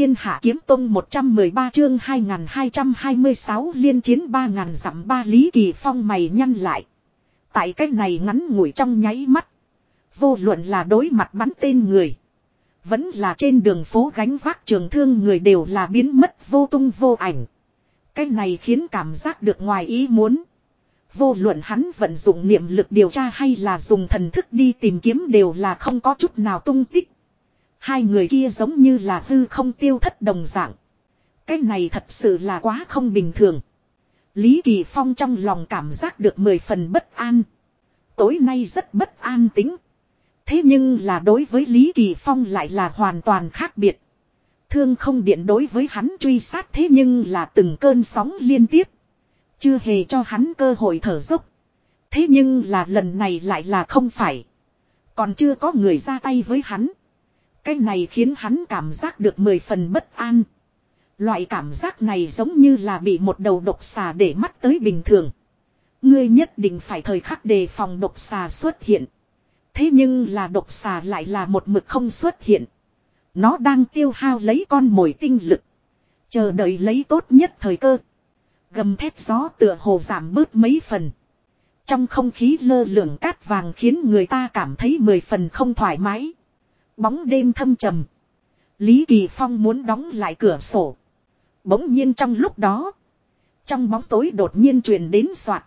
Thiên Hạ Kiếm Tông 113 chương 2226 liên chiến 3000 dặm ba Lý Kỳ Phong mày nhăn lại. Tại cách này ngắn ngủi trong nháy mắt. Vô luận là đối mặt bắn tên người. Vẫn là trên đường phố gánh vác trường thương người đều là biến mất vô tung vô ảnh. Cái này khiến cảm giác được ngoài ý muốn. Vô luận hắn vận dụng niệm lực điều tra hay là dùng thần thức đi tìm kiếm đều là không có chút nào tung tích. Hai người kia giống như là hư không tiêu thất đồng dạng. Cái này thật sự là quá không bình thường. Lý Kỳ Phong trong lòng cảm giác được mười phần bất an. Tối nay rất bất an tính. Thế nhưng là đối với Lý Kỳ Phong lại là hoàn toàn khác biệt. Thương không điện đối với hắn truy sát thế nhưng là từng cơn sóng liên tiếp. Chưa hề cho hắn cơ hội thở dốc. Thế nhưng là lần này lại là không phải. Còn chưa có người ra tay với hắn. Cái này khiến hắn cảm giác được mười phần bất an. Loại cảm giác này giống như là bị một đầu độc xà để mắt tới bình thường. Ngươi nhất định phải thời khắc đề phòng độc xà xuất hiện. Thế nhưng là độc xà lại là một mực không xuất hiện. Nó đang tiêu hao lấy con mồi tinh lực. Chờ đợi lấy tốt nhất thời cơ. Gầm thép gió tựa hồ giảm bớt mấy phần. Trong không khí lơ lửng cát vàng khiến người ta cảm thấy mười phần không thoải mái. Bóng đêm thâm trầm. Lý Kỳ Phong muốn đóng lại cửa sổ. Bỗng nhiên trong lúc đó. Trong bóng tối đột nhiên truyền đến soạt.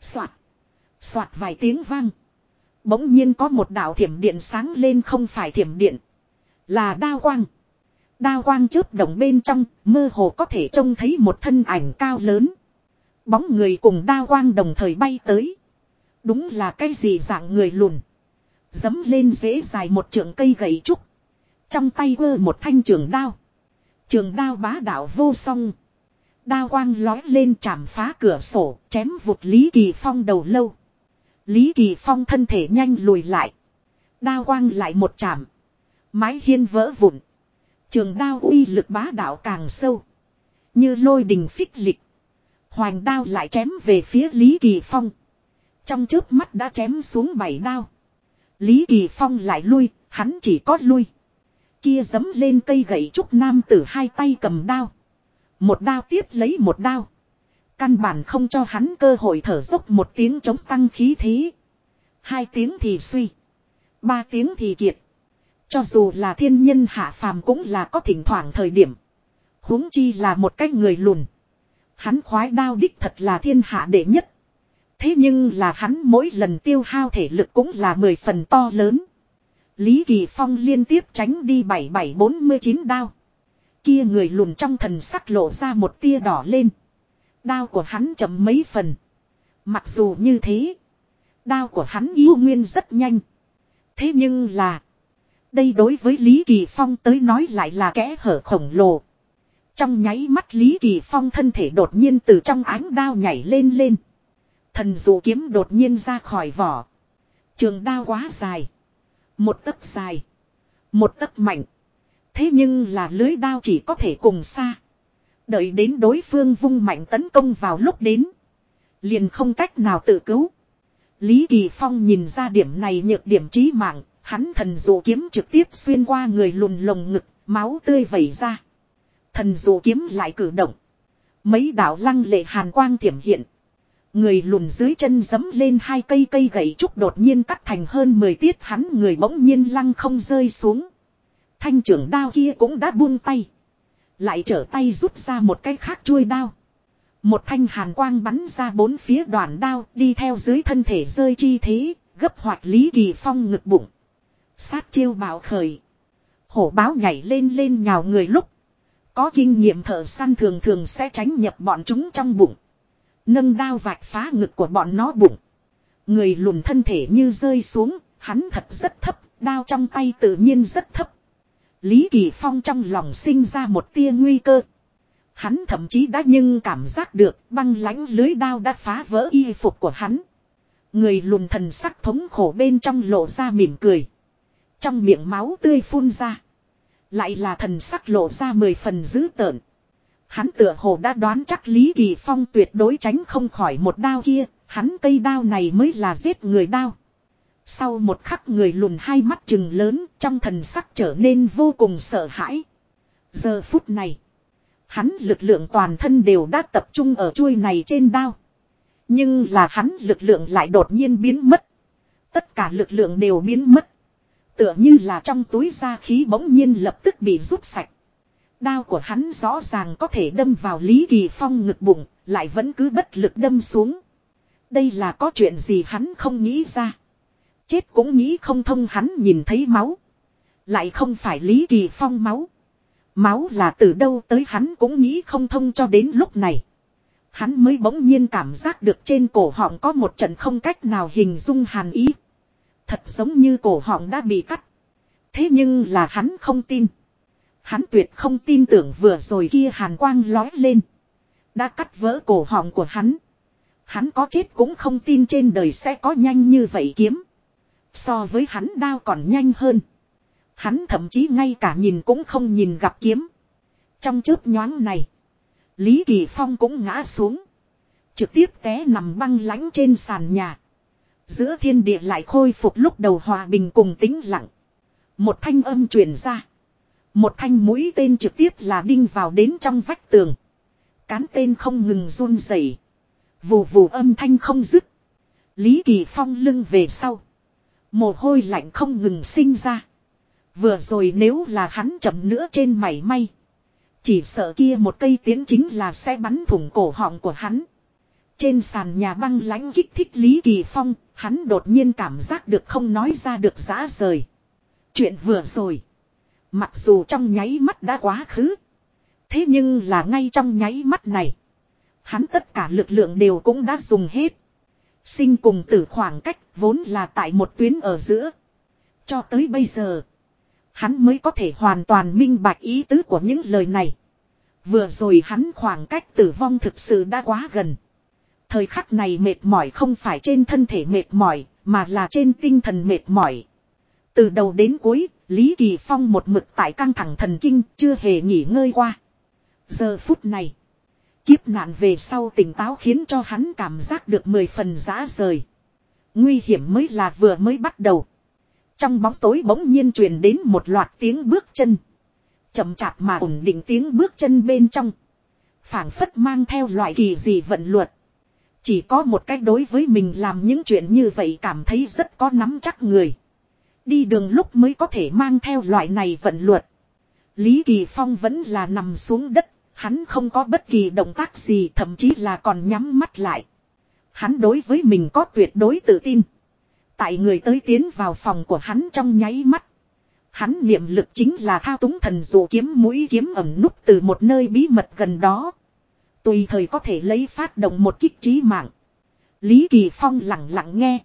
Soạt. Soạt vài tiếng vang. Bỗng nhiên có một đạo thiểm điện sáng lên không phải thiểm điện. Là đao quang. Đao quang chớp động bên trong, mơ hồ có thể trông thấy một thân ảnh cao lớn. Bóng người cùng đao quang đồng thời bay tới. Đúng là cái gì dạng người lùn. Dấm lên dễ dài một trường cây gậy trúc. Trong tay vơ một thanh trường đao. Trường đao bá đạo vô song. Đao quang lói lên chạm phá cửa sổ, chém vụt Lý Kỳ Phong đầu lâu. Lý Kỳ Phong thân thể nhanh lùi lại. Đao quang lại một chạm. Mái hiên vỡ vụn. Trường đao uy lực bá đạo càng sâu. Như lôi đình phích lịch. Hoành đao lại chém về phía Lý Kỳ Phong. Trong chớp mắt đã chém xuống bảy đao. Lý Kỳ Phong lại lui, hắn chỉ có lui. Kia dấm lên cây gậy trúc nam tử hai tay cầm đao. Một đao tiếp lấy một đao. Căn bản không cho hắn cơ hội thở dốc một tiếng chống tăng khí thế. Hai tiếng thì suy. Ba tiếng thì kiệt. Cho dù là thiên nhân hạ phàm cũng là có thỉnh thoảng thời điểm. huống chi là một cái người lùn. Hắn khoái đao đích thật là thiên hạ đệ nhất. Thế nhưng là hắn mỗi lần tiêu hao thể lực cũng là mười phần to lớn. Lý Kỳ Phong liên tiếp tránh đi 7749 đao. Kia người lùn trong thần sắc lộ ra một tia đỏ lên. Đao của hắn chậm mấy phần. Mặc dù như thế. Đao của hắn yêu nguyên rất nhanh. Thế nhưng là. Đây đối với Lý Kỳ Phong tới nói lại là kẽ hở khổng lồ. Trong nháy mắt Lý Kỳ Phong thân thể đột nhiên từ trong ánh đao nhảy lên lên. Thần dụ kiếm đột nhiên ra khỏi vỏ. Trường đao quá dài. Một tấc dài. Một tấc mạnh. Thế nhưng là lưới đao chỉ có thể cùng xa. Đợi đến đối phương vung mạnh tấn công vào lúc đến. Liền không cách nào tự cứu. Lý Kỳ Phong nhìn ra điểm này nhược điểm trí mạng. Hắn thần dụ kiếm trực tiếp xuyên qua người lùn lồng ngực. Máu tươi vẩy ra. Thần dụ kiếm lại cử động. Mấy đạo lăng lệ hàn quang thiểm hiện. Người lùn dưới chân dấm lên hai cây cây gậy trúc đột nhiên cắt thành hơn 10 tiết hắn người bỗng nhiên lăng không rơi xuống. Thanh trưởng đao kia cũng đã buông tay. Lại trở tay rút ra một cái khác chuôi đao. Một thanh hàn quang bắn ra bốn phía đoàn đao đi theo dưới thân thể rơi chi thế, gấp hoạt Lý Kỳ Phong ngực bụng. Sát chiêu bảo khởi. Hổ báo nhảy lên lên nhào người lúc. Có kinh nghiệm thợ săn thường thường sẽ tránh nhập bọn chúng trong bụng. Nâng đao vạch phá ngực của bọn nó bụng. Người lùn thân thể như rơi xuống, hắn thật rất thấp, đao trong tay tự nhiên rất thấp. Lý Kỳ Phong trong lòng sinh ra một tia nguy cơ. Hắn thậm chí đã nhưng cảm giác được băng lãnh lưới đao đã phá vỡ y phục của hắn. Người lùn thần sắc thống khổ bên trong lộ ra mỉm cười. Trong miệng máu tươi phun ra. Lại là thần sắc lộ ra mười phần dữ tợn. Hắn tựa hồ đã đoán chắc Lý Kỳ Phong tuyệt đối tránh không khỏi một đao kia, hắn cây đao này mới là giết người đao. Sau một khắc người lùn hai mắt trừng lớn trong thần sắc trở nên vô cùng sợ hãi. Giờ phút này. Hắn lực lượng toàn thân đều đã tập trung ở chuôi này trên đao. Nhưng là hắn lực lượng lại đột nhiên biến mất. Tất cả lực lượng đều biến mất. Tựa như là trong túi da khí bỗng nhiên lập tức bị rút sạch. Đao của hắn rõ ràng có thể đâm vào Lý Kỳ Phong ngực bụng, lại vẫn cứ bất lực đâm xuống. Đây là có chuyện gì hắn không nghĩ ra. Chết cũng nghĩ không thông hắn nhìn thấy máu. Lại không phải Lý Kỳ Phong máu. Máu là từ đâu tới hắn cũng nghĩ không thông cho đến lúc này. Hắn mới bỗng nhiên cảm giác được trên cổ họng có một trận không cách nào hình dung hàn ý. Thật giống như cổ họng đã bị cắt. Thế nhưng là hắn không tin. Hắn tuyệt không tin tưởng vừa rồi kia hàn quang lói lên. Đã cắt vỡ cổ họng của hắn. Hắn có chết cũng không tin trên đời sẽ có nhanh như vậy kiếm. So với hắn đao còn nhanh hơn. Hắn thậm chí ngay cả nhìn cũng không nhìn gặp kiếm. Trong chớp nhoáng này. Lý Kỳ Phong cũng ngã xuống. Trực tiếp té nằm băng lánh trên sàn nhà. Giữa thiên địa lại khôi phục lúc đầu hòa bình cùng tĩnh lặng. Một thanh âm truyền ra. Một thanh mũi tên trực tiếp là đinh vào đến trong vách tường. Cán tên không ngừng run rẩy, Vù vù âm thanh không dứt. Lý Kỳ Phong lưng về sau. Mồ hôi lạnh không ngừng sinh ra. Vừa rồi nếu là hắn chậm nữa trên mảy may. Chỉ sợ kia một cây tiến chính là sẽ bắn thủng cổ họng của hắn. Trên sàn nhà băng lãnh kích thích Lý Kỳ Phong, hắn đột nhiên cảm giác được không nói ra được giã rời. Chuyện vừa rồi. Mặc dù trong nháy mắt đã quá khứ. Thế nhưng là ngay trong nháy mắt này. Hắn tất cả lực lượng đều cũng đã dùng hết. Sinh cùng tử khoảng cách vốn là tại một tuyến ở giữa. Cho tới bây giờ. Hắn mới có thể hoàn toàn minh bạch ý tứ của những lời này. Vừa rồi hắn khoảng cách tử vong thực sự đã quá gần. Thời khắc này mệt mỏi không phải trên thân thể mệt mỏi, mà là trên tinh thần mệt mỏi. Từ đầu đến cuối, Lý Kỳ Phong một mực tại căng thẳng thần kinh, chưa hề nghỉ ngơi qua. Giờ phút này, kiếp nạn về sau tỉnh táo khiến cho hắn cảm giác được mười phần giã rời. Nguy hiểm mới là vừa mới bắt đầu. Trong bóng tối bỗng nhiên truyền đến một loạt tiếng bước chân. chậm chạp mà ổn định tiếng bước chân bên trong. phảng phất mang theo loại kỳ dị vận luật. Chỉ có một cách đối với mình làm những chuyện như vậy cảm thấy rất có nắm chắc người. Đi đường lúc mới có thể mang theo loại này vận luật. Lý Kỳ Phong vẫn là nằm xuống đất, hắn không có bất kỳ động tác gì thậm chí là còn nhắm mắt lại. Hắn đối với mình có tuyệt đối tự tin. Tại người tới tiến vào phòng của hắn trong nháy mắt. Hắn niệm lực chính là thao túng thần dụ kiếm mũi kiếm ẩm núp từ một nơi bí mật gần đó. Tùy thời có thể lấy phát động một kích trí mạng. Lý Kỳ Phong lặng lặng nghe.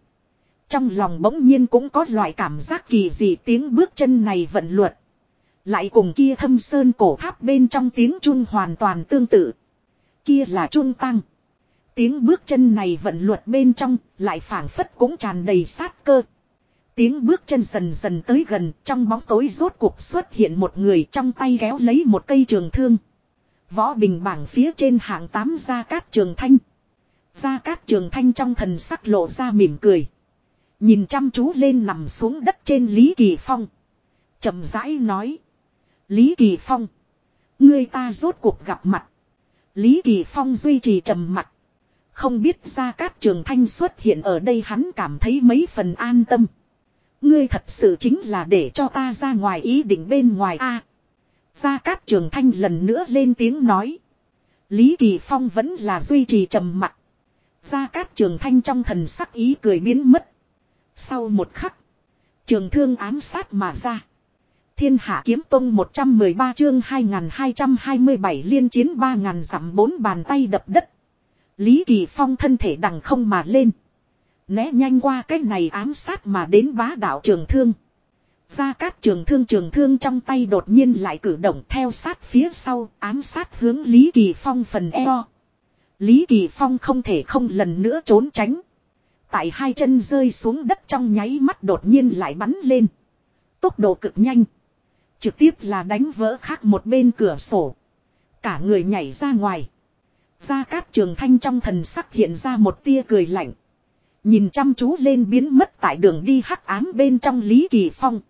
Trong lòng bỗng nhiên cũng có loại cảm giác kỳ dị tiếng bước chân này vận luật. Lại cùng kia thâm sơn cổ tháp bên trong tiếng chun hoàn toàn tương tự. Kia là chun tăng. Tiếng bước chân này vận luật bên trong, lại phảng phất cũng tràn đầy sát cơ. Tiếng bước chân dần dần tới gần, trong bóng tối rốt cuộc xuất hiện một người trong tay kéo lấy một cây trường thương. Võ bình bảng phía trên hạng 8 Gia Cát Trường Thanh. Gia Cát Trường Thanh trong thần sắc lộ ra mỉm cười. Nhìn chăm chú lên nằm xuống đất trên Lý Kỳ Phong. chậm rãi nói. Lý Kỳ Phong. Người ta rốt cuộc gặp mặt. Lý Kỳ Phong duy trì trầm mặt. Không biết Gia Cát Trường Thanh xuất hiện ở đây hắn cảm thấy mấy phần an tâm. Ngươi thật sự chính là để cho ta ra ngoài ý định bên ngoài a. Gia Cát Trường Thanh lần nữa lên tiếng nói. Lý Kỳ Phong vẫn là duy trì trầm mặt Gia Cát Trường Thanh trong thần sắc ý cười biến mất. Sau một khắc. Trường thương ám sát mà ra. Thiên hạ kiếm tông 113 chương 2227 liên chiến 3000 dặm bốn bàn tay đập đất. Lý Kỳ Phong thân thể đằng không mà lên. Né nhanh qua cái này ám sát mà đến bá đạo trường thương. ra Cát trường thương trường thương trong tay đột nhiên lại cử động theo sát phía sau, ám sát hướng Lý Kỳ Phong phần eo. Lý Kỳ Phong không thể không lần nữa trốn tránh. Tại hai chân rơi xuống đất trong nháy mắt đột nhiên lại bắn lên. Tốc độ cực nhanh. Trực tiếp là đánh vỡ khác một bên cửa sổ. Cả người nhảy ra ngoài. Gia Cát Trường Thanh trong thần sắc hiện ra một tia cười lạnh. Nhìn chăm chú lên biến mất tại đường đi hắc ám bên trong Lý Kỳ Phong.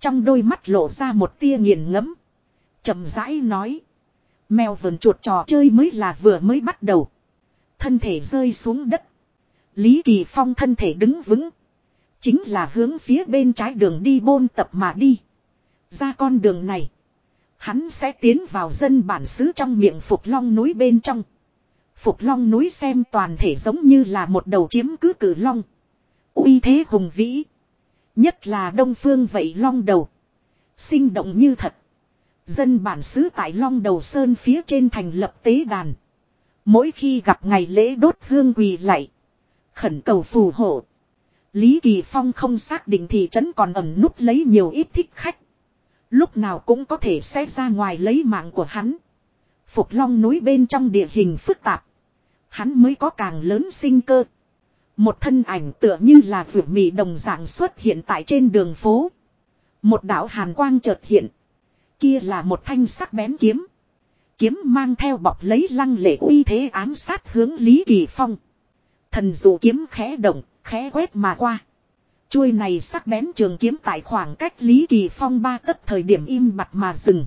Trong đôi mắt lộ ra một tia nghiền ngẫm chậm rãi nói. Mèo vườn chuột trò chơi mới là vừa mới bắt đầu. Thân thể rơi xuống đất. Lý Kỳ Phong thân thể đứng vững. Chính là hướng phía bên trái đường đi bôn tập mà đi. Ra con đường này. Hắn sẽ tiến vào dân bản xứ trong miệng Phục Long núi bên trong. Phục Long núi xem toàn thể giống như là một đầu chiếm cứ cử long. uy thế hùng vĩ. Nhất là đông phương vậy long đầu. Sinh động như thật. Dân bản xứ tại long đầu sơn phía trên thành lập tế đàn. Mỗi khi gặp ngày lễ đốt hương quỳ lạy. Khẩn cầu phù hộ. Lý Kỳ Phong không xác định thị trấn còn ẩn núp lấy nhiều ít thích khách. Lúc nào cũng có thể sẽ ra ngoài lấy mạng của hắn. Phục long núi bên trong địa hình phức tạp. Hắn mới có càng lớn sinh cơ. Một thân ảnh tựa như là vượt mị đồng dạng xuất hiện tại trên đường phố. Một đạo hàn quang chợt hiện. Kia là một thanh sắc bén kiếm. Kiếm mang theo bọc lấy lăng lệ uy thế ám sát hướng Lý Kỳ Phong. Thần dụ kiếm khẽ động, khẽ quét mà qua. Chuôi này sắc bén trường kiếm tại khoảng cách Lý Kỳ Phong ba tấc thời điểm im mặt mà dừng.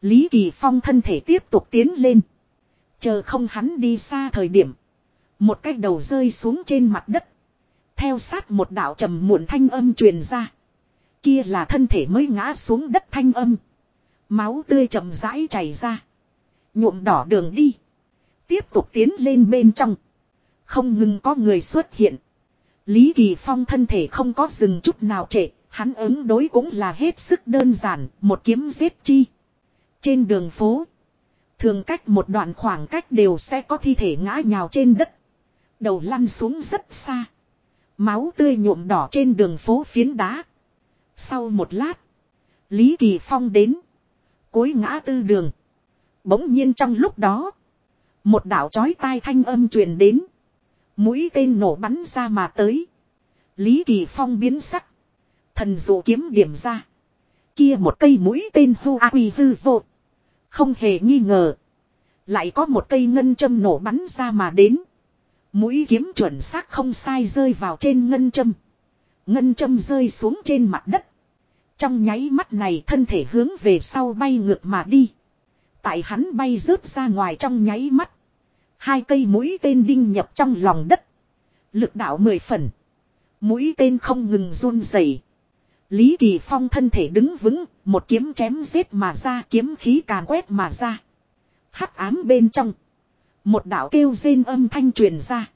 Lý Kỳ Phong thân thể tiếp tục tiến lên. Chờ không hắn đi xa thời điểm. Một cái đầu rơi xuống trên mặt đất. Theo sát một đạo trầm muộn thanh âm truyền ra. Kia là thân thể mới ngã xuống đất thanh âm. Máu tươi chậm rãi chảy ra. Nhuộm đỏ đường đi. Tiếp tục tiến lên bên trong. Không ngừng có người xuất hiện. Lý Kỳ Phong thân thể không có dừng chút nào trệ. Hắn ứng đối cũng là hết sức đơn giản. Một kiếm giết chi. Trên đường phố. Thường cách một đoạn khoảng cách đều sẽ có thi thể ngã nhào trên đất. Đầu lăn xuống rất xa. Máu tươi nhuộm đỏ trên đường phố phiến đá. Sau một lát. Lý Kỳ Phong đến. Cối ngã tư đường. Bỗng nhiên trong lúc đó. Một đạo chói tai thanh âm truyền đến. Mũi tên nổ bắn ra mà tới. Lý Kỳ Phong biến sắc. Thần dụ kiếm điểm ra. Kia một cây mũi tên hô a quy hư vô. Không hề nghi ngờ. Lại có một cây ngân châm nổ bắn ra mà đến. Mũi kiếm chuẩn xác không sai rơi vào trên ngân châm. Ngân châm rơi xuống trên mặt đất. Trong nháy mắt này thân thể hướng về sau bay ngược mà đi. Tại hắn bay rớt ra ngoài trong nháy mắt. Hai cây mũi tên đinh nhập trong lòng đất. Lực đạo mười phần. Mũi tên không ngừng run rẩy. Lý Kỳ Phong thân thể đứng vững, một kiếm chém giết mà ra, kiếm khí càn quét mà ra. Hắc ám bên trong, một đạo kêu rên âm thanh truyền ra.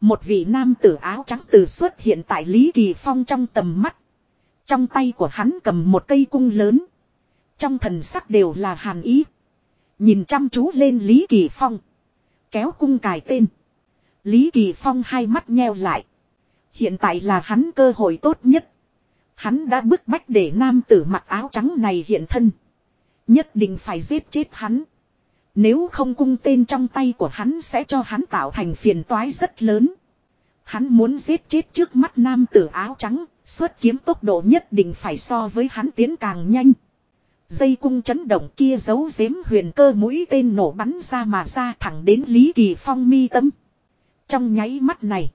Một vị nam tử áo trắng từ xuất hiện tại Lý Kỳ Phong trong tầm mắt. Trong tay của hắn cầm một cây cung lớn. Trong thần sắc đều là hàn ý. Nhìn chăm chú lên Lý Kỳ Phong. Kéo cung cài tên. Lý Kỳ Phong hai mắt nheo lại. Hiện tại là hắn cơ hội tốt nhất. Hắn đã bức bách để nam tử mặc áo trắng này hiện thân. Nhất định phải giết chết hắn. Nếu không cung tên trong tay của hắn sẽ cho hắn tạo thành phiền toái rất lớn. Hắn muốn giết chết trước mắt nam tử áo trắng, xuất kiếm tốc độ nhất định phải so với hắn tiến càng nhanh. Dây cung chấn động kia giấu giếm huyền cơ mũi tên nổ bắn ra mà ra thẳng đến Lý Kỳ Phong mi tâm. Trong nháy mắt này,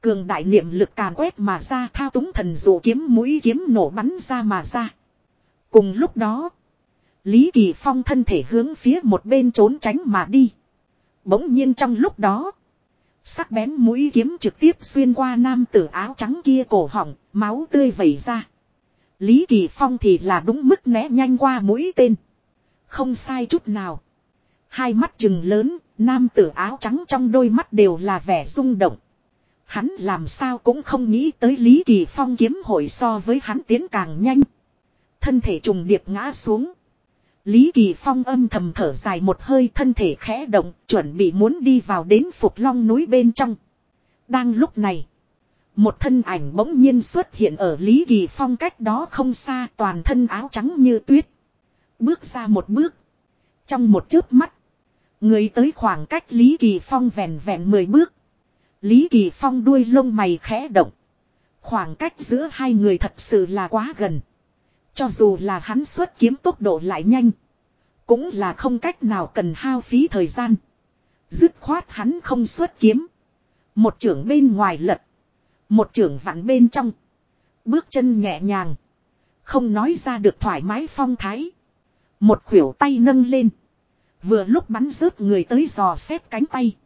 cường đại niệm lực càn quét mà ra thao túng thần dụ kiếm mũi kiếm nổ bắn ra mà ra. Cùng lúc đó, Lý Kỳ Phong thân thể hướng phía một bên trốn tránh mà đi. Bỗng nhiên trong lúc đó, sắc bén mũi kiếm trực tiếp xuyên qua nam tử áo trắng kia cổ họng, máu tươi vẩy ra. Lý Kỳ Phong thì là đúng mức né nhanh qua mũi tên. Không sai chút nào. Hai mắt trừng lớn, nam tử áo trắng trong đôi mắt đều là vẻ rung động. Hắn làm sao cũng không nghĩ tới Lý Kỳ Phong kiếm hội so với hắn tiến càng nhanh. Thân thể trùng điệp ngã xuống. Lý Kỳ Phong âm thầm thở dài một hơi thân thể khẽ động, chuẩn bị muốn đi vào đến Phục Long núi bên trong. Đang lúc này, một thân ảnh bỗng nhiên xuất hiện ở Lý Kỳ Phong cách đó không xa toàn thân áo trắng như tuyết. Bước ra một bước. Trong một chớp mắt, người tới khoảng cách Lý Kỳ Phong vẹn vẹn 10 bước. Lý Kỳ Phong đuôi lông mày khẽ động. Khoảng cách giữa hai người thật sự là quá gần. Cho dù là hắn xuất kiếm tốc độ lại nhanh. Cũng là không cách nào cần hao phí thời gian. Dứt khoát hắn không xuất kiếm. Một trưởng bên ngoài lật. Một trưởng vặn bên trong. Bước chân nhẹ nhàng. Không nói ra được thoải mái phong thái. Một khuỷu tay nâng lên. Vừa lúc bắn rớt người tới dò xét cánh tay.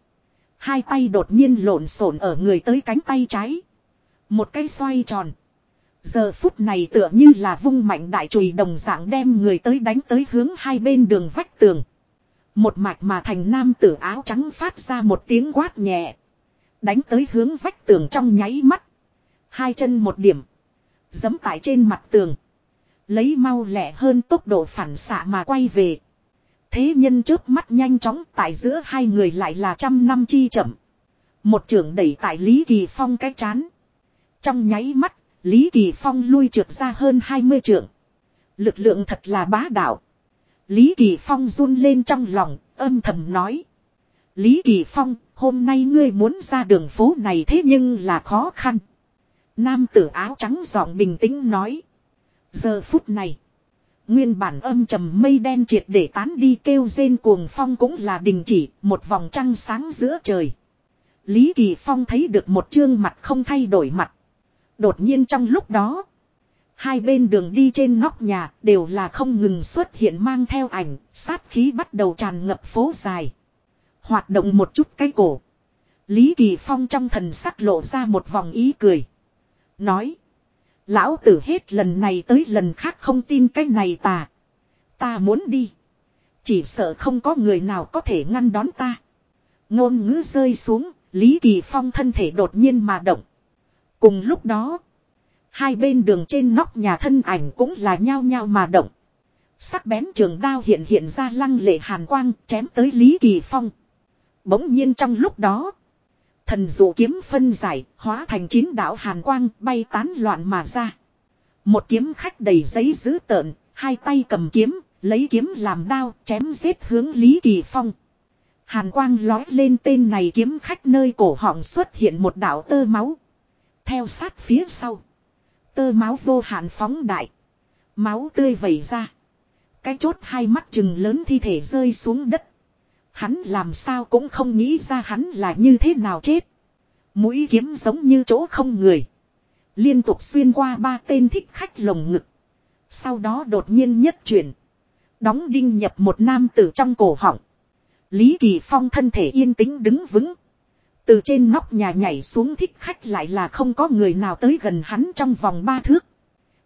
Hai tay đột nhiên lộn xộn ở người tới cánh tay trái. Một cái xoay tròn. Giờ phút này tựa như là vung mạnh đại chùy đồng dạng đem người tới đánh tới hướng hai bên đường vách tường. Một mạch mà thành nam tử áo trắng phát ra một tiếng quát nhẹ. Đánh tới hướng vách tường trong nháy mắt. Hai chân một điểm. Dấm tại trên mặt tường. Lấy mau lẹ hơn tốc độ phản xạ mà quay về. Thế nhân trước mắt nhanh chóng tại giữa hai người lại là trăm năm chi chậm. Một trưởng đẩy tại Lý Kỳ Phong cái chán. Trong nháy mắt, Lý Kỳ Phong lui trượt ra hơn 20 trượng. Lực lượng thật là bá đạo. Lý Kỳ Phong run lên trong lòng, âm thầm nói. Lý Kỳ Phong, hôm nay ngươi muốn ra đường phố này thế nhưng là khó khăn. Nam tử áo trắng giọng bình tĩnh nói. Giờ phút này. Nguyên bản âm trầm mây đen triệt để tán đi kêu rên cuồng phong cũng là đình chỉ một vòng trăng sáng giữa trời. Lý Kỳ Phong thấy được một chương mặt không thay đổi mặt. Đột nhiên trong lúc đó. Hai bên đường đi trên nóc nhà đều là không ngừng xuất hiện mang theo ảnh, sát khí bắt đầu tràn ngập phố dài. Hoạt động một chút cái cổ. Lý Kỳ Phong trong thần sắc lộ ra một vòng ý cười. Nói. Lão tử hết lần này tới lần khác không tin cái này ta. Ta muốn đi. Chỉ sợ không có người nào có thể ngăn đón ta. Ngôn ngữ rơi xuống, Lý Kỳ Phong thân thể đột nhiên mà động. Cùng lúc đó, hai bên đường trên nóc nhà thân ảnh cũng là nhao nhao mà động. Sắc bén trường đao hiện hiện ra lăng lệ hàn quang chém tới Lý Kỳ Phong. Bỗng nhiên trong lúc đó, Thần dụ kiếm phân giải, hóa thành chín đạo hàn quang bay tán loạn mà ra. Một kiếm khách đầy giấy dữ tợn, hai tay cầm kiếm, lấy kiếm làm đao, chém giết hướng Lý Kỳ Phong. Hàn quang lói lên tên này kiếm khách nơi cổ họng xuất hiện một đạo tơ máu. Theo sát phía sau. Tơ máu vô hạn phóng đại. Máu tươi vẩy ra. Cái chốt hai mắt chừng lớn thi thể rơi xuống đất. Hắn làm sao cũng không nghĩ ra hắn là như thế nào chết. Mũi kiếm giống như chỗ không người. Liên tục xuyên qua ba tên thích khách lồng ngực. Sau đó đột nhiên nhất chuyển. Đóng đinh nhập một nam tử trong cổ họng. Lý Kỳ Phong thân thể yên tĩnh đứng vững. Từ trên nóc nhà nhảy xuống thích khách lại là không có người nào tới gần hắn trong vòng ba thước.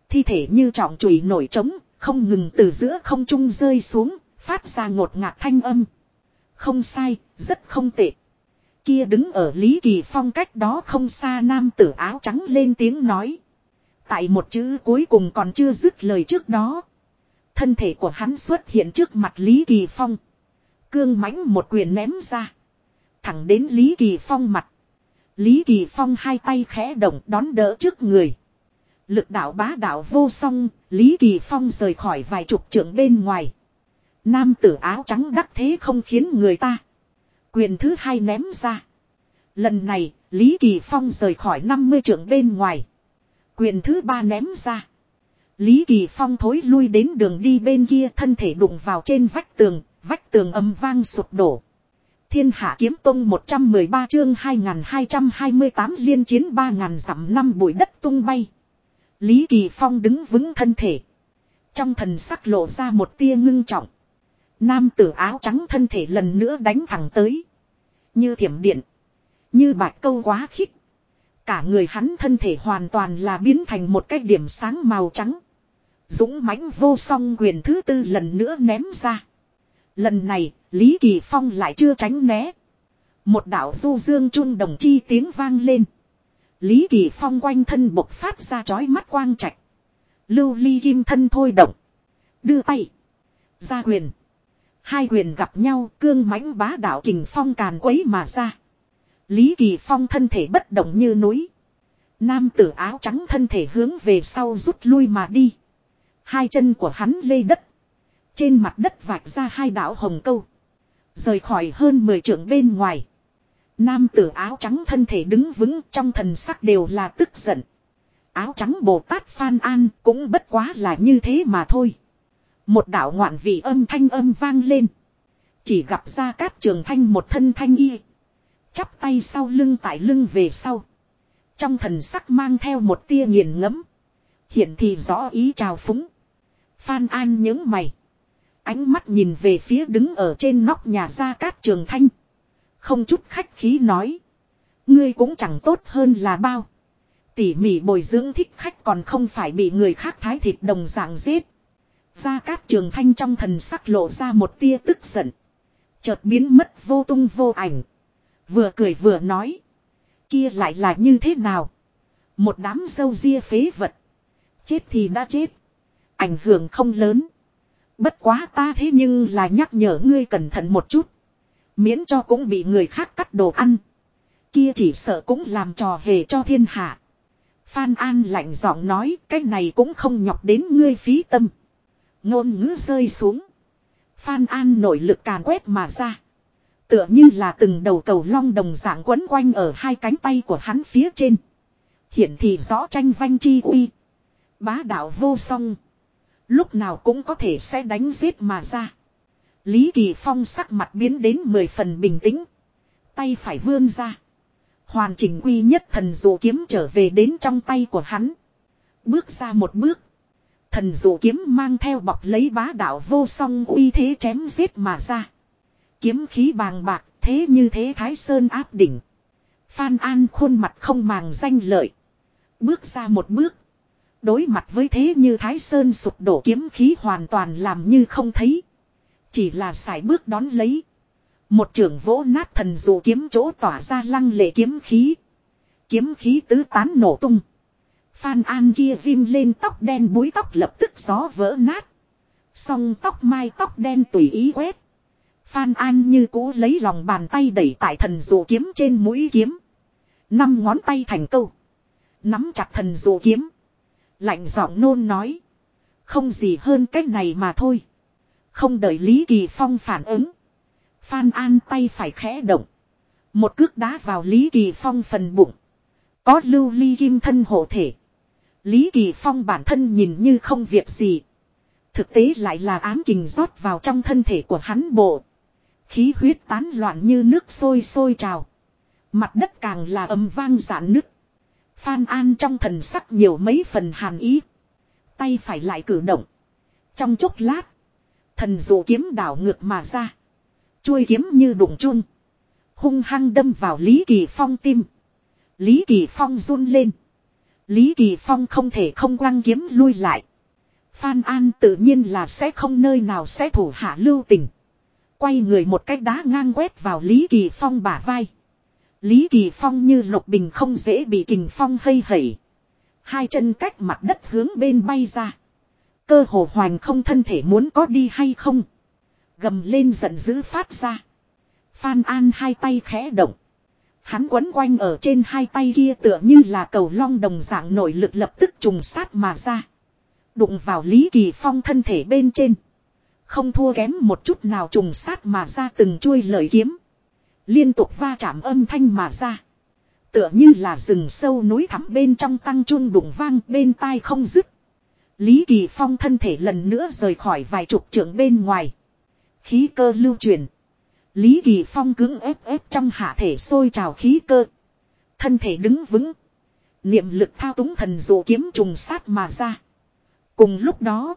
Thi thể như trọng chùy nổi trống, không ngừng từ giữa không trung rơi xuống, phát ra ngột ngạt thanh âm. Không sai, rất không tệ. Kia đứng ở Lý Kỳ Phong cách đó không xa nam tử áo trắng lên tiếng nói. Tại một chữ cuối cùng còn chưa dứt lời trước đó. Thân thể của hắn xuất hiện trước mặt Lý Kỳ Phong. Cương mãnh một quyền ném ra. Thẳng đến Lý Kỳ Phong mặt. Lý Kỳ Phong hai tay khẽ động đón đỡ trước người. Lực đạo bá đạo vô song, Lý Kỳ Phong rời khỏi vài chục trượng bên ngoài. Nam tử áo trắng đắc thế không khiến người ta. Quyền thứ hai ném ra. Lần này, Lý Kỳ Phong rời khỏi 50 trưởng bên ngoài. Quyền thứ ba ném ra. Lý Kỳ Phong thối lui đến đường đi bên kia thân thể đụng vào trên vách tường, vách tường âm vang sụp đổ. Thiên Hạ Kiếm Tông 113 chương 2228 liên chiến 3000 dặm năm bụi đất tung bay. Lý Kỳ Phong đứng vững thân thể. Trong thần sắc lộ ra một tia ngưng trọng. Nam tử áo trắng thân thể lần nữa đánh thẳng tới. Như thiểm điện. Như bạch câu quá khích. Cả người hắn thân thể hoàn toàn là biến thành một cái điểm sáng màu trắng. Dũng mãnh vô song quyền thứ tư lần nữa ném ra. Lần này, Lý Kỳ Phong lại chưa tránh né. Một đạo du dương chun đồng chi tiếng vang lên. Lý Kỳ Phong quanh thân bộc phát ra chói mắt quang trạch. Lưu ly kim thân thôi động. Đưa tay. Ra quyền. Hai quyền gặp nhau, cương mãnh bá đạo kình phong càn quấy mà ra. Lý Kỳ Phong thân thể bất động như núi. Nam tử áo trắng thân thể hướng về sau rút lui mà đi. Hai chân của hắn lê đất. Trên mặt đất vạch ra hai đảo hồng câu. Rời khỏi hơn 10 trượng bên ngoài. Nam tử áo trắng thân thể đứng vững trong thần sắc đều là tức giận. Áo trắng Bồ Tát Phan An cũng bất quá là như thế mà thôi. Một đạo ngoạn vị âm thanh âm vang lên. Chỉ gặp ra cát trường thanh một thân thanh y. Chắp tay sau lưng tại lưng về sau. Trong thần sắc mang theo một tia nghiền ngẫm Hiện thì rõ ý trào phúng. Phan An nhớ mày. Ánh mắt nhìn về phía đứng ở trên nóc nhà gia cát trường thanh. Không chút khách khí nói. Ngươi cũng chẳng tốt hơn là bao. Tỉ mỉ bồi dưỡng thích khách còn không phải bị người khác thái thịt đồng dạng giết. Gia Cát Trường Thanh trong thần sắc lộ ra một tia tức giận. Chợt biến mất vô tung vô ảnh. Vừa cười vừa nói. Kia lại là như thế nào? Một đám dâu ria phế vật. Chết thì đã chết. Ảnh hưởng không lớn. Bất quá ta thế nhưng là nhắc nhở ngươi cẩn thận một chút. Miễn cho cũng bị người khác cắt đồ ăn. Kia chỉ sợ cũng làm trò hề cho thiên hạ. Phan An lạnh giọng nói, cái này cũng không nhọc đến ngươi phí tâm. Ngôn ngữ rơi xuống. Phan An nội lực càn quét mà ra. Tựa như là từng đầu cầu long đồng dạng quấn quanh ở hai cánh tay của hắn phía trên. Hiển thị rõ tranh vanh chi uy. Bá đạo vô song. Lúc nào cũng có thể sẽ đánh giết mà ra. Lý Kỳ Phong sắc mặt biến đến mười phần bình tĩnh. Tay phải vươn ra. Hoàn chỉnh quy nhất thần dụ kiếm trở về đến trong tay của hắn. Bước ra một bước. Thần dụ kiếm mang theo bọc lấy bá đạo vô song uy thế chém giết mà ra. Kiếm khí bàng bạc, thế như thế Thái Sơn áp đỉnh. Phan An khuôn mặt không màng danh lợi. Bước ra một bước. Đối mặt với thế như Thái Sơn sụp đổ kiếm khí hoàn toàn làm như không thấy. Chỉ là xài bước đón lấy. Một trưởng vỗ nát thần dụ kiếm chỗ tỏa ra lăng lệ kiếm khí. Kiếm khí tứ tán nổ tung. Phan An kia vim lên tóc đen búi tóc lập tức gió vỡ nát. Song tóc mai tóc đen tùy ý quét. Phan An như cũ lấy lòng bàn tay đẩy tại thần dụ kiếm trên mũi kiếm. Năm ngón tay thành câu. Nắm chặt thần dụ kiếm. Lạnh giọng nôn nói. Không gì hơn cách này mà thôi. Không đợi Lý Kỳ Phong phản ứng. Phan An tay phải khẽ động. Một cước đá vào Lý Kỳ Phong phần bụng. Có lưu ly kim thân hộ thể. Lý Kỳ Phong bản thân nhìn như không việc gì. Thực tế lại là ám kình rót vào trong thân thể của hắn bộ. Khí huyết tán loạn như nước sôi sôi trào. Mặt đất càng là âm vang giãn nứt. Phan An trong thần sắc nhiều mấy phần hàn ý. Tay phải lại cử động. Trong chốc lát. Thần dụ kiếm đảo ngược mà ra. Chuôi kiếm như đụng chun. Hung hăng đâm vào Lý Kỳ Phong tim. Lý Kỳ Phong run lên. Lý Kỳ Phong không thể không quăng kiếm lui lại. Phan An tự nhiên là sẽ không nơi nào sẽ thủ hạ lưu tình. Quay người một cách đá ngang quét vào Lý Kỳ Phong bả vai. Lý Kỳ Phong như lục bình không dễ bị kình phong hây hẩy. Hai chân cách mặt đất hướng bên bay ra. Cơ hồ hoành không thân thể muốn có đi hay không. Gầm lên giận dữ phát ra. Phan An hai tay khẽ động. Hắn quấn quanh ở trên hai tay kia tựa như là cầu long đồng dạng nội lực lập tức trùng sát mà ra. Đụng vào Lý Kỳ Phong thân thể bên trên. Không thua kém một chút nào trùng sát mà ra từng chuôi lợi kiếm. Liên tục va chạm âm thanh mà ra. Tựa như là rừng sâu núi thẳm bên trong tăng chun đụng vang bên tai không dứt. Lý Kỳ Phong thân thể lần nữa rời khỏi vài chục trượng bên ngoài. Khí cơ lưu truyền. Lý Kỳ Phong cứng ép ép trong hạ thể sôi trào khí cơ. Thân thể đứng vững. Niệm lực thao túng thần dụ kiếm trùng sát mà ra. Cùng lúc đó.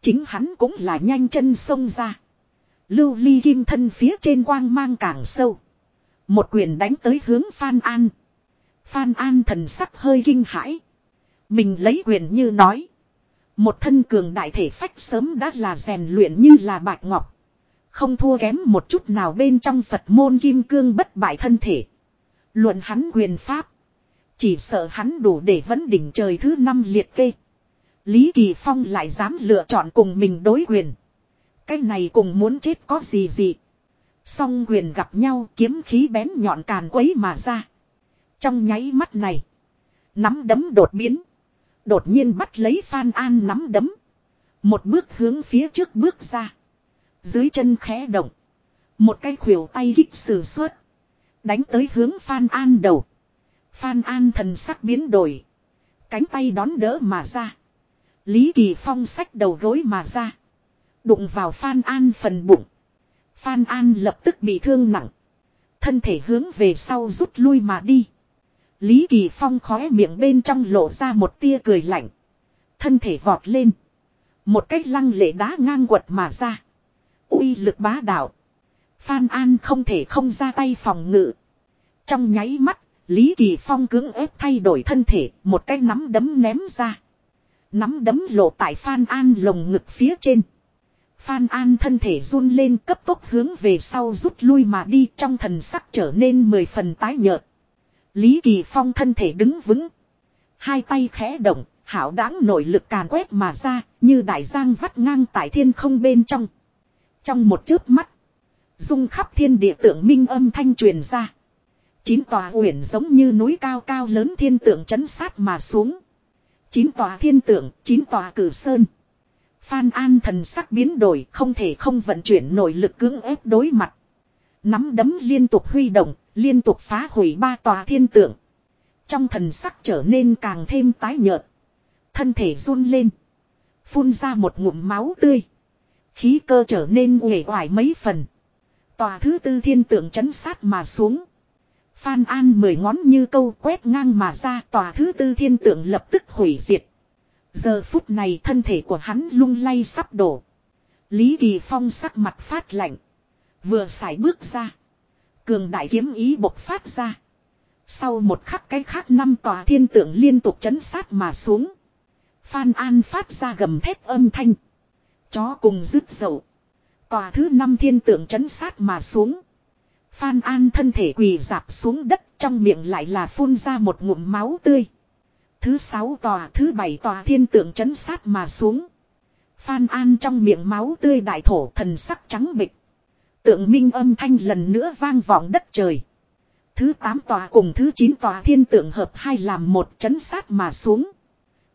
Chính hắn cũng là nhanh chân xông ra. Lưu ly kim thân phía trên quang mang càng sâu. Một quyền đánh tới hướng Phan An. Phan An thần sắc hơi kinh hãi. Mình lấy quyền như nói. Một thân cường đại thể phách sớm đã là rèn luyện như là bạch ngọc. Không thua kém một chút nào bên trong Phật môn kim cương bất bại thân thể. Luận hắn quyền pháp. Chỉ sợ hắn đủ để vấn đỉnh trời thứ năm liệt kê. Lý Kỳ Phong lại dám lựa chọn cùng mình đối quyền. Cái này cùng muốn chết có gì gì. Song quyền gặp nhau kiếm khí bén nhọn càn quấy mà ra. Trong nháy mắt này. Nắm đấm đột biến. Đột nhiên bắt lấy Phan An nắm đấm. Một bước hướng phía trước bước ra. Dưới chân khẽ động. Một cái khuỷu tay kích sử xuất. Đánh tới hướng Phan An đầu. Phan An thần sắc biến đổi. Cánh tay đón đỡ mà ra. Lý Kỳ Phong sách đầu gối mà ra. Đụng vào Phan An phần bụng. Phan An lập tức bị thương nặng. Thân thể hướng về sau rút lui mà đi. Lý Kỳ Phong khóe miệng bên trong lộ ra một tia cười lạnh. Thân thể vọt lên. Một cách lăng lệ đá ngang quật mà ra uy lực bá đạo. Phan An không thể không ra tay phòng ngự. Trong nháy mắt, Lý Kỳ Phong cưỡng ép thay đổi thân thể, một cái nắm đấm ném ra. Nắm đấm lộ tại Phan An lồng ngực phía trên. Phan An thân thể run lên cấp tốc hướng về sau rút lui mà đi trong thần sắc trở nên mười phần tái nhợt. Lý Kỳ Phong thân thể đứng vững. Hai tay khẽ động, hảo đáng nội lực càn quét mà ra, như đại giang vắt ngang tại thiên không bên trong. Trong một chớp mắt, dung khắp thiên địa tượng minh âm thanh truyền ra. Chín tòa uyển giống như núi cao cao lớn thiên tượng chấn sát mà xuống. Chín tòa thiên tượng, chín tòa cử sơn. Phan An thần sắc biến đổi không thể không vận chuyển nội lực cưỡng ép đối mặt. Nắm đấm liên tục huy động, liên tục phá hủy ba tòa thiên tượng. Trong thần sắc trở nên càng thêm tái nhợt. Thân thể run lên. Phun ra một ngụm máu tươi. Khí cơ trở nên uể oải mấy phần. Tòa thứ tư thiên tượng chấn sát mà xuống. Phan An mười ngón như câu quét ngang mà ra, tòa thứ tư thiên tượng lập tức hủy diệt. Giờ phút này thân thể của hắn lung lay sắp đổ. Lý Kỳ Phong sắc mặt phát lạnh. Vừa xài bước ra. Cường đại kiếm ý bộc phát ra. Sau một khắc cái khác năm tòa thiên tượng liên tục chấn sát mà xuống. Phan An phát ra gầm thép âm thanh. Chó cùng rứt dậu. Tòa thứ năm thiên tượng chấn sát mà xuống. Phan An thân thể quỳ dạp xuống đất, trong miệng lại là phun ra một ngụm máu tươi. Thứ sáu tòa, thứ bảy tòa thiên tượng chấn sát mà xuống. Phan An trong miệng máu tươi đại thổ thần sắc trắng bịch. Tượng minh âm thanh lần nữa vang vọng đất trời. Thứ tám tòa cùng thứ chín tòa thiên tượng hợp hai làm một chấn sát mà xuống.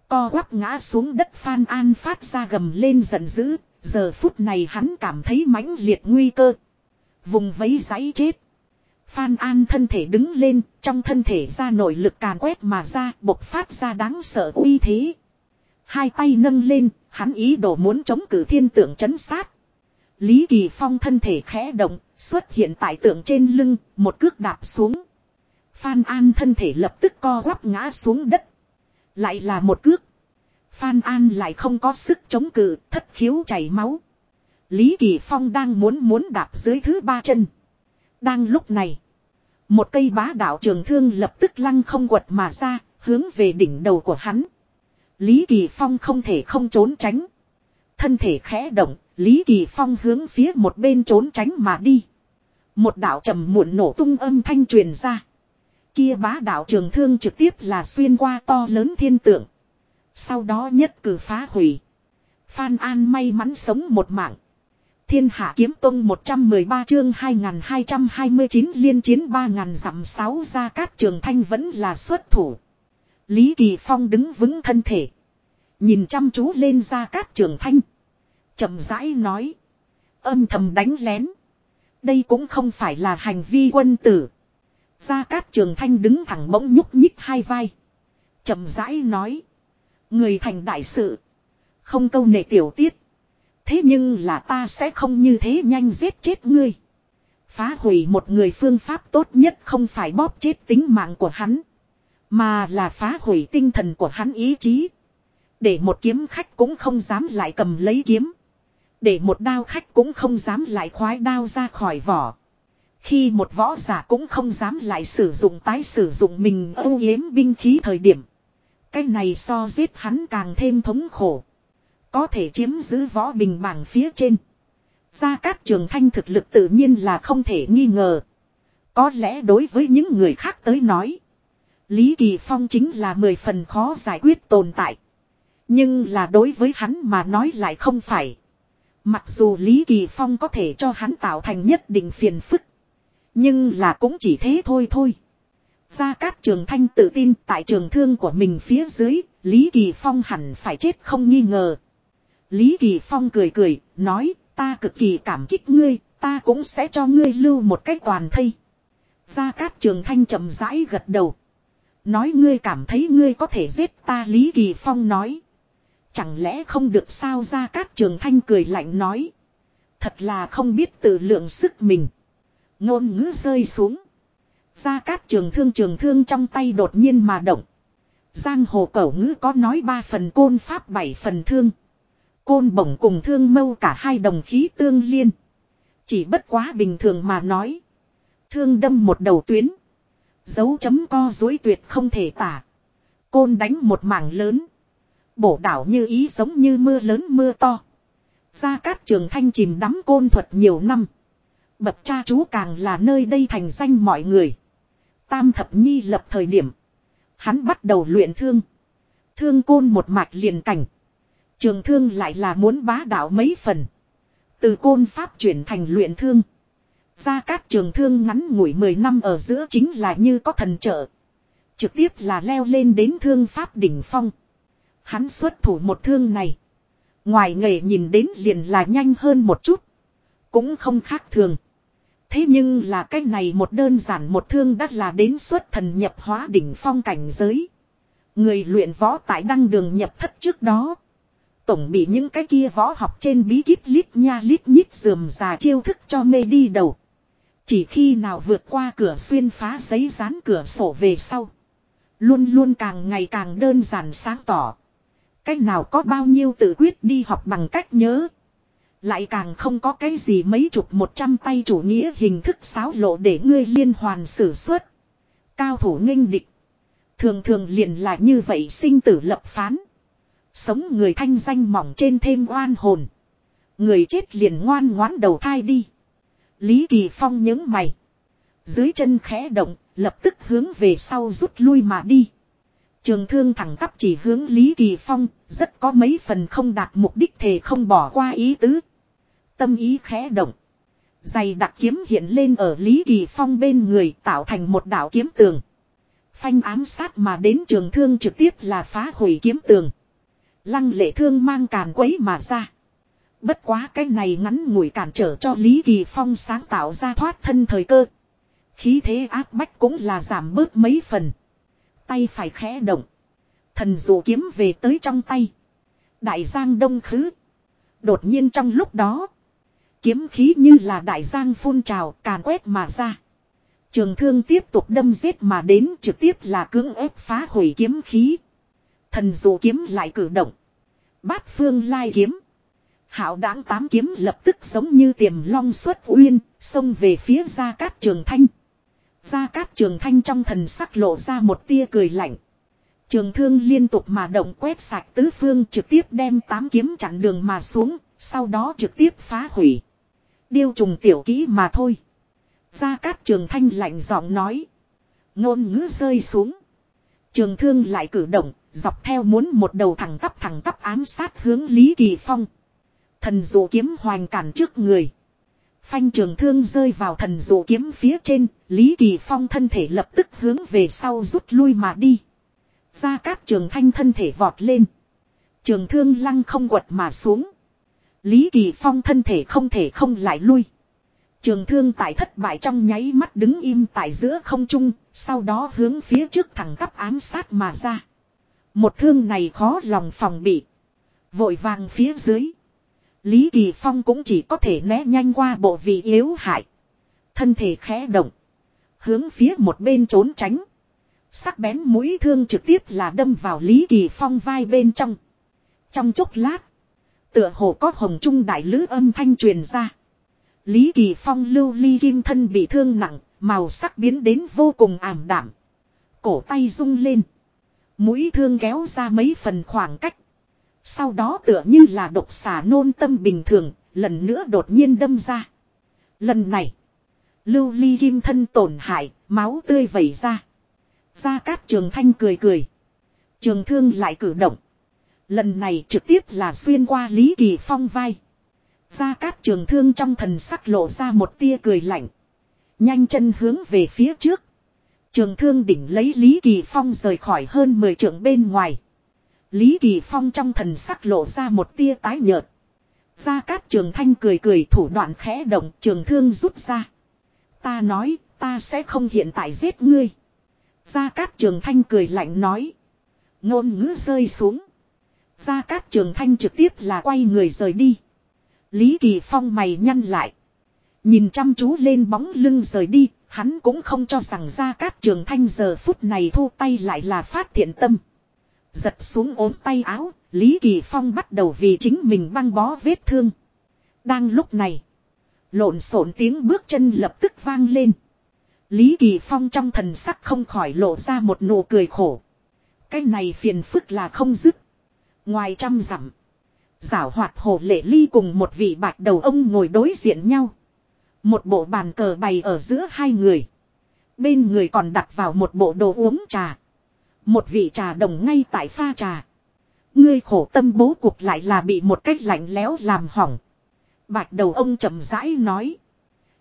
Co quắp ngã xuống đất Phan An phát ra gầm lên giận dữ. Giờ phút này hắn cảm thấy mãnh liệt nguy cơ. Vùng vấy giấy chết. Phan An thân thể đứng lên, trong thân thể ra nội lực càn quét mà ra, bộc phát ra đáng sợ uy thế. Hai tay nâng lên, hắn ý đồ muốn chống cử thiên tượng chấn sát. Lý Kỳ Phong thân thể khẽ động, xuất hiện tại tượng trên lưng, một cước đạp xuống. Phan An thân thể lập tức co quắp ngã xuống đất. Lại là một cước. Phan An lại không có sức chống cự, thất khiếu chảy máu. Lý Kỳ Phong đang muốn muốn đạp dưới thứ ba chân. Đang lúc này. Một cây bá đạo trường thương lập tức lăng không quật mà ra, hướng về đỉnh đầu của hắn. Lý Kỳ Phong không thể không trốn tránh. Thân thể khẽ động, Lý Kỳ Phong hướng phía một bên trốn tránh mà đi. Một đạo trầm muộn nổ tung âm thanh truyền ra. Kia bá đạo trường thương trực tiếp là xuyên qua to lớn thiên tượng. Sau đó nhất cử phá hủy. Phan An may mắn sống một mạng. Thiên Hạ Kiếm Tông 113 chương 2229 liên chiến 3000 dặm 6 ra cát trường thanh vẫn là xuất thủ. Lý Kỳ Phong đứng vững thân thể. Nhìn chăm chú lên ra cát trường thanh. chậm rãi nói. Âm thầm đánh lén. Đây cũng không phải là hành vi quân tử. Gia Cát Trường Thanh đứng thẳng bỗng nhúc nhích hai vai. chậm rãi nói. Người thành đại sự. Không câu nệ tiểu tiết. Thế nhưng là ta sẽ không như thế nhanh giết chết ngươi. Phá hủy một người phương pháp tốt nhất không phải bóp chết tính mạng của hắn. Mà là phá hủy tinh thần của hắn ý chí. Để một kiếm khách cũng không dám lại cầm lấy kiếm. Để một đao khách cũng không dám lại khoái đao ra khỏi vỏ. Khi một võ giả cũng không dám lại sử dụng tái sử dụng mình ưu yếm binh khí thời điểm. Cái này so giết hắn càng thêm thống khổ. Có thể chiếm giữ võ bình bảng phía trên. Gia Cát Trường Thanh thực lực tự nhiên là không thể nghi ngờ. Có lẽ đối với những người khác tới nói. Lý Kỳ Phong chính là mười phần khó giải quyết tồn tại. Nhưng là đối với hắn mà nói lại không phải. Mặc dù Lý Kỳ Phong có thể cho hắn tạo thành nhất định phiền phức. Nhưng là cũng chỉ thế thôi thôi. Gia Cát Trường Thanh tự tin tại trường thương của mình phía dưới, Lý Kỳ Phong hẳn phải chết không nghi ngờ. Lý Kỳ Phong cười cười, nói, ta cực kỳ cảm kích ngươi, ta cũng sẽ cho ngươi lưu một cách toàn thây. Gia Cát Trường Thanh chậm rãi gật đầu. Nói ngươi cảm thấy ngươi có thể giết ta Lý Kỳ Phong nói. Chẳng lẽ không được sao Gia Cát Trường Thanh cười lạnh nói. Thật là không biết tự lượng sức mình. Ngôn ngữ rơi xuống. Gia Cát Trường Thương Trường Thương trong tay đột nhiên mà động. Giang hồ cẩu ngữ có nói ba phần côn pháp bảy phần thương. Côn bổng cùng thương mâu cả hai đồng khí tương liên. Chỉ bất quá bình thường mà nói. Thương đâm một đầu tuyến. Dấu chấm co dối tuyệt không thể tả. Côn đánh một mảng lớn. Bổ đảo như ý giống như mưa lớn mưa to. Gia Cát Trường Thanh chìm đắm côn thuật nhiều năm. Bậc cha chú càng là nơi đây thành danh mọi người. Tam thập nhi lập thời điểm. Hắn bắt đầu luyện thương. Thương côn một mạch liền cảnh. Trường thương lại là muốn bá đạo mấy phần. Từ côn pháp chuyển thành luyện thương. Gia Cát Trường thương ngắn ngủi 10 năm ở giữa chính là như có thần trợ. Trực tiếp là leo lên đến thương pháp đỉnh phong. Hắn xuất thủ một thương này. Ngoài nghề nhìn đến liền là nhanh hơn một chút. Cũng không khác thường. Thế nhưng là cái này một đơn giản một thương đắt là đến xuất thần nhập hóa đỉnh phong cảnh giới. Người luyện võ tại đăng đường nhập thất trước đó. Tổng bị những cái kia võ học trên bí kíp lít nha lít nhít dườm già chiêu thức cho mê đi đầu. Chỉ khi nào vượt qua cửa xuyên phá giấy dán cửa sổ về sau. Luôn luôn càng ngày càng đơn giản sáng tỏ. Cách nào có bao nhiêu tự quyết đi học bằng cách nhớ. Lại càng không có cái gì mấy chục một trăm tay chủ nghĩa hình thức xáo lộ để ngươi liên hoàn xử xuất. Cao thủ nghênh địch. Thường thường liền là như vậy sinh tử lập phán. Sống người thanh danh mỏng trên thêm oan hồn. Người chết liền ngoan ngoãn đầu thai đi. Lý Kỳ Phong nhớ mày. Dưới chân khẽ động, lập tức hướng về sau rút lui mà đi. Trường thương thẳng tắp chỉ hướng Lý Kỳ Phong, rất có mấy phần không đạt mục đích thề không bỏ qua ý tứ. Tâm ý khẽ động. Dày đặc kiếm hiện lên ở Lý Kỳ Phong bên người, tạo thành một đạo kiếm tường. Phanh ám sát mà đến trường thương trực tiếp là phá hủy kiếm tường. Lăng lệ thương mang càn quấy mà ra. Bất quá cái này ngắn ngủi cản trở cho Lý Kỳ Phong sáng tạo ra thoát thân thời cơ. Khí thế áp bách cũng là giảm bớt mấy phần. Tay phải khẽ động. Thần dụ kiếm về tới trong tay. Đại giang đông khứ. Đột nhiên trong lúc đó. Kiếm khí như là đại giang phun trào càn quét mà ra. Trường thương tiếp tục đâm giết mà đến trực tiếp là cưỡng ép phá hủy kiếm khí. Thần dụ kiếm lại cử động. Bát phương lai kiếm. Hảo đáng tám kiếm lập tức giống như tiềm long xuất uyên, xông về phía Gia Cát Trường Thanh. Gia Cát Trường Thanh trong thần sắc lộ ra một tia cười lạnh. Trường thương liên tục mà động quét sạch tứ phương trực tiếp đem tám kiếm chặn đường mà xuống, sau đó trực tiếp phá hủy. Điêu trùng tiểu kỹ mà thôi. Gia Cát Trường Thanh lạnh giọng nói. Ngôn ngữ rơi xuống. Trường thương lại cử động, dọc theo muốn một đầu thẳng tắp thẳng tắp ám sát hướng Lý Kỳ Phong. Thần dụ kiếm hoành cản trước người. Phanh trường thương rơi vào thần dụ kiếm phía trên, Lý Kỳ Phong thân thể lập tức hướng về sau rút lui mà đi. Gia Cát Trường Thanh thân thể vọt lên. Trường thương lăng không quật mà xuống. Lý Kỳ Phong thân thể không thể không lại lui. Trường thương tại thất bại trong nháy mắt đứng im tại giữa không trung, sau đó hướng phía trước thẳng tắp ám sát mà ra. Một thương này khó lòng phòng bị. Vội vàng phía dưới. Lý Kỳ Phong cũng chỉ có thể né nhanh qua bộ vị yếu hại. Thân thể khẽ động. Hướng phía một bên trốn tránh. Sắc bén mũi thương trực tiếp là đâm vào Lý Kỳ Phong vai bên trong. Trong chốc lát. Tựa hồ có hồng trung đại lữ âm thanh truyền ra. Lý Kỳ Phong lưu ly kim thân bị thương nặng, màu sắc biến đến vô cùng ảm đạm. Cổ tay rung lên. Mũi thương kéo ra mấy phần khoảng cách. Sau đó tựa như là độc xà nôn tâm bình thường, lần nữa đột nhiên đâm ra. Lần này, lưu ly kim thân tổn hại, máu tươi vẩy ra. Gia Cát Trường Thanh cười cười. Trường thương lại cử động. Lần này trực tiếp là xuyên qua Lý Kỳ Phong vai. Gia Cát Trường Thương trong thần sắc lộ ra một tia cười lạnh. Nhanh chân hướng về phía trước. Trường Thương đỉnh lấy Lý Kỳ Phong rời khỏi hơn 10 trượng bên ngoài. Lý Kỳ Phong trong thần sắc lộ ra một tia tái nhợt. Gia Cát Trường Thanh cười cười thủ đoạn khẽ động trường thương rút ra. Ta nói, ta sẽ không hiện tại giết ngươi. Gia Cát Trường Thanh cười lạnh nói. Ngôn ngữ rơi xuống. Gia Cát Trường Thanh trực tiếp là quay người rời đi. Lý Kỳ Phong mày nhăn lại. Nhìn chăm chú lên bóng lưng rời đi, hắn cũng không cho rằng Gia Cát Trường Thanh giờ phút này thu tay lại là phát thiện tâm. Giật xuống ốm tay áo, Lý Kỳ Phong bắt đầu vì chính mình băng bó vết thương. Đang lúc này, Lộn xộn tiếng bước chân lập tức vang lên. Lý Kỳ Phong trong thần sắc không khỏi lộ ra một nụ cười khổ. Cái này phiền phức là không dứt. Ngoài trăm dặm. Giảo hoạt hồ lệ ly cùng một vị bạch đầu ông ngồi đối diện nhau. Một bộ bàn cờ bày ở giữa hai người. Bên người còn đặt vào một bộ đồ uống trà. Một vị trà đồng ngay tại pha trà. Ngươi khổ tâm bố cuộc lại là bị một cách lạnh lẽo làm hỏng. Bạch đầu ông chậm rãi nói.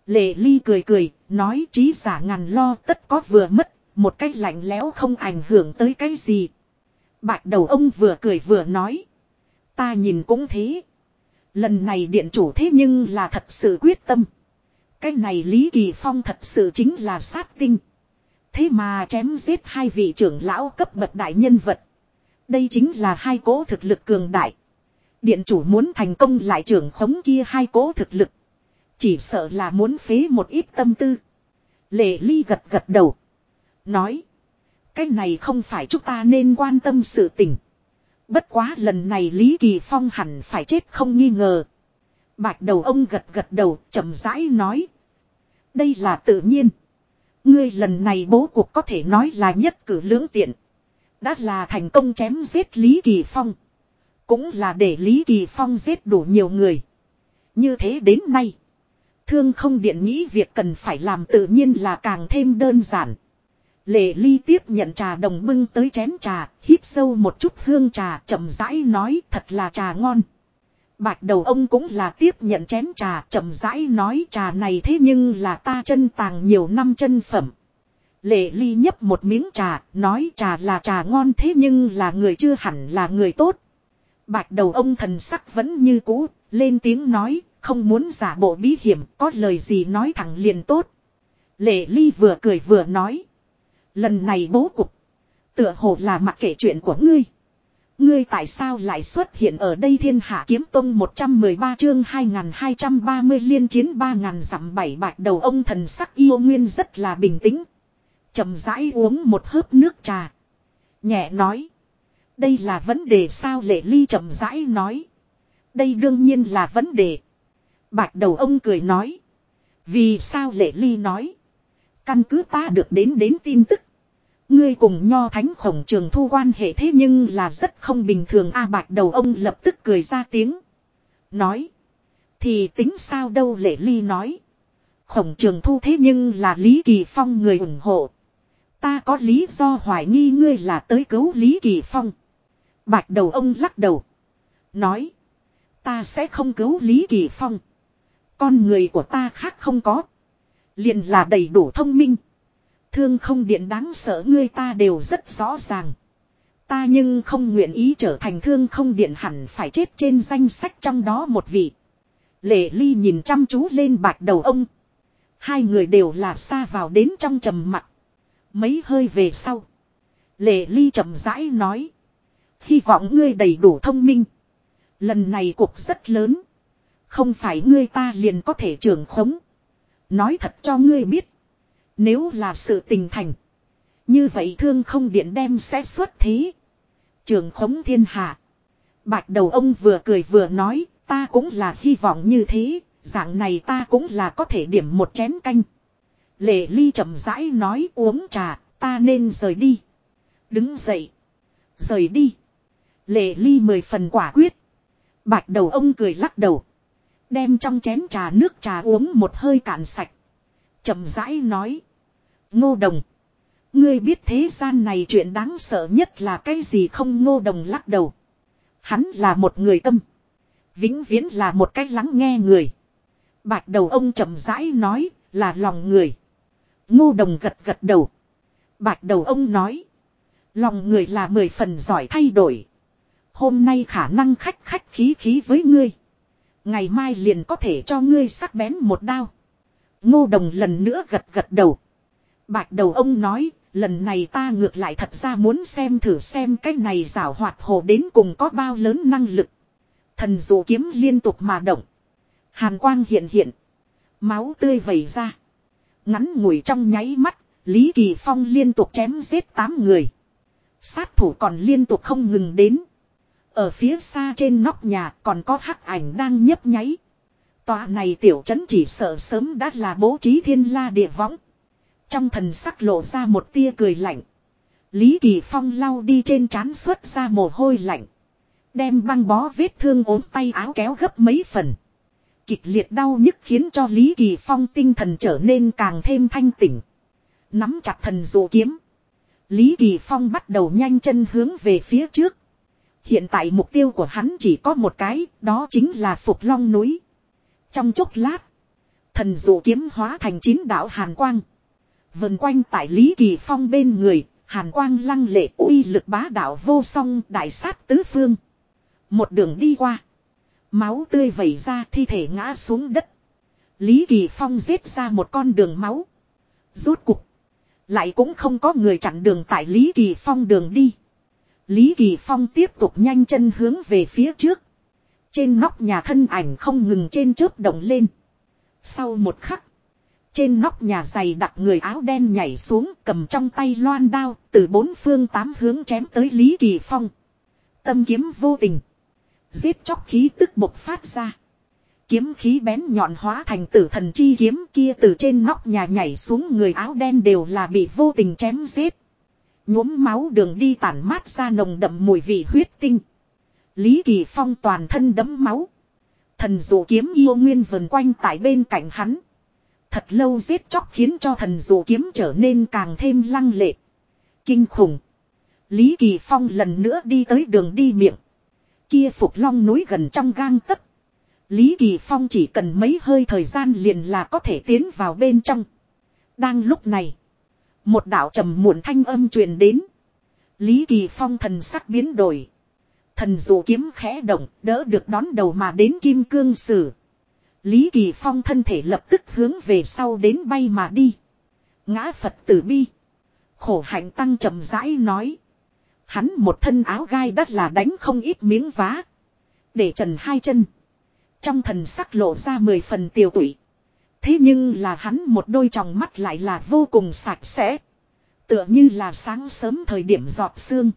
Lệ ly cười cười, nói trí giả ngàn lo tất có vừa mất, một cách lạnh lẽo không ảnh hưởng tới cái gì. Bạch đầu ông vừa cười vừa nói. Ta nhìn cũng thế. Lần này điện chủ thế nhưng là thật sự quyết tâm. Cái này Lý Kỳ Phong thật sự chính là sát tinh. Thế mà chém giết hai vị trưởng lão cấp bậc đại nhân vật. Đây chính là hai cố thực lực cường đại. Điện chủ muốn thành công lại trưởng khống kia hai cố thực lực. Chỉ sợ là muốn phế một ít tâm tư. Lệ ly gật gật đầu. Nói. Cái này không phải chúng ta nên quan tâm sự tình. Bất quá lần này Lý Kỳ Phong hẳn phải chết không nghi ngờ. Bạch đầu ông gật gật đầu, chậm rãi nói. Đây là tự nhiên. Ngươi lần này bố cuộc có thể nói là nhất cử lưỡng tiện. Đã là thành công chém giết Lý Kỳ Phong. Cũng là để Lý Kỳ Phong giết đủ nhiều người. Như thế đến nay. Thương không điện nghĩ việc cần phải làm tự nhiên là càng thêm đơn giản. Lệ ly tiếp nhận trà đồng bưng tới chén trà, hít sâu một chút hương trà, chậm rãi nói thật là trà ngon. Bạch đầu ông cũng là tiếp nhận chén trà, chậm rãi nói trà này thế nhưng là ta chân tàng nhiều năm chân phẩm. Lệ ly nhấp một miếng trà, nói trà là trà ngon thế nhưng là người chưa hẳn là người tốt. Bạch đầu ông thần sắc vẫn như cũ, lên tiếng nói, không muốn giả bộ bí hiểm, có lời gì nói thẳng liền tốt. Lệ ly vừa cười vừa nói. Lần này bố cục. Tựa hồ là mặc kể chuyện của ngươi. Ngươi tại sao lại xuất hiện ở đây thiên hạ kiếm tông 113 chương 2230 liên chiến 3000 dặm bảy bạch đầu ông thần sắc yêu nguyên rất là bình tĩnh. chậm rãi uống một hớp nước trà. Nhẹ nói. Đây là vấn đề sao lệ ly chậm rãi nói. Đây đương nhiên là vấn đề. Bạch đầu ông cười nói. Vì sao lệ ly nói. Căn cứ ta được đến đến tin tức. Ngươi cùng nho thánh khổng trường thu quan hệ thế nhưng là rất không bình thường a bạch đầu ông lập tức cười ra tiếng. Nói. Thì tính sao đâu lệ ly nói. Khổng trường thu thế nhưng là Lý Kỳ Phong người ủng hộ. Ta có lý do hoài nghi ngươi là tới cứu Lý Kỳ Phong. Bạch đầu ông lắc đầu. Nói. Ta sẽ không cứu Lý Kỳ Phong. Con người của ta khác không có. Liền là đầy đủ thông minh. Thương không điện đáng sợ ngươi ta đều rất rõ ràng. Ta nhưng không nguyện ý trở thành thương không điện hẳn phải chết trên danh sách trong đó một vị. Lệ ly nhìn chăm chú lên bạch đầu ông. Hai người đều là xa vào đến trong trầm mặc. Mấy hơi về sau. Lệ ly chậm rãi nói. Hy vọng ngươi đầy đủ thông minh. Lần này cuộc rất lớn. Không phải ngươi ta liền có thể trưởng khống. Nói thật cho ngươi biết. Nếu là sự tình thành. Như vậy thương không điện đem sẽ xuất thế. Trường khống thiên hạ. Bạch đầu ông vừa cười vừa nói. Ta cũng là hy vọng như thế. Dạng này ta cũng là có thể điểm một chén canh. Lệ ly chậm rãi nói, uống trà. Ta nên rời đi. Đứng dậy. Rời đi. Lệ ly mười phần quả quyết. Bạch đầu ông cười lắc đầu. Đem trong chén trà nước trà uống một hơi cạn sạch. chậm rãi nói. Ngô đồng. Ngươi biết thế gian này chuyện đáng sợ nhất là cái gì không ngô đồng lắc đầu. Hắn là một người tâm. Vĩnh viễn là một cách lắng nghe người. Bạch đầu ông chậm rãi nói là lòng người. Ngô đồng gật gật đầu. Bạch đầu ông nói. Lòng người là mười phần giỏi thay đổi. Hôm nay khả năng khách khách khí khí với ngươi. Ngày mai liền có thể cho ngươi sắc bén một đao. Ngô đồng lần nữa gật gật đầu. Bạch đầu ông nói, lần này ta ngược lại thật ra muốn xem thử xem cái này rảo hoạt hồ đến cùng có bao lớn năng lực. Thần dụ kiếm liên tục mà động. Hàn quang hiện hiện. Máu tươi vẩy ra. Ngắn ngủi trong nháy mắt, Lý Kỳ Phong liên tục chém giết 8 người. Sát thủ còn liên tục không ngừng đến. Ở phía xa trên nóc nhà còn có hắc ảnh đang nhấp nháy. Tòa này tiểu trấn chỉ sợ sớm đã là bố trí thiên la địa võng. Trong thần sắc lộ ra một tia cười lạnh. Lý Kỳ Phong lau đi trên trán xuất ra mồ hôi lạnh. Đem băng bó vết thương ốm tay áo kéo gấp mấy phần. Kịch liệt đau nhức khiến cho Lý Kỳ Phong tinh thần trở nên càng thêm thanh tỉnh. Nắm chặt thần dụ kiếm. Lý Kỳ Phong bắt đầu nhanh chân hướng về phía trước. Hiện tại mục tiêu của hắn chỉ có một cái, đó chính là Phục Long núi. Trong chốc lát, thần dụ kiếm hóa thành chín đạo hàn quang. Vần quanh tại Lý Kỳ Phong bên người, hàn quang lăng lệ uy lực bá đạo vô song đại sát tứ phương. Một đường đi qua. Máu tươi vẩy ra thi thể ngã xuống đất. Lý Kỳ Phong giết ra một con đường máu. Rốt cục. Lại cũng không có người chặn đường tại Lý Kỳ Phong đường đi. Lý Kỳ Phong tiếp tục nhanh chân hướng về phía trước. Trên nóc nhà thân ảnh không ngừng trên chớp động lên. Sau một khắc. Trên nóc nhà dày đặt người áo đen nhảy xuống cầm trong tay loan đao, từ bốn phương tám hướng chém tới Lý Kỳ Phong. Tâm kiếm vô tình. Giết chóc khí tức bộc phát ra. Kiếm khí bén nhọn hóa thành tử thần chi kiếm kia từ trên nóc nhà nhảy xuống người áo đen đều là bị vô tình chém giết. Nhuốm máu đường đi tản mát ra nồng đậm mùi vị huyết tinh. Lý Kỳ Phong toàn thân đấm máu. Thần dụ kiếm yêu nguyên vần quanh tại bên cạnh hắn. Thật lâu giết chóc khiến cho thần dụ kiếm trở nên càng thêm lăng lệ. Kinh khủng. Lý Kỳ Phong lần nữa đi tới đường đi miệng. Kia phục long núi gần trong gang tấc. Lý Kỳ Phong chỉ cần mấy hơi thời gian liền là có thể tiến vào bên trong. Đang lúc này. Một đạo trầm muộn thanh âm truyền đến. Lý Kỳ Phong thần sắc biến đổi. Thần dụ kiếm khẽ động, đỡ được đón đầu mà đến kim cương sử. Lý Kỳ Phong thân thể lập tức hướng về sau đến bay mà đi. Ngã Phật tử bi. Khổ hạnh tăng trầm rãi nói. Hắn một thân áo gai đất là đánh không ít miếng vá. Để trần hai chân. Trong thần sắc lộ ra mười phần tiêu tụy. Thế nhưng là hắn một đôi tròng mắt lại là vô cùng sạch sẽ. Tựa như là sáng sớm thời điểm giọt sương.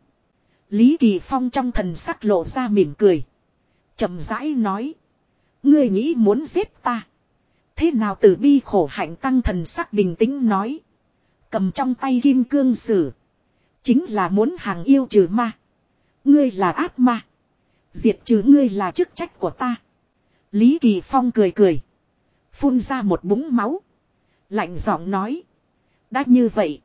Lý Kỳ Phong trong thần sắc lộ ra mỉm cười. chậm rãi nói. Ngươi nghĩ muốn giết ta. Thế nào Tử bi khổ hạnh tăng thần sắc bình tĩnh nói. Cầm trong tay kim cương sử. Chính là muốn hàng yêu trừ ma. Ngươi là ác ma. Diệt trừ ngươi là chức trách của ta. Lý Kỳ Phong cười cười. Phun ra một búng máu. Lạnh giọng nói. Đã như vậy.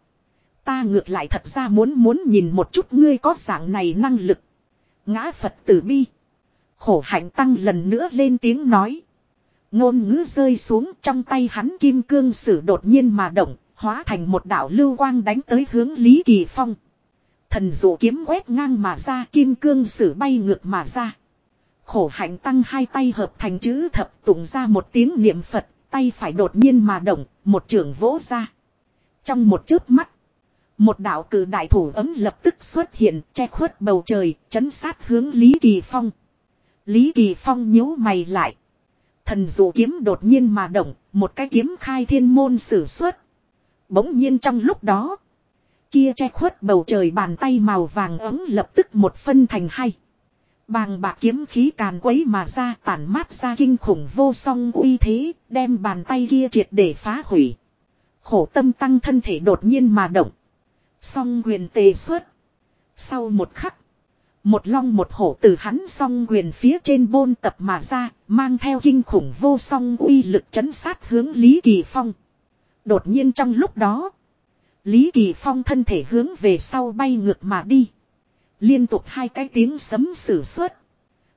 Ta ngược lại thật ra muốn muốn nhìn một chút ngươi có dạng này năng lực. Ngã Phật tử bi. Khổ hạnh tăng lần nữa lên tiếng nói. Ngôn ngữ rơi xuống trong tay hắn kim cương sử đột nhiên mà động, hóa thành một đạo lưu quang đánh tới hướng Lý Kỳ Phong. Thần dụ kiếm quét ngang mà ra kim cương sử bay ngược mà ra. Khổ hạnh tăng hai tay hợp thành chữ thập tụng ra một tiếng niệm Phật, tay phải đột nhiên mà động, một trường vỗ ra. Trong một chớp mắt, một đạo cử đại thủ ấm lập tức xuất hiện, che khuất bầu trời, chấn sát hướng Lý Kỳ Phong. Lý Kỳ Phong nhíu mày lại. Thần dụ kiếm đột nhiên mà động, một cái kiếm khai thiên môn sử xuất. Bỗng nhiên trong lúc đó, kia che khuất bầu trời bàn tay màu vàng ấm lập tức một phân thành hai. Bàng bạc kiếm khí càn quấy mà ra tản mát ra kinh khủng vô song uy thế, đem bàn tay kia triệt để phá hủy. Khổ tâm tăng thân thể đột nhiên mà động. Song quyền tề xuất. Sau một khắc. Một long một hổ từ hắn song quyền phía trên bôn tập mà ra, mang theo kinh khủng vô song uy lực chấn sát hướng Lý Kỳ Phong. Đột nhiên trong lúc đó. Lý Kỳ Phong thân thể hướng về sau bay ngược mà đi. Liên tục hai cái tiếng sấm sử xuất.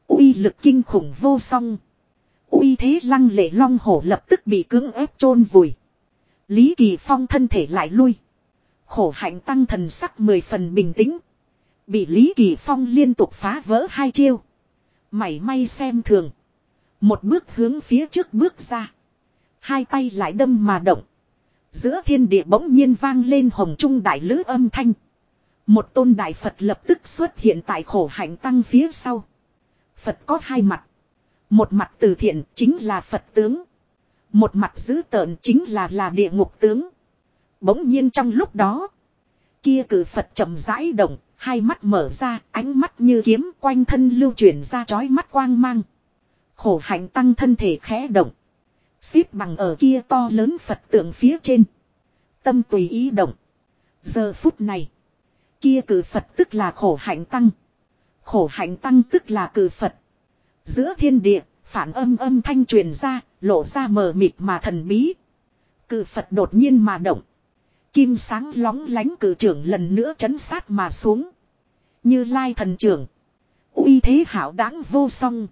uy lực kinh khủng vô song. uy thế lăng lệ long hổ lập tức bị cưỡng ép chôn vùi. Lý Kỳ Phong thân thể lại lui. Khổ hạnh tăng thần sắc mười phần bình tĩnh. Bị Lý Kỳ Phong liên tục phá vỡ hai chiêu. Mảy may xem thường. Một bước hướng phía trước bước ra. Hai tay lại đâm mà động. Giữa thiên địa bỗng nhiên vang lên hồng trung đại lữ âm thanh. Một tôn đại Phật lập tức xuất hiện tại khổ hạnh tăng phía sau. Phật có hai mặt. Một mặt từ thiện chính là Phật tướng. Một mặt dữ tợn chính là là địa ngục tướng. Bỗng nhiên trong lúc đó. Kia cử Phật chậm rãi động, hai mắt mở ra, ánh mắt như kiếm quanh thân lưu chuyển ra chói mắt quang mang. Khổ hạnh tăng thân thể khẽ động. Xếp bằng ở kia to lớn Phật tượng phía trên. Tâm tùy ý động. Giờ phút này. Kia cử Phật tức là khổ hạnh tăng. Khổ hạnh tăng tức là cử Phật. Giữa thiên địa, phản âm âm thanh truyền ra, lộ ra mờ mịt mà thần bí. Cử Phật đột nhiên mà động. Kim sáng lóng lánh cử trưởng lần nữa chấn sát mà xuống. Như lai thần trưởng. uy thế hảo đáng vô song.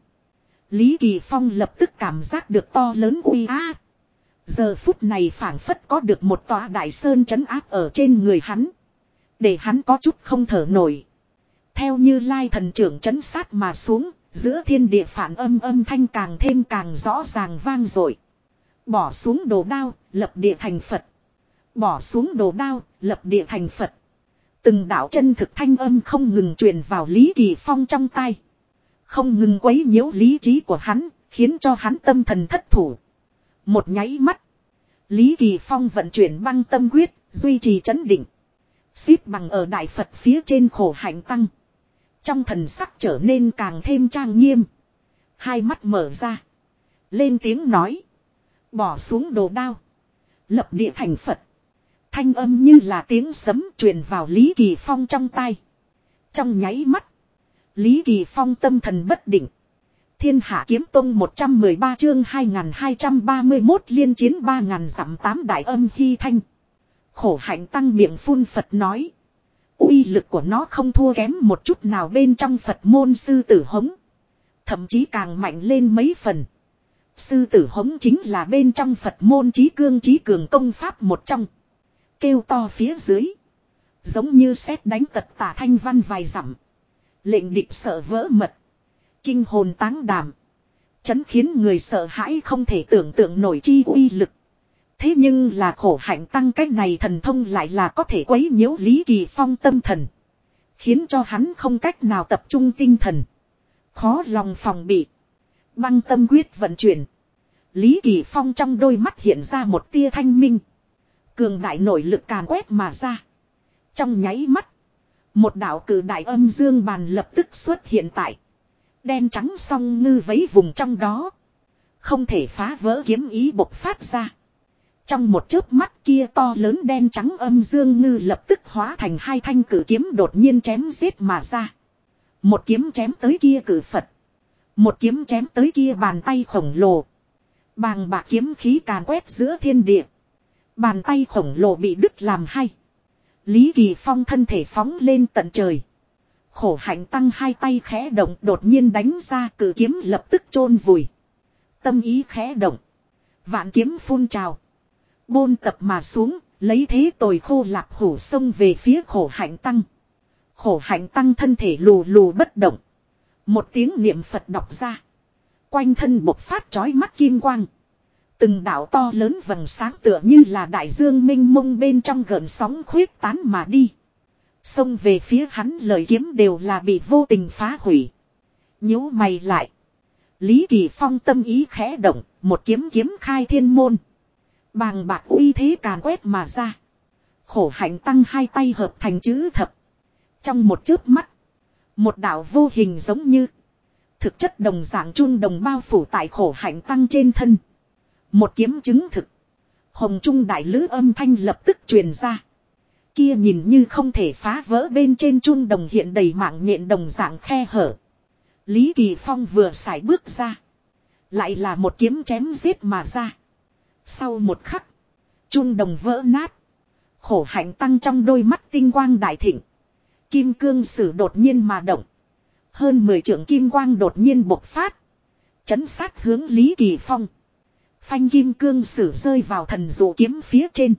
Lý Kỳ Phong lập tức cảm giác được to lớn uy á. Giờ phút này phảng phất có được một tòa đại sơn chấn áp ở trên người hắn. Để hắn có chút không thở nổi. Theo như lai thần trưởng chấn sát mà xuống, giữa thiên địa phản âm âm thanh càng thêm càng rõ ràng vang dội Bỏ xuống đồ đao, lập địa thành Phật. Bỏ xuống đồ đao, lập địa thành Phật. Từng đạo chân thực thanh âm không ngừng truyền vào Lý Kỳ Phong trong tay. Không ngừng quấy nhiễu lý trí của hắn, khiến cho hắn tâm thần thất thủ. Một nháy mắt. Lý Kỳ Phong vận chuyển băng tâm quyết, duy trì chấn định. Xíp bằng ở Đại Phật phía trên khổ hạnh tăng. Trong thần sắc trở nên càng thêm trang nghiêm. Hai mắt mở ra. Lên tiếng nói. Bỏ xuống đồ đao. Lập địa thành Phật. Thanh âm như là tiếng sấm truyền vào Lý Kỳ Phong trong tay. Trong nháy mắt. Lý Kỳ Phong tâm thần bất định. Thiên Hạ Kiếm Tông 113 chương 2231 liên chiến 3000 dặm 8 đại âm hy thanh. Khổ hạnh tăng miệng phun Phật nói. uy lực của nó không thua kém một chút nào bên trong Phật môn sư tử hống. Thậm chí càng mạnh lên mấy phần. Sư tử hống chính là bên trong Phật môn trí cương trí cường công pháp một trong. Kêu to phía dưới. Giống như xét đánh tật tả thanh văn vài dặm. Lệnh địch sợ vỡ mật. Kinh hồn táng đảm. Chấn khiến người sợ hãi không thể tưởng tượng nổi chi uy lực. Thế nhưng là khổ hạnh tăng cách này thần thông lại là có thể quấy nhiễu Lý Kỳ Phong tâm thần. Khiến cho hắn không cách nào tập trung tinh thần. Khó lòng phòng bị. Băng tâm quyết vận chuyển. Lý Kỳ Phong trong đôi mắt hiện ra một tia thanh minh. Cường đại nội lực càn quét mà ra. Trong nháy mắt. Một đạo cử đại âm dương bàn lập tức xuất hiện tại. Đen trắng song ngư vấy vùng trong đó. Không thể phá vỡ kiếm ý bộc phát ra. Trong một chớp mắt kia to lớn đen trắng âm dương ngư lập tức hóa thành hai thanh cử kiếm đột nhiên chém giết mà ra. Một kiếm chém tới kia cử Phật. Một kiếm chém tới kia bàn tay khổng lồ. Bàng bạc kiếm khí càn quét giữa thiên địa. Bàn tay khổng lồ bị đứt làm hai. Lý Kỳ Phong thân thể phóng lên tận trời. Khổ hạnh tăng hai tay khẽ động đột nhiên đánh ra cử kiếm lập tức chôn vùi. Tâm ý khẽ động. Vạn kiếm phun trào. Bôn tập mà xuống, lấy thế tồi khô lạp hủ sông về phía khổ hạnh tăng. Khổ hạnh tăng thân thể lù lù bất động. Một tiếng niệm Phật đọc ra. Quanh thân bộc phát chói mắt kim quang. Từng đảo to lớn vầng sáng tựa như là đại dương minh mông bên trong gần sóng khuyết tán mà đi. Xông về phía hắn lời kiếm đều là bị vô tình phá hủy. nhíu mày lại. Lý Kỳ Phong tâm ý khẽ động, một kiếm kiếm khai thiên môn. Bàng bạc uy thế càn quét mà ra. Khổ hạnh tăng hai tay hợp thành chữ thập. Trong một chớp mắt. Một đạo vô hình giống như. Thực chất đồng dạng chun đồng bao phủ tại khổ hạnh tăng trên thân. Một kiếm chứng thực. Hồng Trung đại lữ âm thanh lập tức truyền ra. Kia nhìn như không thể phá vỡ bên trên trung đồng hiện đầy mạng nhện đồng dạng khe hở. Lý Kỳ Phong vừa xài bước ra. Lại là một kiếm chém giết mà ra. Sau một khắc. trung đồng vỡ nát. Khổ hạnh tăng trong đôi mắt tinh quang đại thịnh. Kim cương sử đột nhiên mà động. Hơn 10 trưởng kim quang đột nhiên bộc phát. Chấn sát hướng Lý Kỳ Phong. Phanh kim cương sử rơi vào thần dụ kiếm phía trên.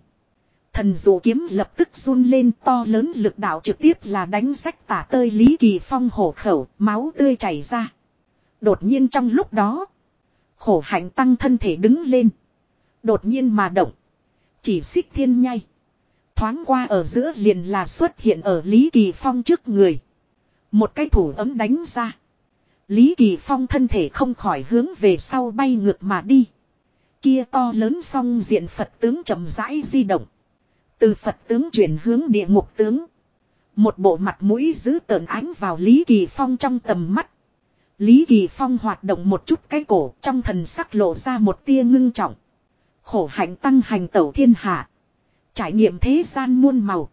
Thần dụ kiếm lập tức run lên to lớn lực đạo trực tiếp là đánh sách tả tơi Lý Kỳ Phong hổ khẩu, máu tươi chảy ra. Đột nhiên trong lúc đó, khổ hạnh tăng thân thể đứng lên. Đột nhiên mà động. Chỉ xích thiên nhai. Thoáng qua ở giữa liền là xuất hiện ở Lý Kỳ Phong trước người. Một cái thủ ấm đánh ra. Lý Kỳ Phong thân thể không khỏi hướng về sau bay ngược mà đi. Kia to lớn song diện Phật tướng chậm rãi di động. Từ Phật tướng chuyển hướng địa ngục tướng. Một bộ mặt mũi giữ tợn ánh vào Lý Kỳ Phong trong tầm mắt. Lý Kỳ Phong hoạt động một chút cái cổ, trong thần sắc lộ ra một tia ngưng trọng. Khổ hạnh tăng hành tẩu thiên hạ. Trải nghiệm thế gian muôn màu.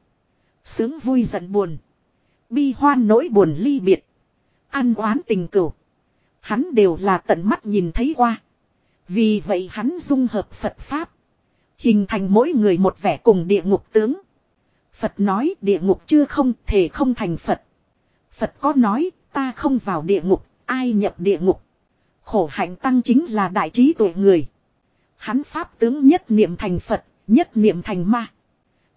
Sướng vui giận buồn. Bi hoan nỗi buồn ly biệt. Ăn oán tình cửu. Hắn đều là tận mắt nhìn thấy qua. Vì vậy hắn dung hợp Phật Pháp. Hình thành mỗi người một vẻ cùng địa ngục tướng. Phật nói địa ngục chưa không thể không thành Phật. Phật có nói ta không vào địa ngục, ai nhập địa ngục. Khổ hạnh tăng chính là đại trí tuệ người. Hắn Pháp tướng nhất niệm thành Phật, nhất niệm thành ma.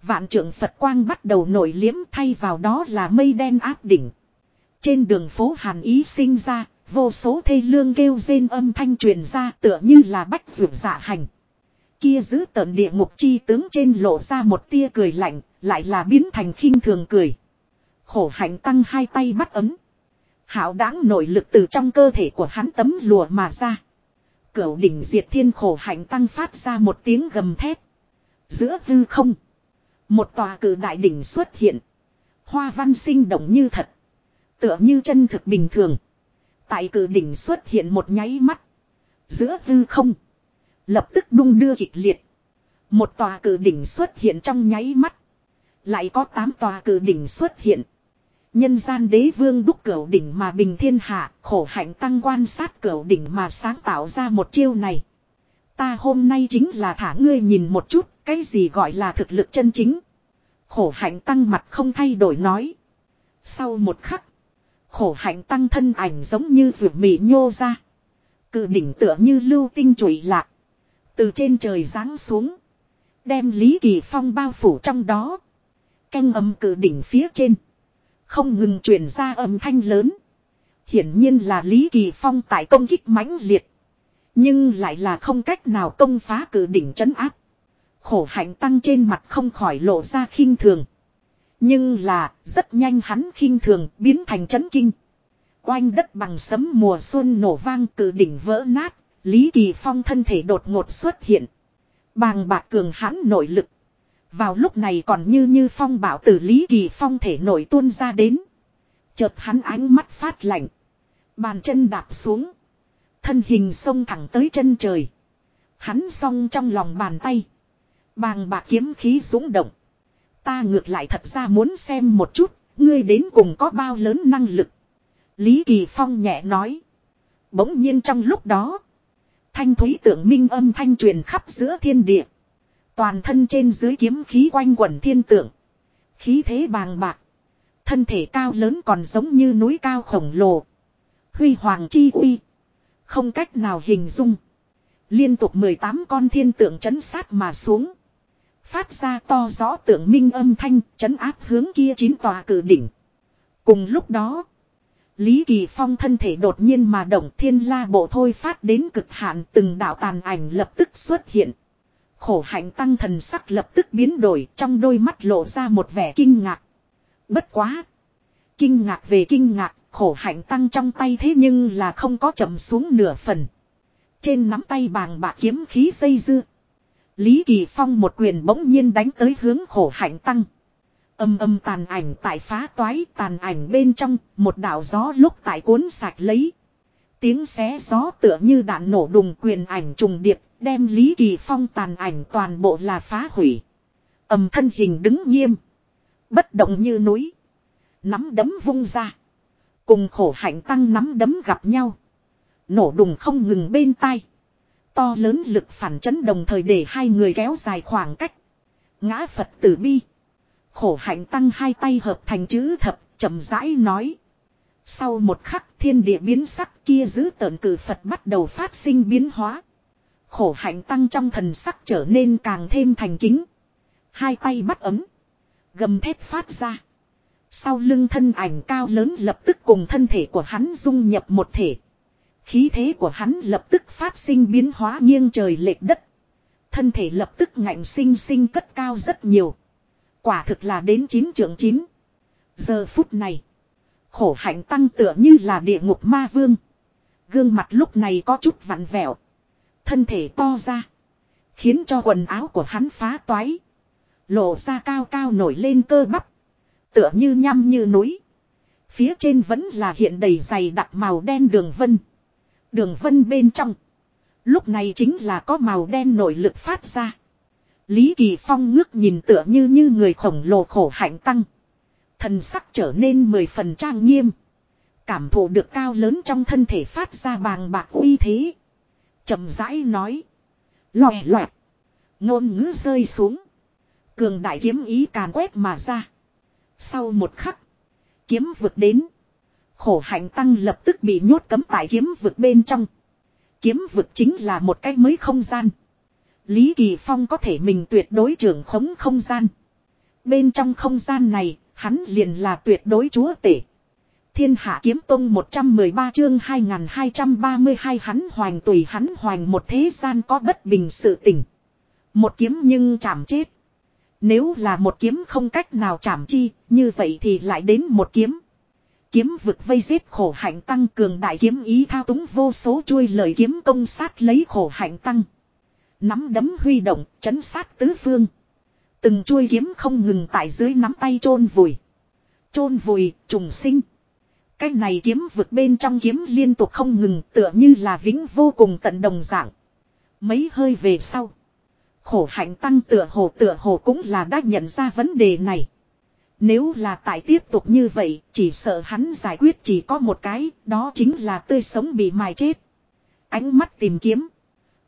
Vạn trưởng Phật quang bắt đầu nổi liếm thay vào đó là mây đen áp đỉnh. Trên đường phố Hàn Ý sinh ra, vô số thê lương kêu rên âm thanh truyền ra tựa như là bách vượt dạ hành. Kia giữ tợn địa ngục chi tướng trên lộ ra một tia cười lạnh, lại là biến thành khinh thường cười. Khổ hạnh tăng hai tay bắt ấm. Hảo đáng nội lực từ trong cơ thể của hắn tấm lùa mà ra. Cửu đỉnh diệt thiên khổ hạnh tăng phát ra một tiếng gầm thét. Giữa hư không. Một tòa cử đại đỉnh xuất hiện. Hoa văn sinh động như thật. Tựa như chân thực bình thường. Tại cử đỉnh xuất hiện một nháy mắt. Giữa hư không. Lập tức đung đưa kịch liệt. Một tòa cử đỉnh xuất hiện trong nháy mắt. Lại có tám tòa cử đỉnh xuất hiện. Nhân gian đế vương đúc cửu đỉnh mà bình thiên hạ, khổ hạnh tăng quan sát cửu đỉnh mà sáng tạo ra một chiêu này. Ta hôm nay chính là thả ngươi nhìn một chút, cái gì gọi là thực lực chân chính. Khổ hạnh tăng mặt không thay đổi nói. Sau một khắc, khổ hạnh tăng thân ảnh giống như ruột mì nhô ra. Cự đỉnh tựa như lưu tinh trụy lạc. Từ trên trời giáng xuống. Đem Lý Kỳ Phong bao phủ trong đó. Canh âm cự đỉnh phía trên. Không ngừng truyền ra âm thanh lớn. Hiển nhiên là Lý Kỳ Phong tại công kích mãnh liệt. Nhưng lại là không cách nào công phá cử đỉnh chấn áp. Khổ hạnh tăng trên mặt không khỏi lộ ra khinh thường. Nhưng là, rất nhanh hắn khinh thường biến thành chấn kinh. Oanh đất bằng sấm mùa xuân nổ vang cử đỉnh vỡ nát, Lý Kỳ Phong thân thể đột ngột xuất hiện. Bàng bạc cường hãn nội lực. Vào lúc này còn như như phong bảo tử Lý Kỳ Phong thể nổi tuôn ra đến. Chợt hắn ánh mắt phát lạnh. Bàn chân đạp xuống. Thân hình xông thẳng tới chân trời. Hắn song trong lòng bàn tay. Bàng bạc kiếm khí dũng động. Ta ngược lại thật ra muốn xem một chút, ngươi đến cùng có bao lớn năng lực. Lý Kỳ Phong nhẹ nói. Bỗng nhiên trong lúc đó. Thanh thúy tượng minh âm thanh truyền khắp giữa thiên địa. Toàn thân trên dưới kiếm khí quanh quẩn thiên tượng. Khí thế bàng bạc. Thân thể cao lớn còn giống như núi cao khổng lồ. Huy hoàng chi uy. Không cách nào hình dung. Liên tục 18 con thiên tượng chấn sát mà xuống. Phát ra to rõ tượng minh âm thanh chấn áp hướng kia chín tòa cử đỉnh. Cùng lúc đó. Lý Kỳ Phong thân thể đột nhiên mà động thiên la bộ thôi phát đến cực hạn từng đạo tàn ảnh lập tức xuất hiện. Khổ hạnh tăng thần sắc lập tức biến đổi trong đôi mắt lộ ra một vẻ kinh ngạc. Bất quá. Kinh ngạc về kinh ngạc, khổ hạnh tăng trong tay thế nhưng là không có chậm xuống nửa phần. Trên nắm tay bàng bạc kiếm khí dây dưa. Lý Kỳ Phong một quyền bỗng nhiên đánh tới hướng khổ hạnh tăng. Âm âm tàn ảnh tại phá toái tàn ảnh bên trong, một đạo gió lúc tại cuốn sạch lấy. Tiếng xé gió tựa như đạn nổ đùng quyền ảnh trùng điệp, đem Lý Kỳ Phong tàn ảnh toàn bộ là phá hủy. Âm thân hình đứng nghiêm. Bất động như núi. Nắm đấm vung ra. Cùng khổ hạnh tăng nắm đấm gặp nhau. Nổ đùng không ngừng bên tai. To lớn lực phản chấn đồng thời để hai người kéo dài khoảng cách. Ngã Phật tử bi. Khổ hạnh tăng hai tay hợp thành chữ thập, chậm rãi nói. Sau một khắc thiên địa biến sắc kia giữ tợn cử Phật bắt đầu phát sinh biến hóa. Khổ hạnh tăng trong thần sắc trở nên càng thêm thành kính. Hai tay bắt ấm. Gầm thép phát ra. Sau lưng thân ảnh cao lớn lập tức cùng thân thể của hắn dung nhập một thể. Khí thế của hắn lập tức phát sinh biến hóa nghiêng trời lệch đất. Thân thể lập tức ngạnh sinh sinh cất cao rất nhiều. Quả thực là đến chín trưởng chín. Giờ phút này. Khổ hạnh tăng tựa như là địa ngục ma vương. Gương mặt lúc này có chút vặn vẹo. Thân thể to ra. Khiến cho quần áo của hắn phá toái. Lộ ra cao cao nổi lên cơ bắp. Tựa như nhăm như núi. Phía trên vẫn là hiện đầy dày đặc màu đen đường vân. Đường vân bên trong. Lúc này chính là có màu đen nội lực phát ra. Lý Kỳ Phong ngước nhìn tựa như như người khổng lồ khổ hạnh tăng. Thần sắc trở nên mười phần trang nghiêm. Cảm thụ được cao lớn trong thân thể phát ra bàng bạc uy thế. chậm rãi nói. Lòe loẹt. Ngôn ngữ rơi xuống. Cường đại kiếm ý càn quét mà ra. Sau một khắc. Kiếm vượt đến. Khổ hạnh tăng lập tức bị nhốt cấm tại kiếm vực bên trong. Kiếm vực chính là một cái mới không gian. Lý Kỳ Phong có thể mình tuyệt đối trưởng khống không gian. Bên trong không gian này, hắn liền là tuyệt đối chúa tể. Thiên hạ kiếm tông 113 chương 2232 hắn hoành tùy hắn hoành một thế gian có bất bình sự tình. Một kiếm nhưng chảm chết. Nếu là một kiếm không cách nào chảm chi, như vậy thì lại đến một kiếm. Kiếm vực vây giết khổ hạnh tăng cường đại kiếm ý thao túng vô số chuôi lời kiếm công sát lấy khổ hạnh tăng. Nắm đấm huy động, chấn sát tứ phương. Từng chuôi kiếm không ngừng tại dưới nắm tay chôn vùi. chôn vùi, trùng sinh. Cái này kiếm vực bên trong kiếm liên tục không ngừng tựa như là vĩnh vô cùng tận đồng dạng. Mấy hơi về sau. Khổ hạnh tăng tựa hồ tựa hồ cũng là đã nhận ra vấn đề này. Nếu là tại tiếp tục như vậy, chỉ sợ hắn giải quyết chỉ có một cái, đó chính là tươi sống bị mài chết. Ánh mắt tìm kiếm.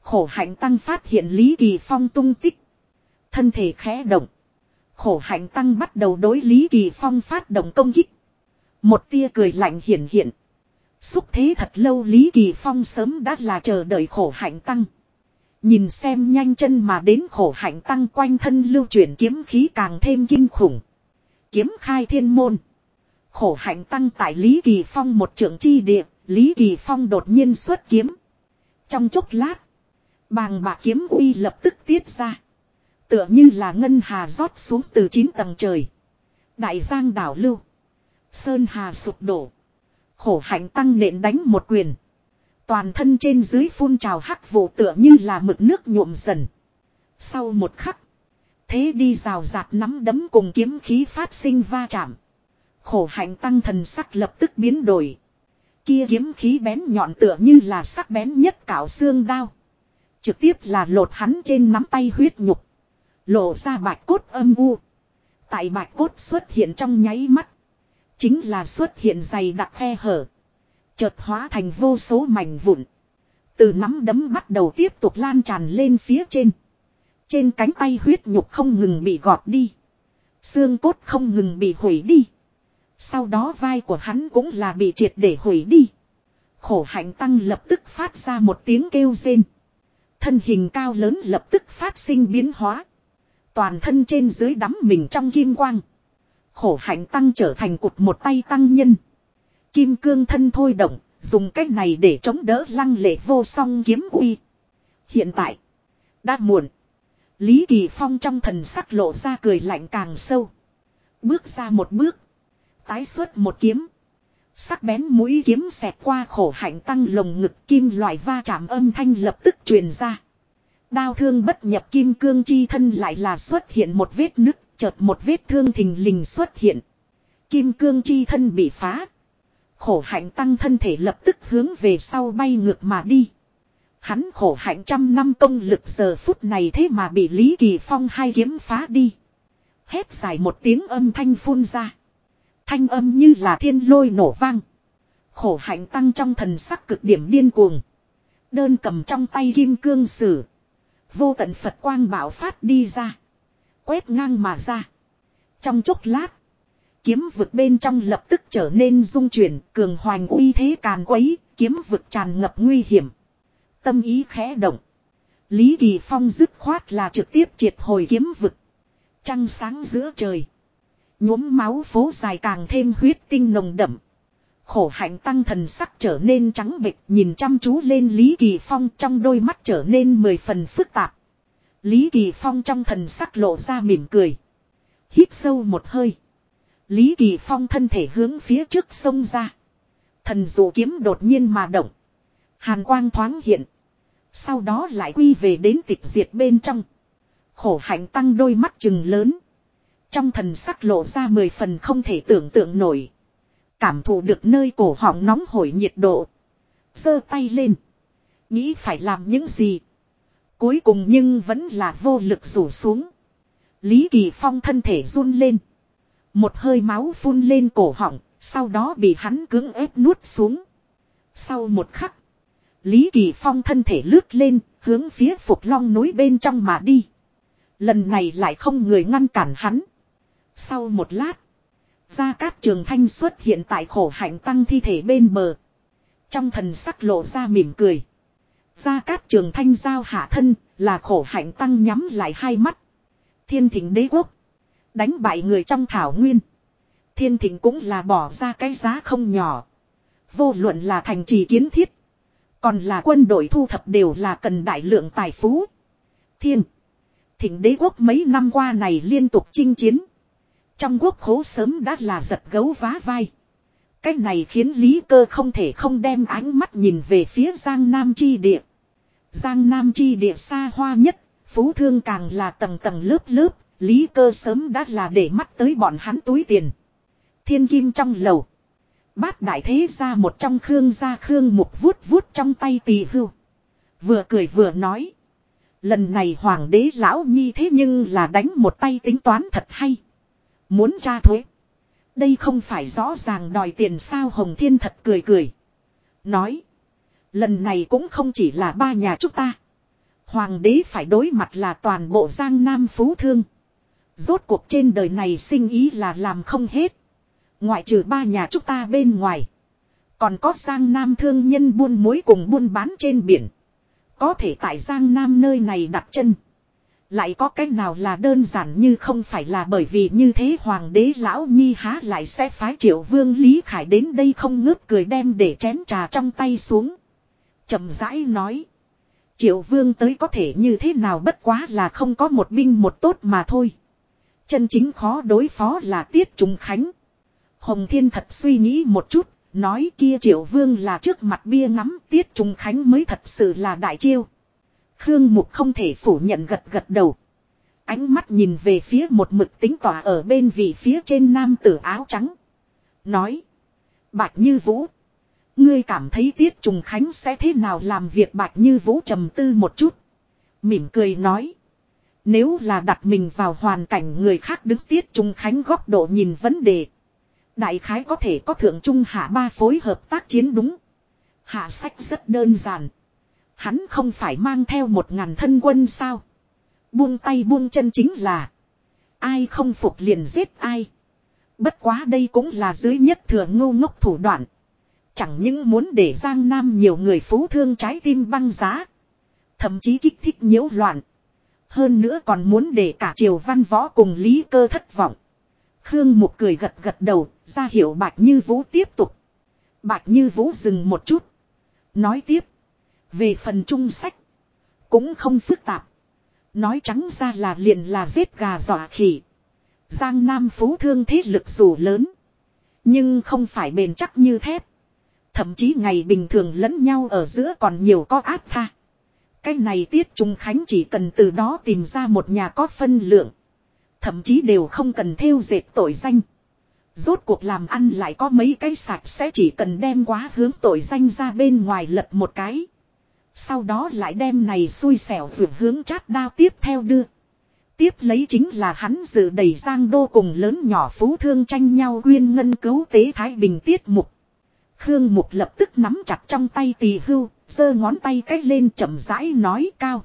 Khổ hạnh tăng phát hiện Lý Kỳ Phong tung tích. Thân thể khẽ động. Khổ hạnh tăng bắt đầu đối Lý Kỳ Phong phát động công kích. Một tia cười lạnh hiển hiện. Xúc thế thật lâu Lý Kỳ Phong sớm đã là chờ đợi khổ hạnh tăng. Nhìn xem nhanh chân mà đến khổ hạnh tăng quanh thân lưu chuyển kiếm khí càng thêm kinh khủng. Kiếm khai thiên môn. Khổ hạnh tăng tại Lý Kỳ Phong một trưởng chi địa, Lý Kỳ Phong đột nhiên xuất kiếm. Trong chốc lát, bàng bạc kiếm uy lập tức tiết ra. Tựa như là ngân hà rót xuống từ chín tầng trời. Đại giang đảo lưu. Sơn hà sụp đổ. Khổ hạnh tăng nện đánh một quyền. Toàn thân trên dưới phun trào hắc vụ tựa như là mực nước nhuộm dần. Sau một khắc. Thế đi rào rạt nắm đấm cùng kiếm khí phát sinh va chạm. Khổ hạnh tăng thần sắc lập tức biến đổi. Kia kiếm khí bén nhọn tựa như là sắc bén nhất cảo xương đao. Trực tiếp là lột hắn trên nắm tay huyết nhục. Lộ ra bạch cốt âm u. Tại bạch cốt xuất hiện trong nháy mắt. Chính là xuất hiện dày đặc khe hở. Chợt hóa thành vô số mảnh vụn. Từ nắm đấm bắt đầu tiếp tục lan tràn lên phía trên. Trên cánh tay huyết nhục không ngừng bị gọt đi. Xương cốt không ngừng bị hủy đi. Sau đó vai của hắn cũng là bị triệt để hủy đi. Khổ hạnh tăng lập tức phát ra một tiếng kêu rên. Thân hình cao lớn lập tức phát sinh biến hóa. Toàn thân trên dưới đắm mình trong kim quang. Khổ hạnh tăng trở thành cụt một tay tăng nhân. Kim cương thân thôi động, dùng cách này để chống đỡ lăng lệ vô song kiếm uy. Hiện tại, đã muộn. Lý Kỳ Phong trong thần sắc lộ ra cười lạnh càng sâu. Bước ra một bước. Tái xuất một kiếm. Sắc bén mũi kiếm xẹt qua khổ hạnh tăng lồng ngực kim loại va chạm âm thanh lập tức truyền ra. Đao thương bất nhập kim cương chi thân lại là xuất hiện một vết nứt, chợt một vết thương thình lình xuất hiện. Kim cương chi thân bị phá. Khổ hạnh tăng thân thể lập tức hướng về sau bay ngược mà đi. Hắn khổ hạnh trăm năm công lực giờ phút này thế mà bị Lý Kỳ Phong hai kiếm phá đi. Hét dài một tiếng âm thanh phun ra. Thanh âm như là thiên lôi nổ vang. Khổ hạnh tăng trong thần sắc cực điểm điên cuồng. Đơn cầm trong tay kim cương sử. Vô tận Phật quang bảo phát đi ra. Quét ngang mà ra. Trong chốc lát. Kiếm vực bên trong lập tức trở nên dung chuyển, cường hoành uy thế càn quấy, kiếm vực tràn ngập nguy hiểm. Tâm ý khẽ động. Lý Kỳ Phong dứt khoát là trực tiếp triệt hồi kiếm vực. Trăng sáng giữa trời. Nhuốm máu phố dài càng thêm huyết tinh nồng đậm. Khổ hạnh tăng thần sắc trở nên trắng bệch, nhìn chăm chú lên Lý Kỳ Phong, trong đôi mắt trở nên mười phần phức tạp. Lý Kỳ Phong trong thần sắc lộ ra mỉm cười. Hít sâu một hơi. Lý Kỳ Phong thân thể hướng phía trước sông ra. Thần dụ kiếm đột nhiên mà động. Hàn quang thoáng hiện. Sau đó lại quy về đến tịch diệt bên trong. Khổ hạnh tăng đôi mắt chừng lớn. Trong thần sắc lộ ra mười phần không thể tưởng tượng nổi. Cảm thụ được nơi cổ họng nóng hổi nhiệt độ. giơ tay lên. Nghĩ phải làm những gì. Cuối cùng nhưng vẫn là vô lực rủ xuống. Lý Kỳ Phong thân thể run lên. Một hơi máu phun lên cổ họng, sau đó bị hắn cứng ép nuốt xuống. Sau một khắc, Lý Kỳ Phong thân thể lướt lên, hướng phía Phục Long núi bên trong mà đi. Lần này lại không người ngăn cản hắn. Sau một lát, Gia Cát Trường Thanh xuất hiện tại khổ hạnh tăng thi thể bên bờ. Trong thần sắc lộ ra mỉm cười. Gia Cát Trường Thanh giao hạ thân, là khổ hạnh tăng nhắm lại hai mắt. Thiên thỉnh đế quốc. Đánh bại người trong thảo nguyên. Thiên thỉnh cũng là bỏ ra cái giá không nhỏ. Vô luận là thành trì kiến thiết. Còn là quân đội thu thập đều là cần đại lượng tài phú. Thiên. Thỉnh đế quốc mấy năm qua này liên tục chinh chiến. Trong quốc khố sớm đã là giật gấu vá vai. Cái này khiến Lý Cơ không thể không đem ánh mắt nhìn về phía Giang Nam Chi Địa. Giang Nam Chi Địa xa hoa nhất, phú thương càng là tầng tầng lớp lớp, Lý Cơ sớm đã là để mắt tới bọn hắn túi tiền. Thiên kim trong lầu. Bát đại thế ra một trong khương ra khương mục vuốt vuốt trong tay tỳ hưu. Vừa cười vừa nói. Lần này hoàng đế lão nhi thế nhưng là đánh một tay tính toán thật hay. Muốn tra thuế. Đây không phải rõ ràng đòi tiền sao Hồng Thiên thật cười cười. Nói. Lần này cũng không chỉ là ba nhà chúng ta. Hoàng đế phải đối mặt là toàn bộ giang nam phú thương. Rốt cuộc trên đời này sinh ý là làm không hết. Ngoại trừ ba nhà chúng ta bên ngoài. Còn có Giang Nam thương nhân buôn muối cùng buôn bán trên biển. Có thể tại Giang Nam nơi này đặt chân. Lại có cách nào là đơn giản như không phải là bởi vì như thế Hoàng đế Lão Nhi há lại sẽ phái triệu vương Lý Khải đến đây không ngớt cười đem để chén trà trong tay xuống. chậm rãi nói. Triệu vương tới có thể như thế nào bất quá là không có một binh một tốt mà thôi. Chân chính khó đối phó là Tiết Trung Khánh. Hồng Thiên thật suy nghĩ một chút, nói kia Triệu Vương là trước mặt bia ngắm, Tiết Trung Khánh mới thật sự là đại chiêu. Khương Mục không thể phủ nhận gật gật đầu. Ánh mắt nhìn về phía một mực tính tỏa ở bên vị phía trên nam tử áo trắng. Nói. Bạch Như Vũ. Ngươi cảm thấy Tiết Trùng Khánh sẽ thế nào làm việc Bạch Như Vũ trầm tư một chút. Mỉm cười nói. Nếu là đặt mình vào hoàn cảnh người khác đứng Tiết Trùng Khánh góc độ nhìn vấn đề. Đại khái có thể có thượng trung hạ ba phối hợp tác chiến đúng. Hạ sách rất đơn giản. Hắn không phải mang theo một ngàn thân quân sao. Buông tay buông chân chính là. Ai không phục liền giết ai. Bất quá đây cũng là dưới nhất thừa ngô ngốc thủ đoạn. Chẳng những muốn để Giang Nam nhiều người phú thương trái tim băng giá. Thậm chí kích thích nhiễu loạn. Hơn nữa còn muốn để cả triều văn võ cùng lý cơ thất vọng. Khương Mục cười gật gật đầu, ra hiệu Bạch Như Vũ tiếp tục. Bạch Như Vũ dừng một chút. Nói tiếp. Về phần trung sách. Cũng không phức tạp. Nói trắng ra là liền là giết gà dọa khỉ. Giang Nam Phú Thương thế lực dù lớn. Nhưng không phải bền chắc như thép. Thậm chí ngày bình thường lẫn nhau ở giữa còn nhiều có áp tha. Cái này Tiết Trung Khánh chỉ cần từ đó tìm ra một nhà có phân lượng. Thậm chí đều không cần theo dệt tội danh. Rốt cuộc làm ăn lại có mấy cái sạch sẽ chỉ cần đem quá hướng tội danh ra bên ngoài lật một cái. Sau đó lại đem này xui xẻo vượt hướng chát đao tiếp theo đưa. Tiếp lấy chính là hắn dự đầy giang đô cùng lớn nhỏ phú thương tranh nhau quyên ngân cứu tế Thái Bình tiết mục. Khương Mục lập tức nắm chặt trong tay tỳ hưu, giơ ngón tay cách lên chậm rãi nói cao.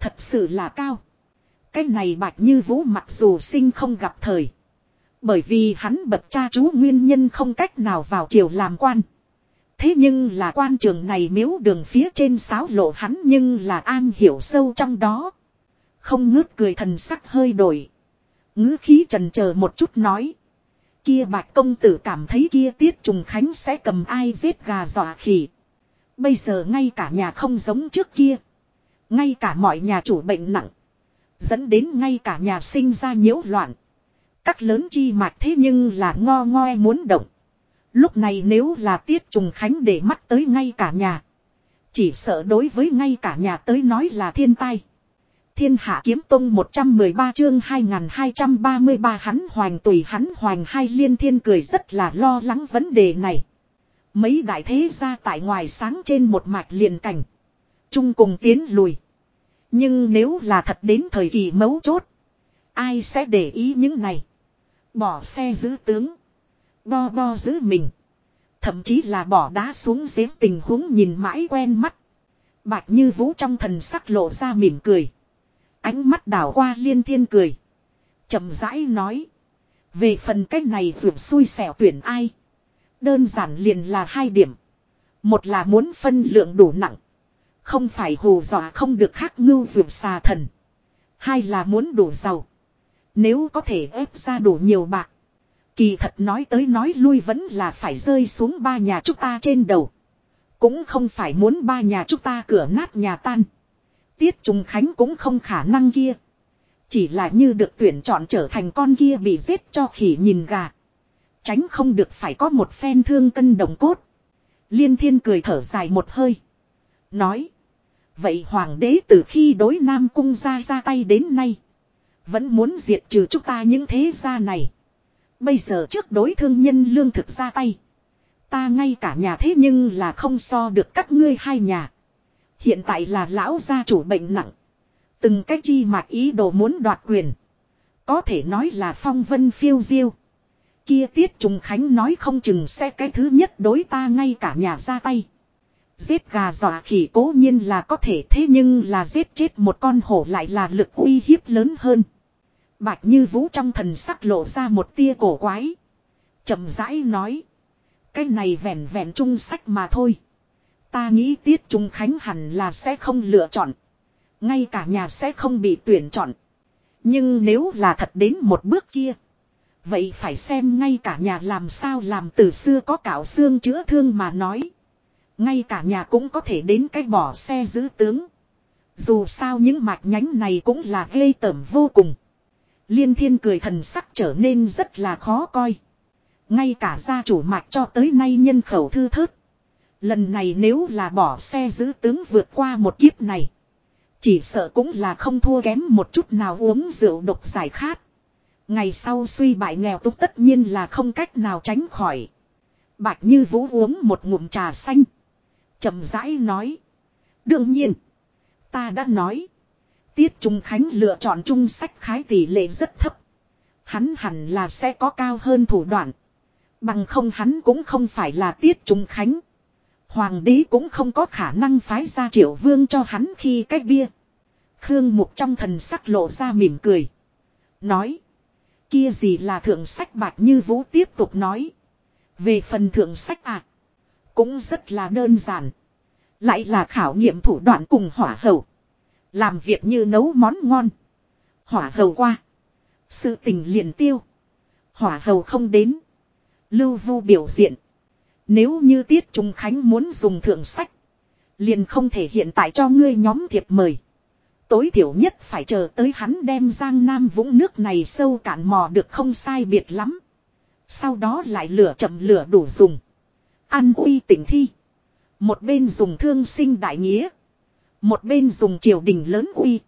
Thật sự là cao. Cái này bạch như vũ mặc dù sinh không gặp thời. Bởi vì hắn bật cha chú nguyên nhân không cách nào vào triều làm quan. Thế nhưng là quan trường này miếu đường phía trên sáo lộ hắn nhưng là an hiểu sâu trong đó. Không ngước cười thần sắc hơi đổi. ngữ khí trần chờ một chút nói. Kia bạch công tử cảm thấy kia tiết trùng khánh sẽ cầm ai giết gà dọa khỉ. Bây giờ ngay cả nhà không giống trước kia. Ngay cả mọi nhà chủ bệnh nặng. Dẫn đến ngay cả nhà sinh ra nhiễu loạn. Các lớn chi mạch thế nhưng là ngo ngoe muốn động. Lúc này nếu là tiết trùng khánh để mắt tới ngay cả nhà. Chỉ sợ đối với ngay cả nhà tới nói là thiên tai. Thiên hạ kiếm tông 113 chương 2233 hắn hoành tùy, hắn hoành hai liên thiên cười rất là lo lắng vấn đề này. Mấy đại thế gia tại ngoài sáng trên một mạch liền cảnh. Chung cùng tiến lùi. Nhưng nếu là thật đến thời kỳ mấu chốt. Ai sẽ để ý những này. Bỏ xe giữ tướng. Bo bo giữ mình. Thậm chí là bỏ đá xuống giếng tình huống nhìn mãi quen mắt. Bạch như vũ trong thần sắc lộ ra mỉm cười. Ánh mắt đảo qua liên thiên cười. chậm rãi nói. Về phần cách này vượt xui xẻo tuyển ai. Đơn giản liền là hai điểm. Một là muốn phân lượng đủ nặng. Không phải hù dọa không được khắc ngưu vượt xà thần. Hai là muốn đủ giàu. Nếu có thể ép ra đủ nhiều bạc. Kỳ thật nói tới nói lui vẫn là phải rơi xuống ba nhà chúng ta trên đầu. Cũng không phải muốn ba nhà chúng ta cửa nát nhà tan. Tiết Trung Khánh cũng không khả năng kia. Chỉ là như được tuyển chọn trở thành con kia bị giết cho khỉ nhìn gà. Tránh không được phải có một phen thương cân đồng cốt. Liên thiên cười thở dài một hơi. Nói. Vậy hoàng đế từ khi đối Nam Cung ra ra tay đến nay. Vẫn muốn diệt trừ chúng ta những thế gia này. Bây giờ trước đối thương nhân lương thực ra tay. Ta ngay cả nhà thế nhưng là không so được các ngươi hai nhà. Hiện tại là lão gia chủ bệnh nặng. Từng cái chi mạc ý đồ muốn đoạt quyền. Có thể nói là phong vân phiêu diêu. Kia tiết trùng khánh nói không chừng sẽ cái thứ nhất đối ta ngay cả nhà ra tay. Giết gà dọa khỉ cố nhiên là có thể thế nhưng là giết chết một con hổ lại là lực uy hiếp lớn hơn. Bạch như vũ trong thần sắc lộ ra một tia cổ quái. chậm rãi nói. Cái này vẹn vẹn trung sách mà thôi. Ta nghĩ tiết trung khánh hẳn là sẽ không lựa chọn. Ngay cả nhà sẽ không bị tuyển chọn. Nhưng nếu là thật đến một bước kia. Vậy phải xem ngay cả nhà làm sao làm từ xưa có cạo xương chữa thương mà nói. Ngay cả nhà cũng có thể đến cái bỏ xe giữ tướng. Dù sao những mạch nhánh này cũng là ghê tởm vô cùng. Liên thiên cười thần sắc trở nên rất là khó coi. Ngay cả gia chủ mạch cho tới nay nhân khẩu thư thớt. Lần này nếu là bỏ xe giữ tướng vượt qua một kiếp này. Chỉ sợ cũng là không thua kém một chút nào uống rượu độc giải khát. Ngày sau suy bại nghèo túc tất nhiên là không cách nào tránh khỏi. Bạch như vũ uống một ngụm trà xanh chậm rãi nói. Đương nhiên. Ta đã nói. Tiết Trung Khánh lựa chọn trung sách khái tỷ lệ rất thấp. Hắn hẳn là sẽ có cao hơn thủ đoạn. Bằng không hắn cũng không phải là Tiết Trung Khánh. Hoàng đế cũng không có khả năng phái ra triệu vương cho hắn khi cách bia. Khương Mục trong thần sắc lộ ra mỉm cười. Nói. Kia gì là thượng sách bạc như vũ tiếp tục nói. Về phần thượng sách à. Cũng rất là đơn giản. Lại là khảo nghiệm thủ đoạn cùng hỏa hầu. Làm việc như nấu món ngon. Hỏa hầu qua. Sự tình liền tiêu. Hỏa hầu không đến. Lưu vu biểu diện. Nếu như Tiết Trung Khánh muốn dùng thượng sách. Liền không thể hiện tại cho ngươi nhóm thiệp mời. Tối thiểu nhất phải chờ tới hắn đem Giang Nam vũng nước này sâu cạn mò được không sai biệt lắm. Sau đó lại lửa chậm lửa đủ dùng an uy tỉnh thi. Một bên dùng thương sinh đại nghĩa. Một bên dùng triều đình lớn uy.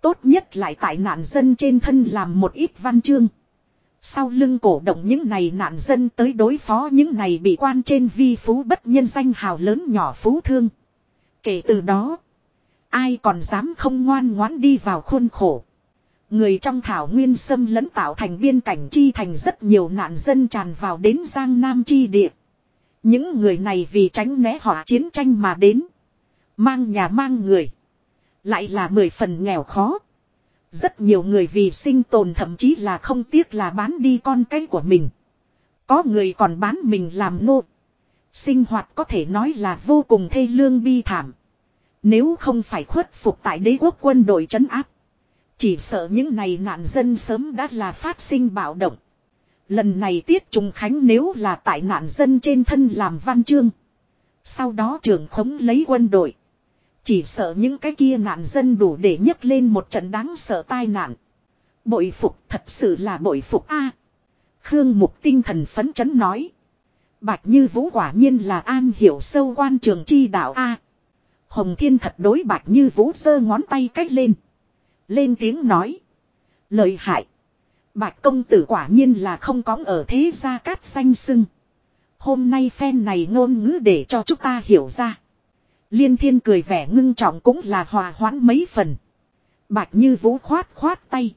Tốt nhất lại tại nạn dân trên thân làm một ít văn chương. Sau lưng cổ động những này nạn dân tới đối phó những này bị quan trên vi phú bất nhân danh hào lớn nhỏ phú thương. Kể từ đó, ai còn dám không ngoan ngoãn đi vào khuôn khổ. Người trong thảo nguyên sâm lẫn tạo thành biên cảnh chi thành rất nhiều nạn dân tràn vào đến Giang Nam chi địa. Những người này vì tránh né họ chiến tranh mà đến. Mang nhà mang người. Lại là mười phần nghèo khó. Rất nhiều người vì sinh tồn thậm chí là không tiếc là bán đi con cái của mình. Có người còn bán mình làm nô. Sinh hoạt có thể nói là vô cùng thê lương bi thảm. Nếu không phải khuất phục tại đế quốc quân đội trấn áp. Chỉ sợ những này nạn dân sớm đã là phát sinh bạo động. Lần này Tiết trùng Khánh nếu là tại nạn dân trên thân làm văn chương. Sau đó trưởng khống lấy quân đội. Chỉ sợ những cái kia nạn dân đủ để nhấc lên một trận đáng sợ tai nạn. Bội phục thật sự là bội phục a. Khương Mục tinh thần phấn chấn nói. Bạch Như Vũ quả nhiên là an hiểu sâu quan trường chi đạo a. Hồng Thiên thật đối Bạch Như Vũ giơ ngón tay cách lên. Lên tiếng nói. Lợi hại. Bạch công tử quả nhiên là không có ở thế gia cát xanh sưng. Hôm nay phen này ngôn ngữ để cho chúng ta hiểu ra. Liên thiên cười vẻ ngưng trọng cũng là hòa hoãn mấy phần. Bạch như vũ khoát khoát tay.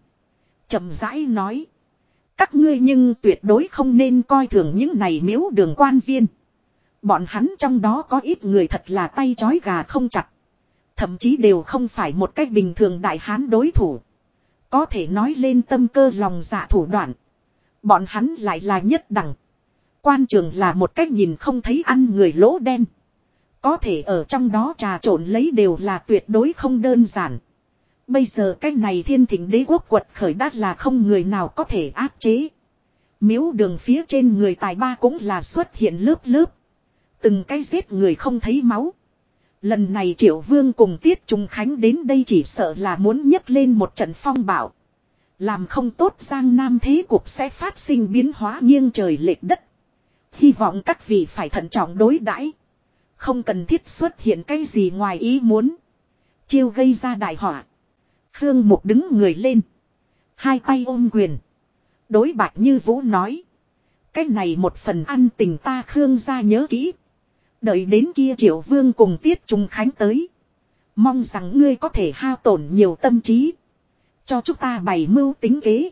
chậm rãi nói. Các ngươi nhưng tuyệt đối không nên coi thường những này miếu đường quan viên. Bọn hắn trong đó có ít người thật là tay chói gà không chặt. Thậm chí đều không phải một cách bình thường đại hán đối thủ. Có thể nói lên tâm cơ lòng dạ thủ đoạn. Bọn hắn lại là nhất đẳng. Quan trường là một cách nhìn không thấy ăn người lỗ đen. Có thể ở trong đó trà trộn lấy đều là tuyệt đối không đơn giản. Bây giờ cái này thiên thỉnh đế quốc quật khởi đắt là không người nào có thể áp chế. Miếu đường phía trên người tài ba cũng là xuất hiện lớp lớp. Từng cái giết người không thấy máu. Lần này triệu vương cùng tiết trung khánh đến đây chỉ sợ là muốn nhấc lên một trận phong bạo. Làm không tốt giang nam thế cục sẽ phát sinh biến hóa nghiêng trời lệch đất. Hy vọng các vị phải thận trọng đối đãi Không cần thiết xuất hiện cái gì ngoài ý muốn. Chiêu gây ra đại họa. Khương Mục đứng người lên. Hai tay ôm quyền. Đối bạch như Vũ nói. Cái này một phần ăn tình ta Khương ra nhớ kỹ. Đợi đến kia triệu vương cùng tiết trung khánh tới. Mong rằng ngươi có thể hao tổn nhiều tâm trí. Cho chúng ta bày mưu tính kế.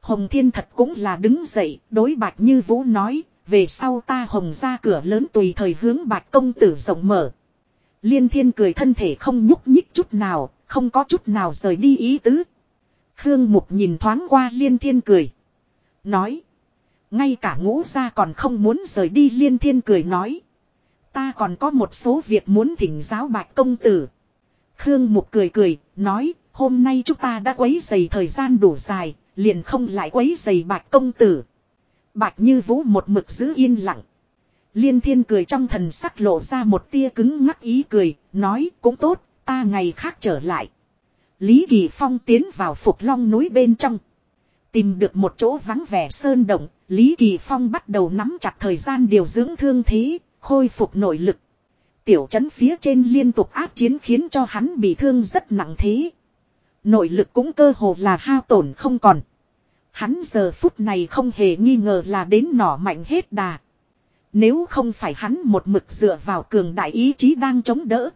Hồng Thiên thật cũng là đứng dậy, đối bạch như Vũ nói, về sau ta hồng ra cửa lớn tùy thời hướng bạch công tử rộng mở. Liên thiên cười thân thể không nhúc nhích chút nào, không có chút nào rời đi ý tứ. Khương Mục nhìn thoáng qua liên thiên cười. Nói. Ngay cả ngũ gia còn không muốn rời đi liên thiên cười nói. Ta còn có một số việc muốn thỉnh giáo bạch công tử. Khương Mục cười cười, nói, hôm nay chúng ta đã quấy dày thời gian đủ dài, liền không lại quấy dày bạch công tử. Bạch như vũ một mực giữ yên lặng. Liên thiên cười trong thần sắc lộ ra một tia cứng ngắc ý cười, nói cũng tốt, ta ngày khác trở lại. Lý Kỳ Phong tiến vào Phục Long núi bên trong. Tìm được một chỗ vắng vẻ sơn động, Lý Kỳ Phong bắt đầu nắm chặt thời gian điều dưỡng thương thế, khôi phục nội lực. Tiểu trấn phía trên liên tục áp chiến khiến cho hắn bị thương rất nặng thế. Nội lực cũng cơ hồ là hao tổn không còn. Hắn giờ phút này không hề nghi ngờ là đến nỏ mạnh hết đà. Nếu không phải hắn một mực dựa vào cường đại ý chí đang chống đỡ.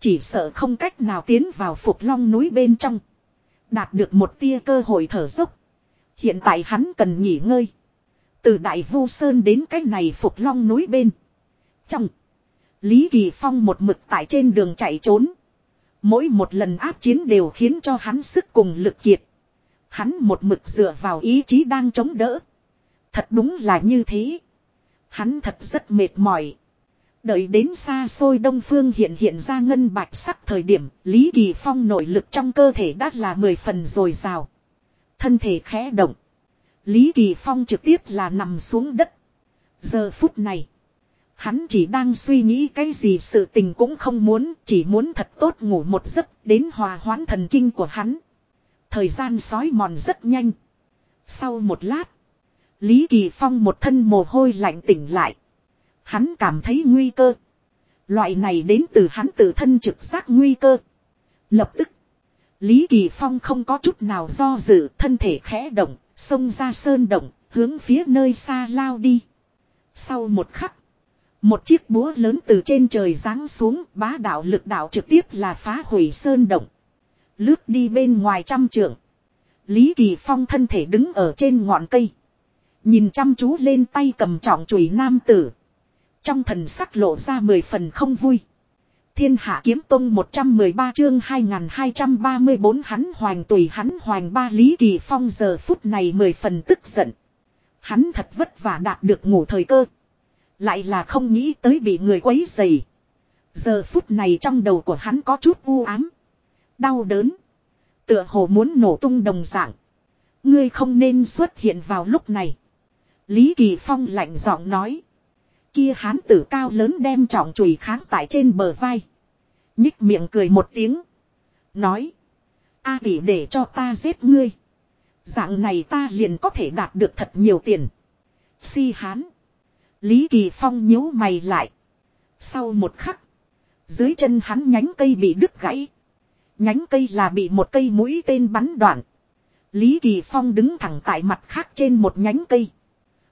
Chỉ sợ không cách nào tiến vào phục long núi bên trong. Đạt được một tia cơ hội thở dốc. Hiện tại hắn cần nghỉ ngơi. Từ đại vu sơn đến cái này phục long núi bên. Trong. Lý Kỳ Phong một mực tại trên đường chạy trốn. Mỗi một lần áp chiến đều khiến cho hắn sức cùng lực kiệt. Hắn một mực dựa vào ý chí đang chống đỡ. Thật đúng là như thế. Hắn thật rất mệt mỏi. Đợi đến xa xôi đông phương hiện hiện ra ngân bạch sắc thời điểm, Lý Kỳ Phong nội lực trong cơ thể đã là mười phần rồi rào. Thân thể khẽ động. Lý Kỳ Phong trực tiếp là nằm xuống đất. Giờ phút này, hắn chỉ đang suy nghĩ cái gì sự tình cũng không muốn, chỉ muốn thật tốt ngủ một giấc đến hòa hoãn thần kinh của hắn. Thời gian sói mòn rất nhanh. Sau một lát, Lý Kỳ Phong một thân mồ hôi lạnh tỉnh lại. Hắn cảm thấy nguy cơ. Loại này đến từ hắn tự thân trực giác nguy cơ. Lập tức. Lý Kỳ Phong không có chút nào do dự thân thể khẽ động, xông ra sơn động, hướng phía nơi xa lao đi. Sau một khắc. Một chiếc búa lớn từ trên trời giáng xuống, bá đạo lực đạo trực tiếp là phá hủy sơn động. Lướt đi bên ngoài trăm trượng. Lý Kỳ Phong thân thể đứng ở trên ngọn cây. Nhìn chăm chú lên tay cầm trọng chùy nam tử. Trong thần sắc lộ ra mười phần không vui. Thiên hạ kiếm tông 113 chương 2234 hắn hoành tùy hắn hoành ba Lý Kỳ Phong giờ phút này mười phần tức giận. Hắn thật vất vả đạt được ngủ thời cơ. Lại là không nghĩ tới bị người quấy dày. Giờ phút này trong đầu của hắn có chút u ám. Đau đớn. Tựa hồ muốn nổ tung đồng dạng. Ngươi không nên xuất hiện vào lúc này. Lý Kỳ Phong lạnh giọng nói. Kia hán tử cao lớn đem trọng chùy kháng tại trên bờ vai. Nhích miệng cười một tiếng. Nói. A tỷ để cho ta giết ngươi. Dạng này ta liền có thể đạt được thật nhiều tiền. Si hán. Lý Kỳ Phong nhíu mày lại. Sau một khắc. Dưới chân hắn nhánh cây bị đứt gãy. Nhánh cây là bị một cây mũi tên bắn đoạn. Lý Kỳ Phong đứng thẳng tại mặt khác trên một nhánh cây.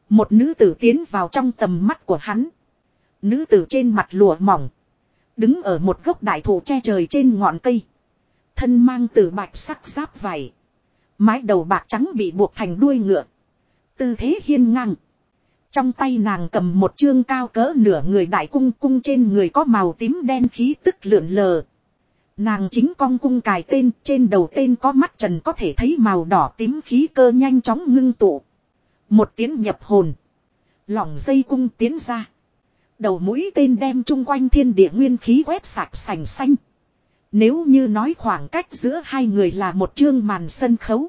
Một nữ tử tiến vào trong tầm mắt của hắn. Nữ tử trên mặt lụa mỏng. Đứng ở một gốc đại thụ che trời trên ngọn cây. Thân mang từ bạch sắc giáp vải. Mái đầu bạc trắng bị buộc thành đuôi ngựa. Tư thế hiên ngang. Trong tay nàng cầm một chương cao cỡ nửa người đại cung cung trên người có màu tím đen khí tức lượn lờ. Nàng chính con cung cài tên, trên đầu tên có mắt trần có thể thấy màu đỏ tím khí cơ nhanh chóng ngưng tụ. Một tiếng nhập hồn. Lỏng dây cung tiến ra. Đầu mũi tên đem chung quanh thiên địa nguyên khí quét sạch sành xanh. Nếu như nói khoảng cách giữa hai người là một chương màn sân khấu.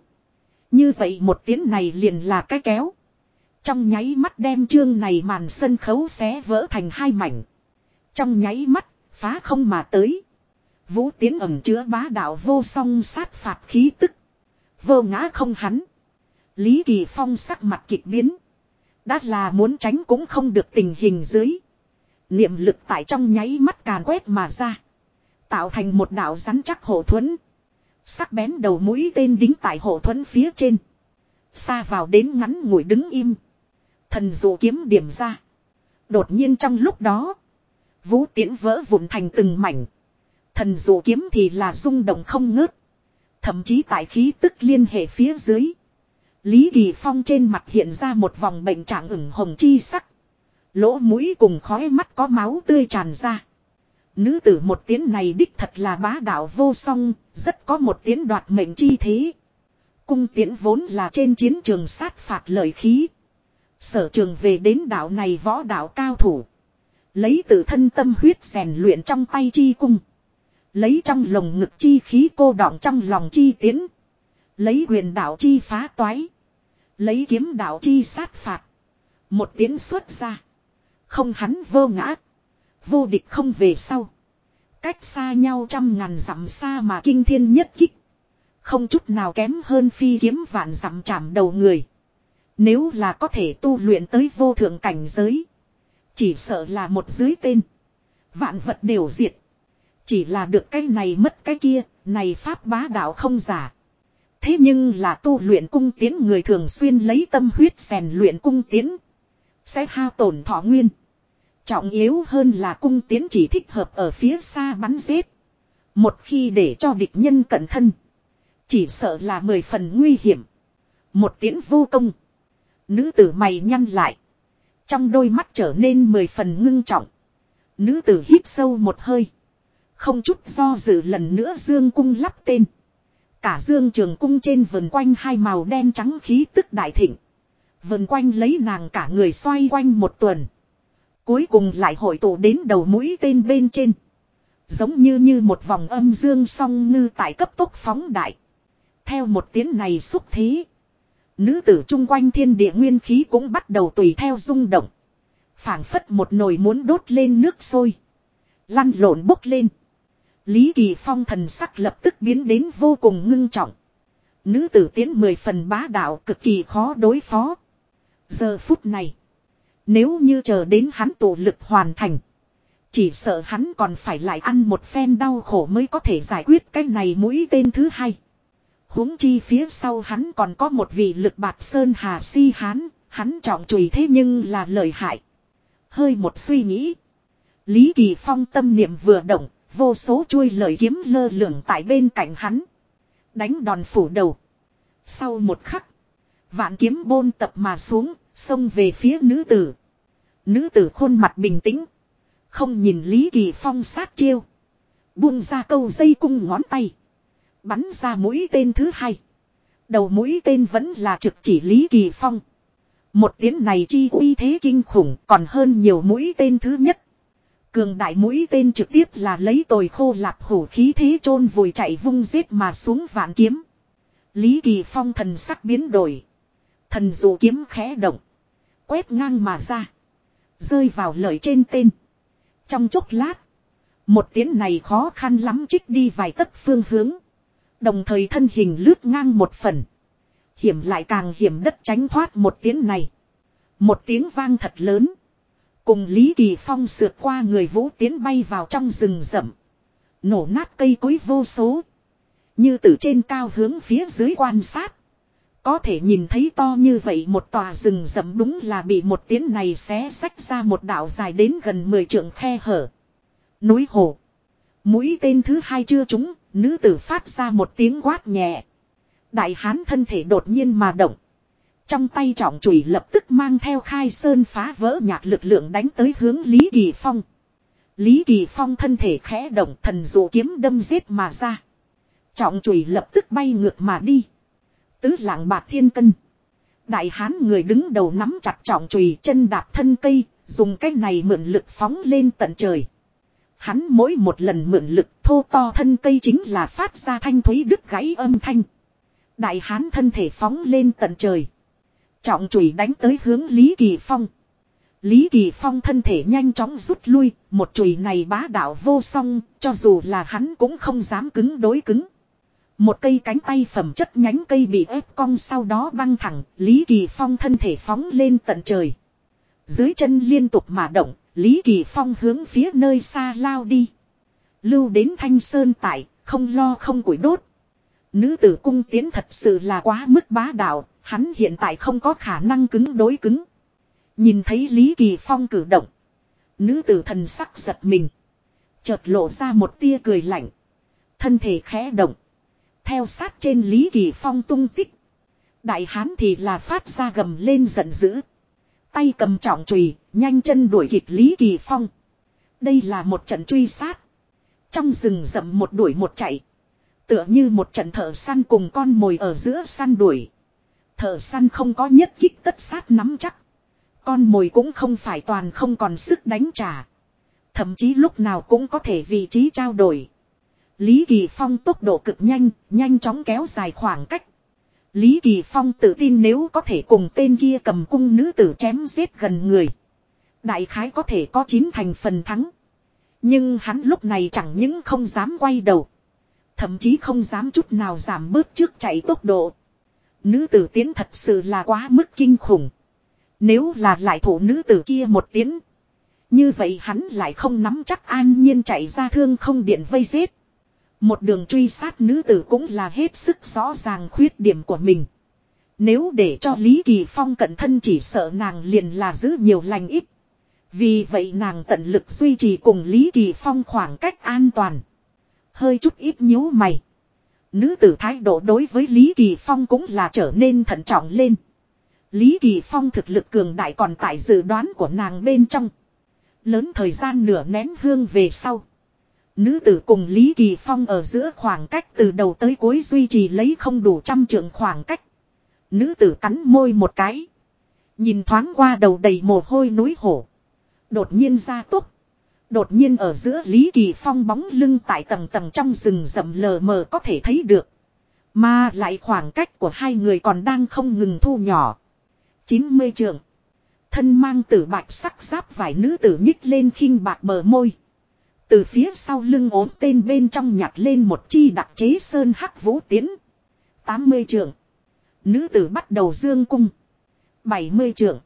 Như vậy một tiếng này liền là cái kéo. Trong nháy mắt đem chương này màn sân khấu xé vỡ thành hai mảnh. Trong nháy mắt, phá không mà tới. Vũ tiến ẩm chứa bá đạo vô song sát phạt khí tức. Vô ngã không hắn. Lý Kỳ Phong sắc mặt kịch biến. Đã là muốn tránh cũng không được tình hình dưới. Niệm lực tại trong nháy mắt càn quét mà ra. Tạo thành một đạo rắn chắc hộ thuẫn. Sắc bén đầu mũi tên đính tại hộ thuẫn phía trên. Xa vào đến ngắn ngủi đứng im. Thần dụ kiếm điểm ra. Đột nhiên trong lúc đó. Vũ tiễn vỡ vụn thành từng mảnh. Thần dụ kiếm thì là rung động không ngớt. Thậm chí tại khí tức liên hệ phía dưới. Lý Kỳ Phong trên mặt hiện ra một vòng bệnh trạng ửng hồng chi sắc. Lỗ mũi cùng khói mắt có máu tươi tràn ra. Nữ tử một tiếng này đích thật là bá đạo vô song, rất có một tiếng đoạt mệnh chi thế. Cung tiễn vốn là trên chiến trường sát phạt lợi khí. Sở trường về đến đảo này võ đạo cao thủ. Lấy tự thân tâm huyết rèn luyện trong tay chi cung. Lấy trong lồng ngực chi khí cô đọng trong lòng chi tiến. Lấy quyền đạo chi phá toái. Lấy kiếm đạo chi sát phạt. Một tiến xuất ra. Không hắn vô ngã. Vô địch không về sau. Cách xa nhau trăm ngàn dặm xa mà kinh thiên nhất kích. Không chút nào kém hơn phi kiếm vạn dặm chạm đầu người. Nếu là có thể tu luyện tới vô thượng cảnh giới. Chỉ sợ là một dưới tên. Vạn vật đều diệt. Chỉ là được cái này mất cái kia, này pháp bá đạo không giả. Thế nhưng là tu luyện cung tiến người thường xuyên lấy tâm huyết rèn luyện cung tiến. Sẽ hao tổn thọ nguyên. Trọng yếu hơn là cung tiến chỉ thích hợp ở phía xa bắn giết. Một khi để cho địch nhân cẩn thân. Chỉ sợ là mười phần nguy hiểm. Một tiến vô công. Nữ tử mày nhăn lại. Trong đôi mắt trở nên mười phần ngưng trọng. Nữ tử hít sâu một hơi. Không chút do dự lần nữa dương cung lắp tên. Cả dương trường cung trên vườn quanh hai màu đen trắng khí tức đại thịnh. Vườn quanh lấy nàng cả người xoay quanh một tuần. Cuối cùng lại hội tụ đến đầu mũi tên bên trên. Giống như như một vòng âm dương song ngư tại cấp tốc phóng đại. Theo một tiếng này xúc thế. Nữ tử chung quanh thiên địa nguyên khí cũng bắt đầu tùy theo rung động. phảng phất một nồi muốn đốt lên nước sôi. Lăn lộn bốc lên. Lý Kỳ Phong thần sắc lập tức biến đến vô cùng ngưng trọng. Nữ tử tiến mười phần bá đạo cực kỳ khó đối phó. Giờ phút này. Nếu như chờ đến hắn tổ lực hoàn thành. Chỉ sợ hắn còn phải lại ăn một phen đau khổ mới có thể giải quyết cái này mũi tên thứ hai huống chi phía sau hắn còn có một vị lực bạc sơn hà si hán, hắn trọng chùy thế nhưng là lợi hại. Hơi một suy nghĩ. Lý Kỳ Phong tâm niệm vừa động, vô số chuôi lời kiếm lơ lửng tại bên cạnh hắn. Đánh đòn phủ đầu. Sau một khắc, vạn kiếm bôn tập mà xuống, xông về phía nữ tử. Nữ tử khuôn mặt bình tĩnh. Không nhìn Lý Kỳ Phong sát chiêu. Buông ra câu dây cung ngón tay. Bắn ra mũi tên thứ hai. Đầu mũi tên vẫn là trực chỉ Lý Kỳ Phong. Một tiếng này chi uy thế kinh khủng, còn hơn nhiều mũi tên thứ nhất. Cường đại mũi tên trực tiếp là lấy tồi khô lạp hổ khí thế chôn vùi chạy vung giết mà xuống vạn kiếm. Lý Kỳ Phong thần sắc biến đổi. Thần dụ kiếm khẽ động. Quét ngang mà ra. Rơi vào lợi trên tên. Trong chốc lát. Một tiếng này khó khăn lắm trích đi vài tấc phương hướng. Đồng thời thân hình lướt ngang một phần. Hiểm lại càng hiểm đất tránh thoát một tiếng này. Một tiếng vang thật lớn. Cùng Lý Kỳ Phong sượt qua người vũ tiến bay vào trong rừng rậm. Nổ nát cây cối vô số. Như từ trên cao hướng phía dưới quan sát. Có thể nhìn thấy to như vậy một tòa rừng rậm đúng là bị một tiếng này xé sách ra một đảo dài đến gần 10 trượng khe hở. Núi hồ. Mũi tên thứ hai chưa trúng, nữ tử phát ra một tiếng quát nhẹ. Đại hán thân thể đột nhiên mà động. Trong tay trọng chùy lập tức mang theo khai sơn phá vỡ nhạc lực lượng đánh tới hướng Lý Kỳ Phong. Lý Kỳ Phong thân thể khẽ động thần dụ kiếm đâm giết mà ra. Trọng chùy lập tức bay ngược mà đi. Tứ lạng bạc thiên cân. Đại hán người đứng đầu nắm chặt trọng chùy chân đạp thân cây, dùng cái này mượn lực phóng lên tận trời. Hắn mỗi một lần mượn lực thô to thân cây chính là phát ra thanh thúy đứt gãy âm thanh. Đại hán thân thể phóng lên tận trời. Trọng chùy đánh tới hướng Lý Kỳ Phong. Lý Kỳ Phong thân thể nhanh chóng rút lui, một chùy này bá đạo vô song, cho dù là hắn cũng không dám cứng đối cứng. Một cây cánh tay phẩm chất nhánh cây bị ép cong sau đó băng thẳng, Lý Kỳ Phong thân thể phóng lên tận trời. Dưới chân liên tục mà động, Lý Kỳ Phong hướng phía nơi xa lao đi. Lưu đến Thanh Sơn tại, không lo không củi đốt. Nữ tử cung tiến thật sự là quá mức bá đạo, hắn hiện tại không có khả năng cứng đối cứng. Nhìn thấy Lý Kỳ Phong cử động. Nữ tử thần sắc giật mình. Chợt lộ ra một tia cười lạnh. Thân thể khẽ động. Theo sát trên Lý Kỳ Phong tung tích. Đại hán thì là phát ra gầm lên giận dữ. Tay cầm trọng chùy nhanh chân đuổi kịp Lý Kỳ Phong. Đây là một trận truy sát. Trong rừng rậm một đuổi một chạy. Tựa như một trận thợ săn cùng con mồi ở giữa săn đuổi. Thợ săn không có nhất kích tất sát nắm chắc. Con mồi cũng không phải toàn không còn sức đánh trả. Thậm chí lúc nào cũng có thể vị trí trao đổi. Lý Kỳ Phong tốc độ cực nhanh, nhanh chóng kéo dài khoảng cách. Lý Kỳ Phong tự tin nếu có thể cùng tên kia cầm cung nữ tử chém giết gần người. Đại khái có thể có chín thành phần thắng. Nhưng hắn lúc này chẳng những không dám quay đầu. Thậm chí không dám chút nào giảm bớt trước chạy tốc độ. Nữ tử tiến thật sự là quá mức kinh khủng. Nếu là lại thủ nữ tử kia một tiến. Như vậy hắn lại không nắm chắc an nhiên chạy ra thương không điện vây giết. Một đường truy sát nữ tử cũng là hết sức rõ ràng khuyết điểm của mình. Nếu để cho Lý Kỳ Phong cận thân chỉ sợ nàng liền là giữ nhiều lành ít. Vì vậy nàng tận lực duy trì cùng Lý Kỳ Phong khoảng cách an toàn. Hơi chút ít nhíu mày. Nữ tử thái độ đối với Lý Kỳ Phong cũng là trở nên thận trọng lên. Lý Kỳ Phong thực lực cường đại còn tại dự đoán của nàng bên trong. Lớn thời gian nửa nén hương về sau. Nữ tử cùng Lý Kỳ Phong ở giữa khoảng cách từ đầu tới cuối duy trì lấy không đủ trăm trượng khoảng cách. Nữ tử cắn môi một cái. Nhìn thoáng qua đầu đầy mồ hôi núi hổ. Đột nhiên ra tốc. Đột nhiên ở giữa Lý Kỳ Phong bóng lưng tại tầng tầng trong rừng rậm lờ mờ có thể thấy được. Mà lại khoảng cách của hai người còn đang không ngừng thu nhỏ. 90 trường. Thân mang tử bạch sắc giáp vải nữ tử nhích lên khinh bạc bờ môi. Từ phía sau lưng ốm tên bên trong nhặt lên một chi đặc chế sơn hắc vũ tiến. 80 trường. Nữ tử bắt đầu dương cung. 70 trường.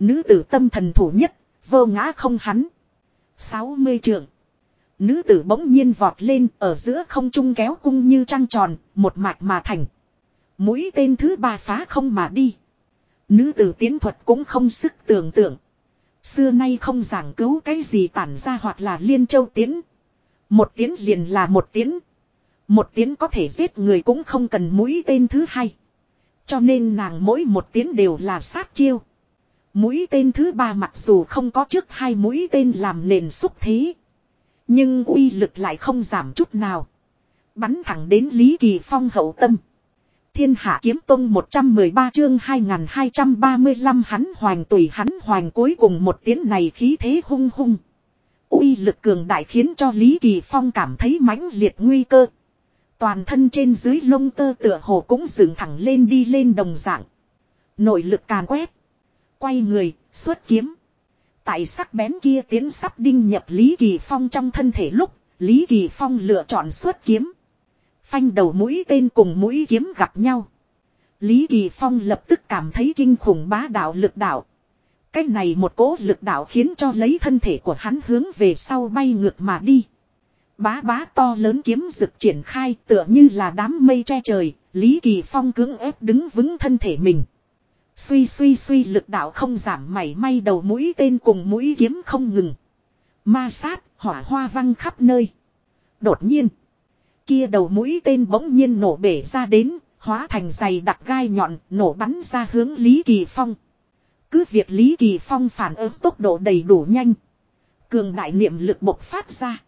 Nữ tử tâm thần thủ nhất, vô ngã không hắn. 60 trượng. Nữ tử bỗng nhiên vọt lên ở giữa không trung kéo cung như trăng tròn, một mạch mà thành. Mũi tên thứ ba phá không mà đi. Nữ tử tiến thuật cũng không sức tưởng tượng. Xưa nay không giảng cứu cái gì tản ra hoặc là liên châu tiến. Một tiến liền là một tiến. Một tiến có thể giết người cũng không cần mũi tên thứ hai. Cho nên nàng mỗi một tiến đều là sát chiêu. Mũi tên thứ ba mặc dù không có trước hai mũi tên làm nền xúc thế. Nhưng uy lực lại không giảm chút nào. Bắn thẳng đến Lý Kỳ Phong hậu tâm. Thiên hạ kiếm tông 113 chương 2235 hắn hoành tùy, hắn hoành cuối cùng một tiếng này khí thế hung hung. uy lực cường đại khiến cho Lý Kỳ Phong cảm thấy mãnh liệt nguy cơ. Toàn thân trên dưới lông tơ tựa hồ cũng dựng thẳng lên đi lên đồng dạng. Nội lực càn quét. Quay người, xuất kiếm. Tại sắc bén kia tiến sắp đinh nhập Lý Kỳ Phong trong thân thể lúc, Lý Kỳ Phong lựa chọn xuất kiếm. Phanh đầu mũi tên cùng mũi kiếm gặp nhau. Lý Kỳ Phong lập tức cảm thấy kinh khủng bá đạo lực đạo. Cái này một cỗ lực đạo khiến cho lấy thân thể của hắn hướng về sau bay ngược mà đi. Bá bá to lớn kiếm rực triển khai tựa như là đám mây che trời, Lý Kỳ Phong cưỡng ép đứng vững thân thể mình. Suy suy suy lực đạo không giảm mảy may đầu mũi tên cùng mũi kiếm không ngừng. Ma sát, hỏa hoa văng khắp nơi. Đột nhiên. Kia đầu mũi tên bỗng nhiên nổ bể ra đến. Hóa thành dày đặc gai nhọn nổ bắn ra hướng Lý Kỳ Phong. Cứ việc Lý Kỳ Phong phản ứng tốc độ đầy đủ nhanh. Cường đại niệm lực bộc phát ra.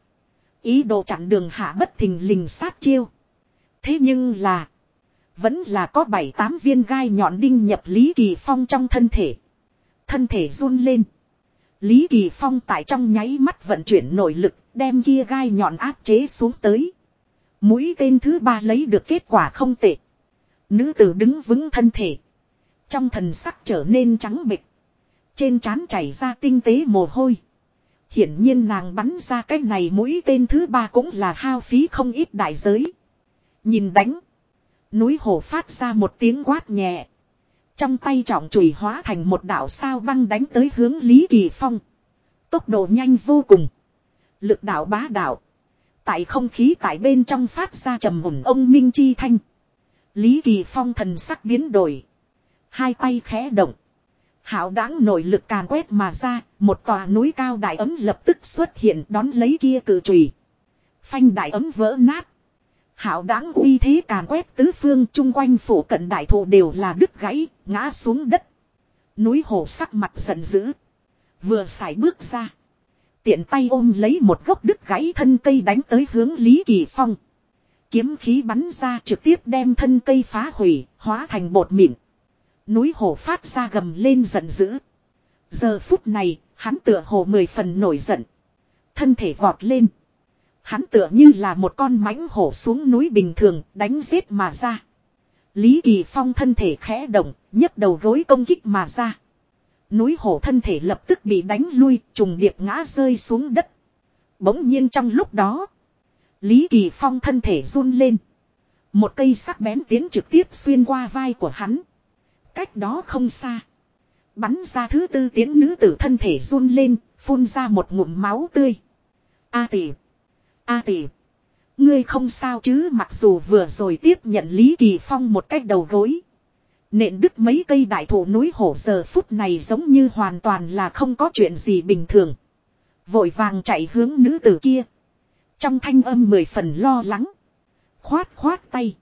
Ý đồ chặn đường hạ bất thình lình sát chiêu. Thế nhưng là. Vẫn là có bảy tám viên gai nhọn đinh nhập Lý Kỳ Phong trong thân thể. Thân thể run lên. Lý Kỳ Phong tại trong nháy mắt vận chuyển nội lực, đem kia gai nhọn áp chế xuống tới. Mũi tên thứ ba lấy được kết quả không tệ. Nữ tử đứng vững thân thể. Trong thần sắc trở nên trắng bệch. Trên trán chảy ra tinh tế mồ hôi. Hiển nhiên nàng bắn ra cái này mũi tên thứ ba cũng là hao phí không ít đại giới. Nhìn đánh. Núi hổ phát ra một tiếng quát nhẹ. Trong tay trọng chùy hóa thành một đạo sao băng đánh tới hướng Lý Kỳ Phong. Tốc độ nhanh vô cùng. Lực đạo bá đạo. Tại không khí tại bên trong phát ra trầm hùng ông Minh Chi Thanh. Lý Kỳ Phong thần sắc biến đổi. Hai tay khẽ động. Hảo đáng nội lực càn quét mà ra, một tòa núi cao đại ấm lập tức xuất hiện đón lấy kia cử trùy. Phanh đại ấm vỡ nát. Hảo đáng uy thế càn quét tứ phương chung quanh phủ cận đại thụ đều là đứt gãy, ngã xuống đất. Núi hổ sắc mặt giận dữ. Vừa xài bước ra. Tiện tay ôm lấy một gốc đứt gãy thân cây đánh tới hướng Lý Kỳ Phong. Kiếm khí bắn ra trực tiếp đem thân cây phá hủy, hóa thành bột mịn. Núi hổ phát ra gầm lên giận dữ. Giờ phút này, hắn tựa hồ mười phần nổi giận. Thân thể vọt lên. Hắn tựa như là một con mãnh hổ xuống núi bình thường, đánh giết mà ra. Lý Kỳ Phong thân thể khẽ động, nhấc đầu gối công kích mà ra. Núi hổ thân thể lập tức bị đánh lui, trùng điệp ngã rơi xuống đất. Bỗng nhiên trong lúc đó, Lý Kỳ Phong thân thể run lên. Một cây sắc bén tiến trực tiếp xuyên qua vai của hắn. Cách đó không xa. Bắn ra thứ tư tiến nữ tử thân thể run lên, phun ra một ngụm máu tươi. A tỷ. A tỷ. Ngươi không sao chứ mặc dù vừa rồi tiếp nhận Lý Kỳ Phong một cách đầu gối. Nện đứt mấy cây đại thụ núi hổ giờ phút này giống như hoàn toàn là không có chuyện gì bình thường. Vội vàng chạy hướng nữ tử kia. Trong thanh âm mười phần lo lắng. Khoát khoát tay.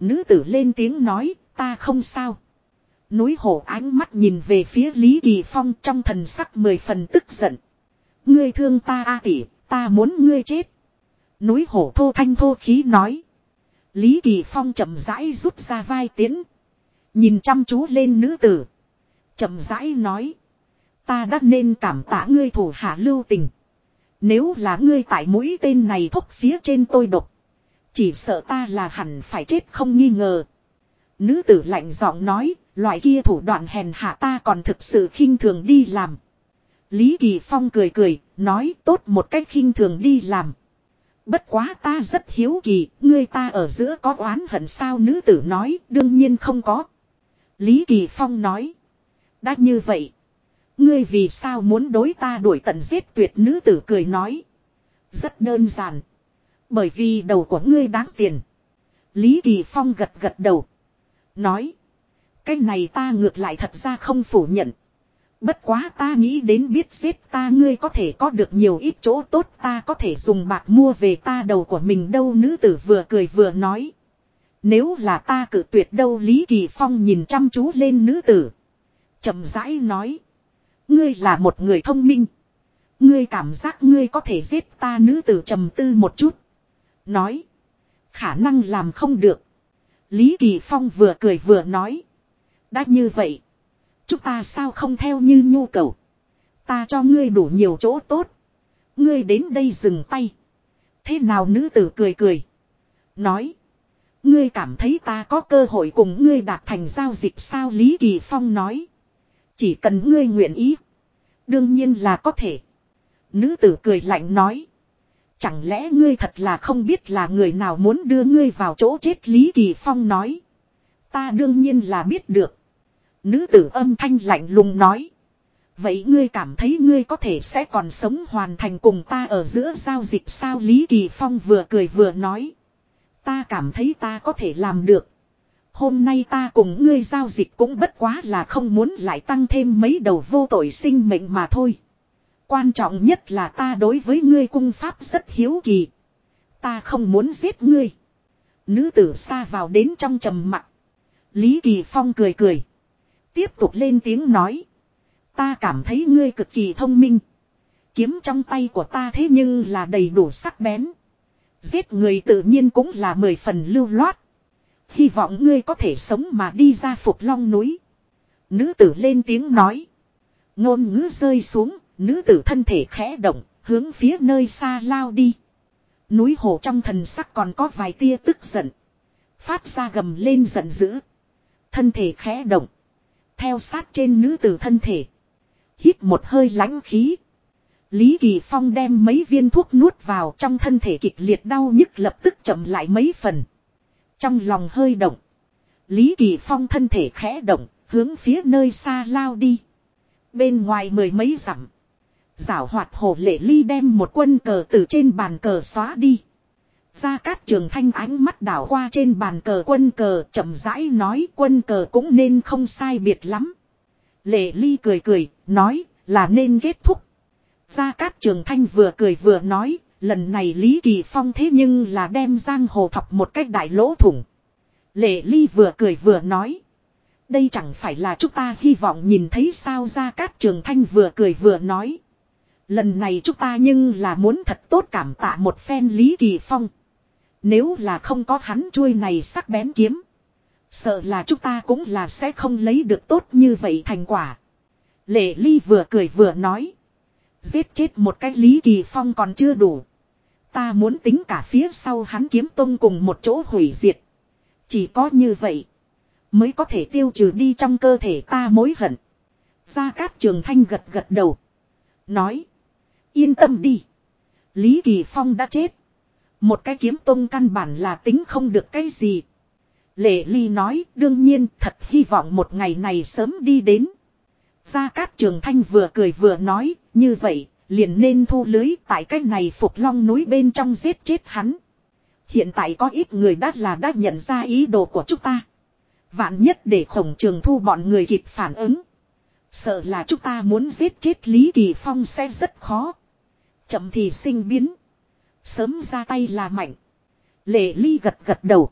Nữ tử lên tiếng nói ta không sao. Núi hổ ánh mắt nhìn về phía Lý Kỳ Phong trong thần sắc mười phần tức giận. Ngươi thương ta a tỷ, ta muốn ngươi chết. Núi hổ thô thanh thô khí nói. Lý Kỳ Phong chậm rãi rút ra vai tiến. Nhìn chăm chú lên nữ tử. chậm rãi nói. Ta đã nên cảm tạ ngươi thủ hạ lưu tình. Nếu là ngươi tại mũi tên này thúc phía trên tôi độc. Chỉ sợ ta là hẳn phải chết không nghi ngờ. Nữ tử lạnh giọng nói, loại kia thủ đoạn hèn hạ ta còn thực sự khinh thường đi làm. Lý Kỳ Phong cười cười, nói tốt một cách khinh thường đi làm. Bất quá ta rất hiếu kỳ, ngươi ta ở giữa có oán hận sao nữ tử nói, đương nhiên không có. Lý Kỳ Phong nói. Đã như vậy. Ngươi vì sao muốn đối ta đuổi tận giết tuyệt nữ tử cười nói. Rất đơn giản. Bởi vì đầu của ngươi đáng tiền. Lý Kỳ Phong gật gật đầu. Nói. Cái này ta ngược lại thật ra không phủ nhận. Bất quá ta nghĩ đến biết giết ta ngươi có thể có được nhiều ít chỗ tốt, ta có thể dùng bạc mua về ta đầu của mình đâu, nữ tử vừa cười vừa nói. Nếu là ta cử tuyệt đâu, Lý Kỳ Phong nhìn chăm chú lên nữ tử. chậm rãi nói. Ngươi là một người thông minh. Ngươi cảm giác ngươi có thể giết ta nữ tử trầm tư một chút. Nói. Khả năng làm không được. Lý Kỳ Phong vừa cười vừa nói. Đã như vậy. Chúng ta sao không theo như nhu cầu. Ta cho ngươi đủ nhiều chỗ tốt. Ngươi đến đây dừng tay. Thế nào nữ tử cười cười. Nói. Ngươi cảm thấy ta có cơ hội cùng ngươi đạt thành giao dịch sao Lý Kỳ Phong nói. Chỉ cần ngươi nguyện ý. Đương nhiên là có thể. Nữ tử cười lạnh nói. Chẳng lẽ ngươi thật là không biết là người nào muốn đưa ngươi vào chỗ chết Lý Kỳ Phong nói. Ta đương nhiên là biết được. Nữ tử âm thanh lạnh lùng nói. Vậy ngươi cảm thấy ngươi có thể sẽ còn sống hoàn thành cùng ta ở giữa giao dịch sao Lý Kỳ Phong vừa cười vừa nói. Ta cảm thấy ta có thể làm được. Hôm nay ta cùng ngươi giao dịch cũng bất quá là không muốn lại tăng thêm mấy đầu vô tội sinh mệnh mà thôi. Quan trọng nhất là ta đối với ngươi cung pháp rất hiếu kỳ. Ta không muốn giết ngươi. Nữ tử xa vào đến trong trầm mặc. Lý Kỳ Phong cười cười. Tiếp tục lên tiếng nói. Ta cảm thấy ngươi cực kỳ thông minh. Kiếm trong tay của ta thế nhưng là đầy đủ sắc bén. Giết người tự nhiên cũng là mười phần lưu loát. Hy vọng ngươi có thể sống mà đi ra phục long núi. Nữ tử lên tiếng nói. Ngôn ngữ rơi xuống, nữ tử thân thể khẽ động, hướng phía nơi xa lao đi. Núi hồ trong thần sắc còn có vài tia tức giận. Phát ra gầm lên giận dữ. Thân thể khẽ động. Theo sát trên nữ tử thân thể. Hít một hơi lãnh khí. Lý Kỳ Phong đem mấy viên thuốc nuốt vào trong thân thể kịch liệt đau nhức lập tức chậm lại mấy phần. Trong lòng hơi động. Lý Kỳ Phong thân thể khẽ động, hướng phía nơi xa lao đi. Bên ngoài mười mấy dặm. Giảo hoạt hồ lệ ly đem một quân cờ từ trên bàn cờ xóa đi. Gia Cát Trường Thanh ánh mắt đảo qua trên bàn cờ quân cờ chậm rãi nói quân cờ cũng nên không sai biệt lắm. Lệ Ly cười cười, nói là nên kết thúc. Gia Cát Trường Thanh vừa cười vừa nói, lần này Lý Kỳ Phong thế nhưng là đem giang hồ thọc một cách đại lỗ thủng. Lệ Ly vừa cười vừa nói. Đây chẳng phải là chúng ta hy vọng nhìn thấy sao Gia Cát Trường Thanh vừa cười vừa nói. Lần này chúng ta nhưng là muốn thật tốt cảm tạ một phen Lý Kỳ Phong. Nếu là không có hắn chuôi này sắc bén kiếm. Sợ là chúng ta cũng là sẽ không lấy được tốt như vậy thành quả. Lệ Ly vừa cười vừa nói. Giết chết một cái Lý Kỳ Phong còn chưa đủ. Ta muốn tính cả phía sau hắn kiếm tông cùng một chỗ hủy diệt. Chỉ có như vậy. Mới có thể tiêu trừ đi trong cơ thể ta mối hận. Gia Cát Trường Thanh gật gật đầu. Nói. Yên tâm đi. Lý Kỳ Phong đã chết. Một cái kiếm tông căn bản là tính không được cái gì. Lệ Ly nói, đương nhiên, thật hy vọng một ngày này sớm đi đến. Gia Cát Trường Thanh vừa cười vừa nói, như vậy, liền nên thu lưới tại cái này phục long núi bên trong giết chết hắn. Hiện tại có ít người đã là đã nhận ra ý đồ của chúng ta. Vạn nhất để khổng trường thu bọn người kịp phản ứng. Sợ là chúng ta muốn giết chết Lý Kỳ Phong sẽ rất khó. Chậm thì sinh biến. Sớm ra tay là mạnh. Lệ Ly gật gật đầu.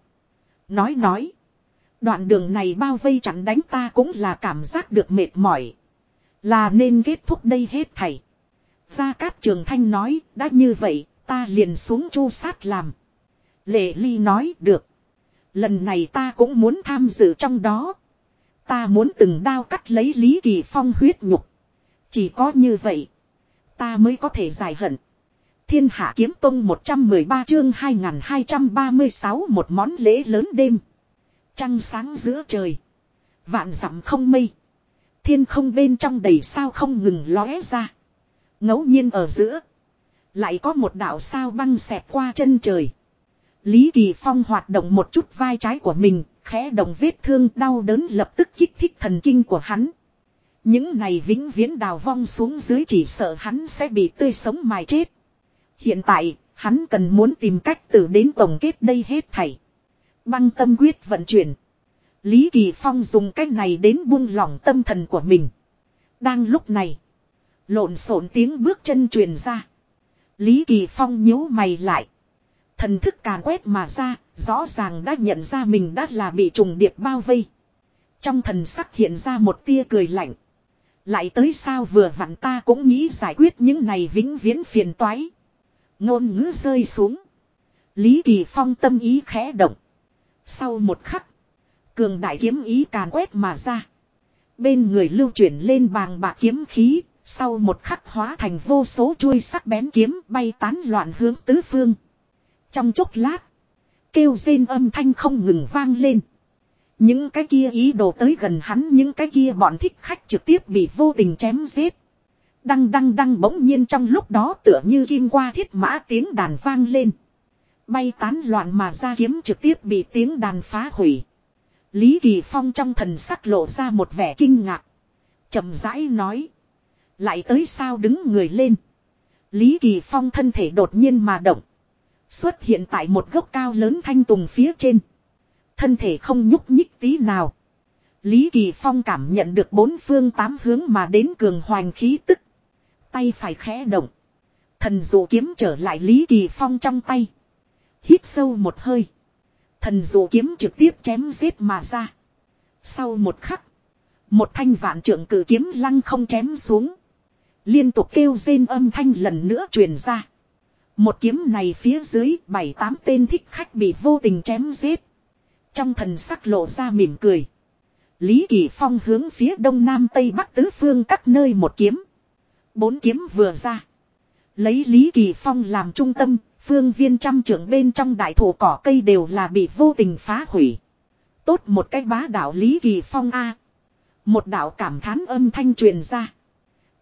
Nói nói. Đoạn đường này bao vây chặn đánh ta cũng là cảm giác được mệt mỏi. Là nên kết thúc đây hết thầy. Gia Cát Trường Thanh nói, đã như vậy, ta liền xuống chu sát làm. Lệ Ly nói, được. Lần này ta cũng muốn tham dự trong đó. Ta muốn từng đao cắt lấy Lý Kỳ Phong huyết nhục. Chỉ có như vậy, ta mới có thể giải hận. Thiên Hạ Kiếm Tông 113 chương 2236 một món lễ lớn đêm. Trăng sáng giữa trời. Vạn dặm không mây. Thiên không bên trong đầy sao không ngừng lóe ra. ngẫu nhiên ở giữa. Lại có một đạo sao băng xẹt qua chân trời. Lý Kỳ Phong hoạt động một chút vai trái của mình, khẽ động vết thương đau đớn lập tức kích thích thần kinh của hắn. Những này vĩnh viễn đào vong xuống dưới chỉ sợ hắn sẽ bị tươi sống mài chết. Hiện tại, hắn cần muốn tìm cách từ đến tổng kết đây hết thảy. Băng tâm quyết vận chuyển. Lý Kỳ Phong dùng cách này đến buông lỏng tâm thần của mình. Đang lúc này, lộn xộn tiếng bước chân truyền ra. Lý Kỳ Phong nhíu mày lại. Thần thức càn quét mà ra, rõ ràng đã nhận ra mình đã là bị trùng điệp bao vây. Trong thần sắc hiện ra một tia cười lạnh. Lại tới sao vừa vặn ta cũng nghĩ giải quyết những này vĩnh viễn phiền toái. Ngôn ngữ rơi xuống. Lý Kỳ Phong tâm ý khẽ động. Sau một khắc. Cường đại kiếm ý càn quét mà ra. Bên người lưu chuyển lên bàng bạc kiếm khí. Sau một khắc hóa thành vô số chuôi sắc bén kiếm bay tán loạn hướng tứ phương. Trong chốc lát. Kêu rên âm thanh không ngừng vang lên. Những cái kia ý đồ tới gần hắn, những cái kia bọn thích khách trực tiếp bị vô tình chém giết. Đăng đăng đăng bỗng nhiên trong lúc đó tựa như kim qua thiết mã tiếng đàn vang lên. Bay tán loạn mà ra kiếm trực tiếp bị tiếng đàn phá hủy. Lý Kỳ Phong trong thần sắc lộ ra một vẻ kinh ngạc. chậm rãi nói. Lại tới sao đứng người lên. Lý Kỳ Phong thân thể đột nhiên mà động. Xuất hiện tại một gốc cao lớn thanh tùng phía trên. Thân thể không nhúc nhích tí nào. Lý Kỳ Phong cảm nhận được bốn phương tám hướng mà đến cường hoành khí tức. Tay phải khẽ động. Thần dụ kiếm trở lại Lý Kỳ Phong trong tay. Hít sâu một hơi. Thần dụ kiếm trực tiếp chém giết mà ra. Sau một khắc. Một thanh vạn trưởng cử kiếm lăng không chém xuống. Liên tục kêu rên âm thanh lần nữa truyền ra. Một kiếm này phía dưới bảy tám tên thích khách bị vô tình chém giết. Trong thần sắc lộ ra mỉm cười. Lý Kỳ Phong hướng phía đông nam tây bắc tứ phương các nơi một kiếm. Bốn kiếm vừa ra. Lấy Lý Kỳ Phong làm trung tâm, phương viên trăm trưởng bên trong đại thổ cỏ cây đều là bị vô tình phá hủy. Tốt một cái bá đạo Lý Kỳ Phong A. Một đạo cảm thán âm thanh truyền ra.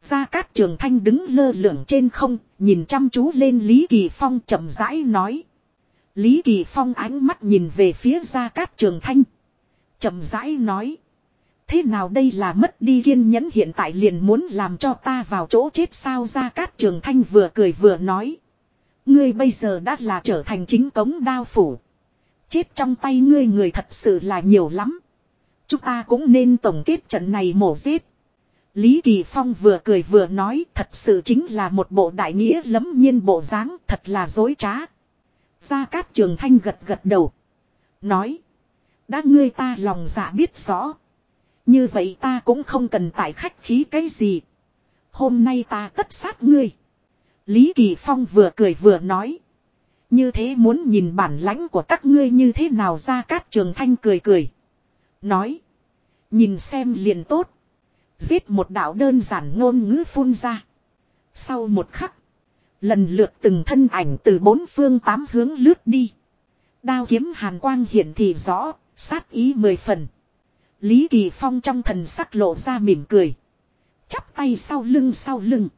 Gia Cát Trường Thanh đứng lơ lửng trên không, nhìn chăm chú lên Lý Kỳ Phong chậm rãi nói. Lý Kỳ Phong ánh mắt nhìn về phía Gia Cát Trường Thanh. chậm rãi nói. Thế nào đây là mất đi kiên nhẫn hiện tại liền muốn làm cho ta vào chỗ chết sao Gia Cát Trường Thanh vừa cười vừa nói. Ngươi bây giờ đã là trở thành chính cống đao phủ. Chết trong tay ngươi người thật sự là nhiều lắm. Chúng ta cũng nên tổng kết trận này mổ giết. Lý Kỳ Phong vừa cười vừa nói, thật sự chính là một bộ đại nghĩa lấm nhiên bộ dáng, thật là dối trá. Gia Cát Trường Thanh gật gật đầu. Nói. Đã ngươi ta lòng dạ biết rõ. Như vậy ta cũng không cần tại khách khí cái gì. Hôm nay ta tất sát ngươi. Lý Kỳ Phong vừa cười vừa nói. Như thế muốn nhìn bản lãnh của các ngươi như thế nào ra cát trường thanh cười cười. Nói. Nhìn xem liền tốt. Giết một đạo đơn giản ngôn ngữ phun ra. Sau một khắc. Lần lượt từng thân ảnh từ bốn phương tám hướng lướt đi. Đao kiếm hàn quang hiện thì rõ, sát ý mười phần. Lý Kỳ Phong trong thần sắc lộ ra mỉm cười. Chắp tay sau lưng sau lưng.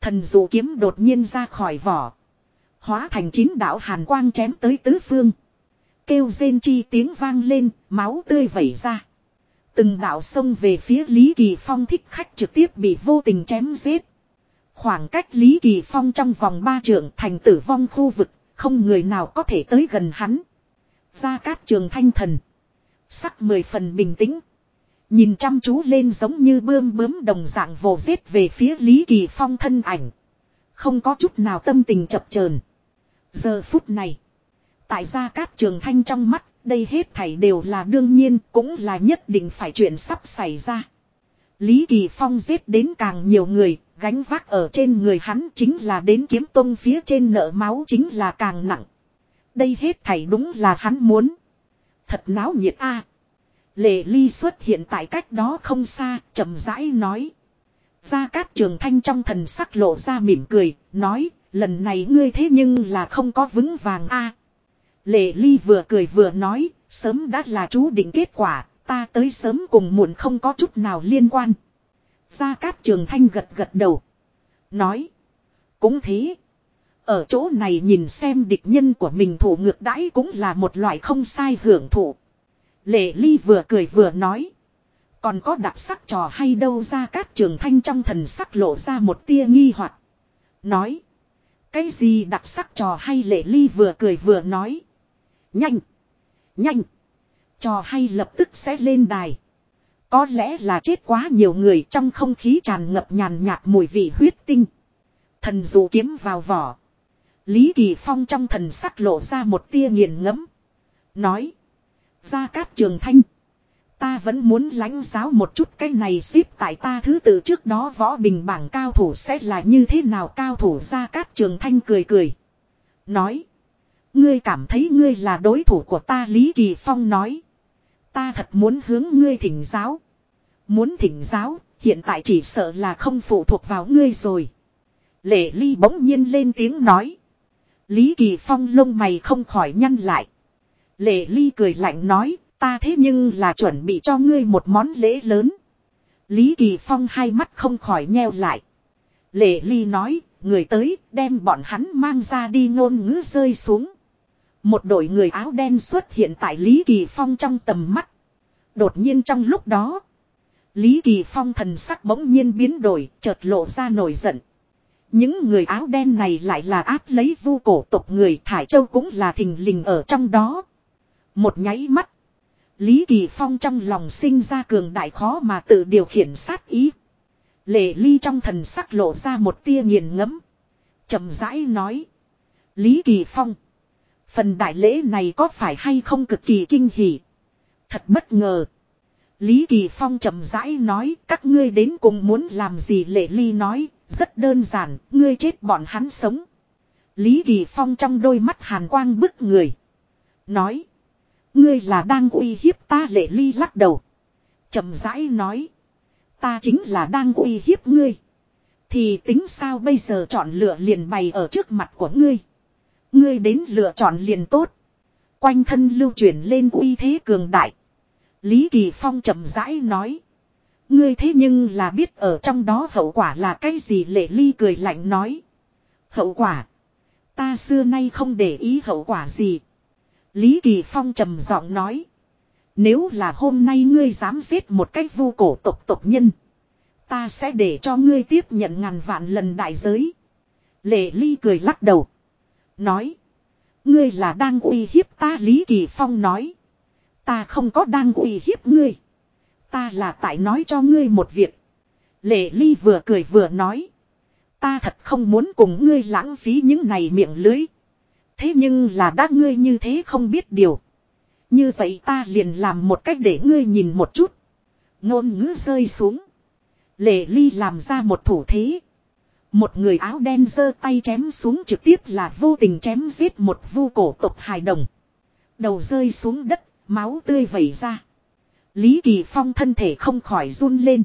Thần dụ kiếm đột nhiên ra khỏi vỏ. Hóa thành chín đạo hàn quang chém tới tứ phương. Kêu rên chi tiếng vang lên, máu tươi vẩy ra. Từng đạo xông về phía Lý Kỳ Phong thích khách trực tiếp bị vô tình chém giết. Khoảng cách Lý Kỳ Phong trong vòng ba trượng thành tử vong khu vực, không người nào có thể tới gần hắn. Gia Cát Trường Thanh Thần. Sắc mười phần bình tĩnh. Nhìn chăm chú lên giống như bươm bướm đồng dạng vồ giết về phía Lý Kỳ Phong thân ảnh. Không có chút nào tâm tình chập chờn. Giờ phút này. Tại gia cát trường thanh trong mắt, đây hết thảy đều là đương nhiên, cũng là nhất định phải chuyện sắp xảy ra. Lý Kỳ Phong giết đến càng nhiều người, gánh vác ở trên người hắn chính là đến kiếm tông phía trên nợ máu chính là càng nặng. Đây hết thảy đúng là hắn muốn. Thật náo nhiệt a. Lệ ly xuất hiện tại cách đó không xa, chậm rãi nói. Gia Cát Trường Thanh trong thần sắc lộ ra mỉm cười, nói, lần này ngươi thế nhưng là không có vững vàng a. Lệ ly vừa cười vừa nói, sớm đã là chú định kết quả, ta tới sớm cùng muộn không có chút nào liên quan. Gia Cát Trường Thanh gật gật đầu. Nói, cũng thế. Ở chỗ này nhìn xem địch nhân của mình thủ ngược đãi cũng là một loại không sai hưởng thụ. Lệ Ly vừa cười vừa nói. Còn có đặc sắc trò hay đâu ra cát trường thanh trong thần sắc lộ ra một tia nghi hoặc Nói. Cái gì đặc sắc trò hay lệ ly vừa cười vừa nói. Nhanh. Nhanh. Trò hay lập tức sẽ lên đài. Có lẽ là chết quá nhiều người trong không khí tràn ngập nhàn nhạt mùi vị huyết tinh. Thần dụ kiếm vào vỏ. Lý Kỳ Phong trong thần sắc lộ ra một tia nghiền ngẫm Nói. Gia Cát Trường Thanh. Ta vẫn muốn lãnh giáo một chút cái này xếp tại ta thứ tự trước đó võ bình bảng cao thủ sẽ là như thế nào cao thủ Gia Cát Trường Thanh cười cười. Nói. Ngươi cảm thấy ngươi là đối thủ của ta Lý Kỳ Phong nói. Ta thật muốn hướng ngươi thỉnh giáo. Muốn thỉnh giáo, hiện tại chỉ sợ là không phụ thuộc vào ngươi rồi. Lệ Ly bỗng nhiên lên tiếng nói. Lý Kỳ Phong lông mày không khỏi nhăn lại. Lệ Ly cười lạnh nói, ta thế nhưng là chuẩn bị cho ngươi một món lễ lớn. Lý Kỳ Phong hai mắt không khỏi nheo lại. Lệ Ly nói, người tới, đem bọn hắn mang ra đi ngôn ngữ rơi xuống. Một đội người áo đen xuất hiện tại Lý Kỳ Phong trong tầm mắt. Đột nhiên trong lúc đó, Lý Kỳ Phong thần sắc bỗng nhiên biến đổi, chợt lộ ra nổi giận. Những người áo đen này lại là áp lấy vu cổ tộc người Thải Châu cũng là thình lình ở trong đó. Một nháy mắt. Lý Kỳ Phong trong lòng sinh ra cường đại khó mà tự điều khiển sát ý. Lệ ly trong thần sắc lộ ra một tia nghiền ngẫm chậm rãi nói. Lý Kỳ Phong. Phần đại lễ này có phải hay không cực kỳ kinh hỉ? Thật bất ngờ. Lý Kỳ Phong chậm rãi nói các ngươi đến cùng muốn làm gì lệ ly nói, rất đơn giản, ngươi chết bọn hắn sống. Lý Kỳ Phong trong đôi mắt hàn quang bức người. Nói. Ngươi là đang uy hiếp ta lệ ly lắc đầu. chậm rãi nói. Ta chính là đang uy hiếp ngươi. Thì tính sao bây giờ chọn lựa liền bày ở trước mặt của ngươi. Ngươi đến lựa chọn liền tốt. Quanh thân lưu chuyển lên uy thế cường đại. Lý Kỳ Phong chậm rãi nói. Ngươi thế nhưng là biết ở trong đó hậu quả là cái gì, lệ ly cười lạnh nói. Hậu quả. Ta xưa nay không để ý hậu quả gì. Lý Kỳ Phong trầm giọng nói. Nếu là hôm nay ngươi dám giết một cách vu cổ tộc tộc nhân. Ta sẽ để cho ngươi tiếp nhận ngàn vạn lần đại giới. Lệ Ly cười lắc đầu. Nói. Ngươi là đang uy hiếp ta, Lý Kỳ Phong nói. Ta không có đang uy hiếp ngươi. Ta là tại nói cho ngươi một việc. Lệ Ly vừa cười vừa nói. Ta thật không muốn cùng ngươi lãng phí những này miệng lưới. Thế nhưng là đã ngươi như thế không biết điều. Như vậy ta liền làm một cách để ngươi nhìn một chút. Ngôn ngữ rơi xuống. Lệ ly làm ra một thủ thế. Một người áo đen giơ tay chém xuống trực tiếp là vô tình chém giết một vu cổ tộc hài đồng. Đầu rơi xuống đất, máu tươi vẩy ra. Lý Kỳ Phong thân thể không khỏi run lên.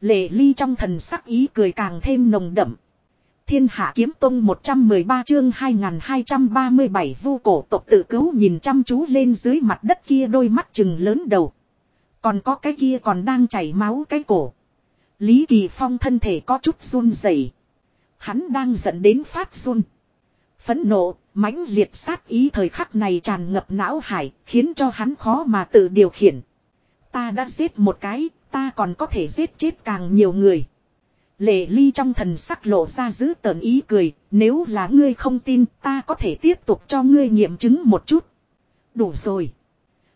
Lệ ly trong thần sắc ý cười càng thêm nồng đậm. Thiên hạ kiếm tông 113 chương 2237 vu cổ tộc tự cứu nhìn chăm chú lên dưới mặt đất kia đôi mắt chừng lớn đầu. Còn có cái kia còn đang chảy máu cái cổ. Lý Kỳ Phong thân thể có chút run rẩy. Hắn đang giận đến phát run. Phẫn nộ, mãnh liệt sát ý thời khắc này tràn ngập não hải, khiến cho hắn khó mà tự điều khiển. Ta đã giết một cái, ta còn có thể giết chết càng nhiều người. Lệ ly trong thần sắc lộ ra giữ tờn ý cười, nếu là ngươi không tin ta có thể tiếp tục cho ngươi nghiệm chứng một chút. Đủ rồi.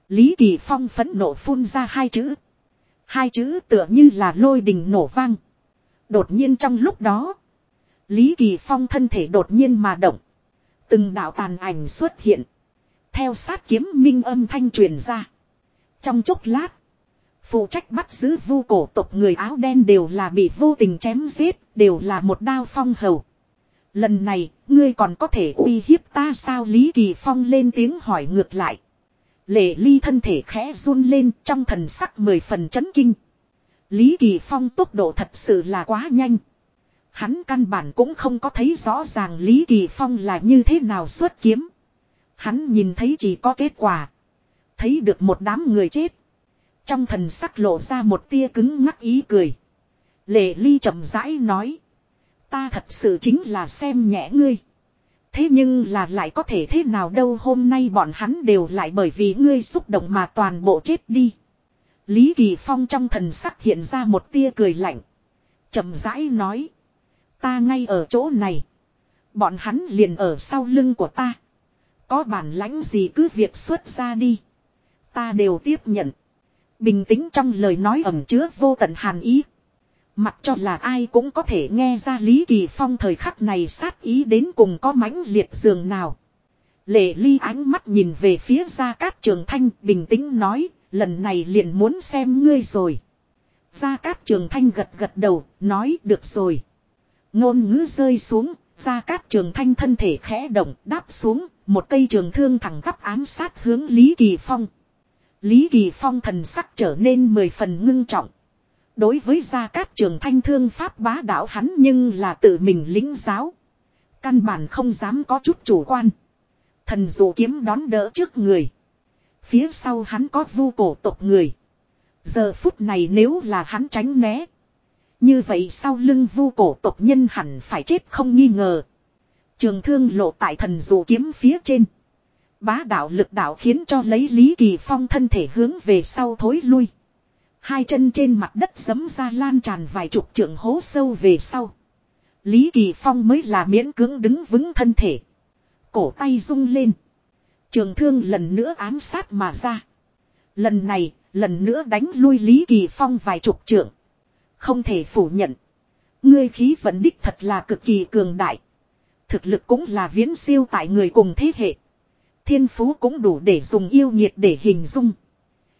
Lý Kỳ Phong phẫn nộ phun ra hai chữ. Hai chữ tựa như là lôi đình nổ vang. Đột nhiên trong lúc đó. Lý Kỳ Phong thân thể đột nhiên mà động. Từng đạo tàn ảnh xuất hiện. Theo sát kiếm minh âm thanh truyền ra. Trong chốc lát. Phụ trách bắt giữ vu cổ tộc người áo đen đều là bị vô tình chém giết, đều là một đao phong hầu. Lần này, ngươi còn có thể uy hiếp ta sao Lý Kỳ Phong lên tiếng hỏi ngược lại. Lệ ly thân thể khẽ run lên trong thần sắc mười phần chấn kinh. Lý Kỳ Phong tốc độ thật sự là quá nhanh. Hắn căn bản cũng không có thấy rõ ràng Lý Kỳ Phong là như thế nào xuất kiếm. Hắn nhìn thấy chỉ có kết quả. Thấy được một đám người chết. Trong thần sắc lộ ra một tia cứng ngắc ý cười. Lệ ly chậm rãi nói. Ta thật sự chính là xem nhẹ ngươi. Thế nhưng là lại có thể thế nào đâu hôm nay bọn hắn đều lại bởi vì ngươi xúc động mà toàn bộ chết đi. Lý Kỳ Phong trong thần sắc hiện ra một tia cười lạnh. chậm rãi nói. Ta ngay ở chỗ này. Bọn hắn liền ở sau lưng của ta. Có bản lãnh gì cứ việc xuất ra đi. Ta đều tiếp nhận. Bình tĩnh trong lời nói ẩm chứa vô tận hàn ý. Mặc cho là ai cũng có thể nghe ra Lý Kỳ Phong thời khắc này sát ý đến cùng có mãnh liệt giường nào. Lệ ly ánh mắt nhìn về phía Gia Cát Trường Thanh bình tĩnh nói, lần này liền muốn xem ngươi rồi. Gia Cát Trường Thanh gật gật đầu, nói được rồi. Ngôn ngữ rơi xuống, Gia Cát Trường Thanh thân thể khẽ động, đáp xuống, một cây trường thương thẳng tắp ám sát hướng Lý Kỳ Phong. Lý Kỳ Phong thần sắc trở nên mười phần ngưng trọng. Đối với Gia Cát Trường Thanh thương pháp bá đạo hắn nhưng là tự mình lính giáo. Căn bản không dám có chút chủ quan. Thần dụ kiếm đón đỡ trước người. Phía sau hắn có vu cổ tộc người. Giờ phút này nếu là hắn tránh né. Như vậy sau lưng vu cổ tộc nhân hẳn phải chết không nghi ngờ. Trường thương lộ tại thần dụ kiếm phía trên. Bá đạo lực đạo khiến cho lấy Lý Kỳ Phong thân thể hướng về sau thối lui. Hai chân trên mặt đất giấm ra lan tràn vài chục trượng hố sâu về sau. Lý Kỳ Phong mới là miễn cưỡng đứng vững thân thể. Cổ tay rung lên. Trường thương lần nữa ám sát mà ra. Lần này, lần nữa đánh lui Lý Kỳ Phong vài chục trượng. Không thể phủ nhận. Ngươi khí vận đích thật là cực kỳ cường đại. Thực lực cũng là viễn siêu tại người cùng thế hệ thiên phú cũng đủ để dùng yêu nhiệt để hình dung.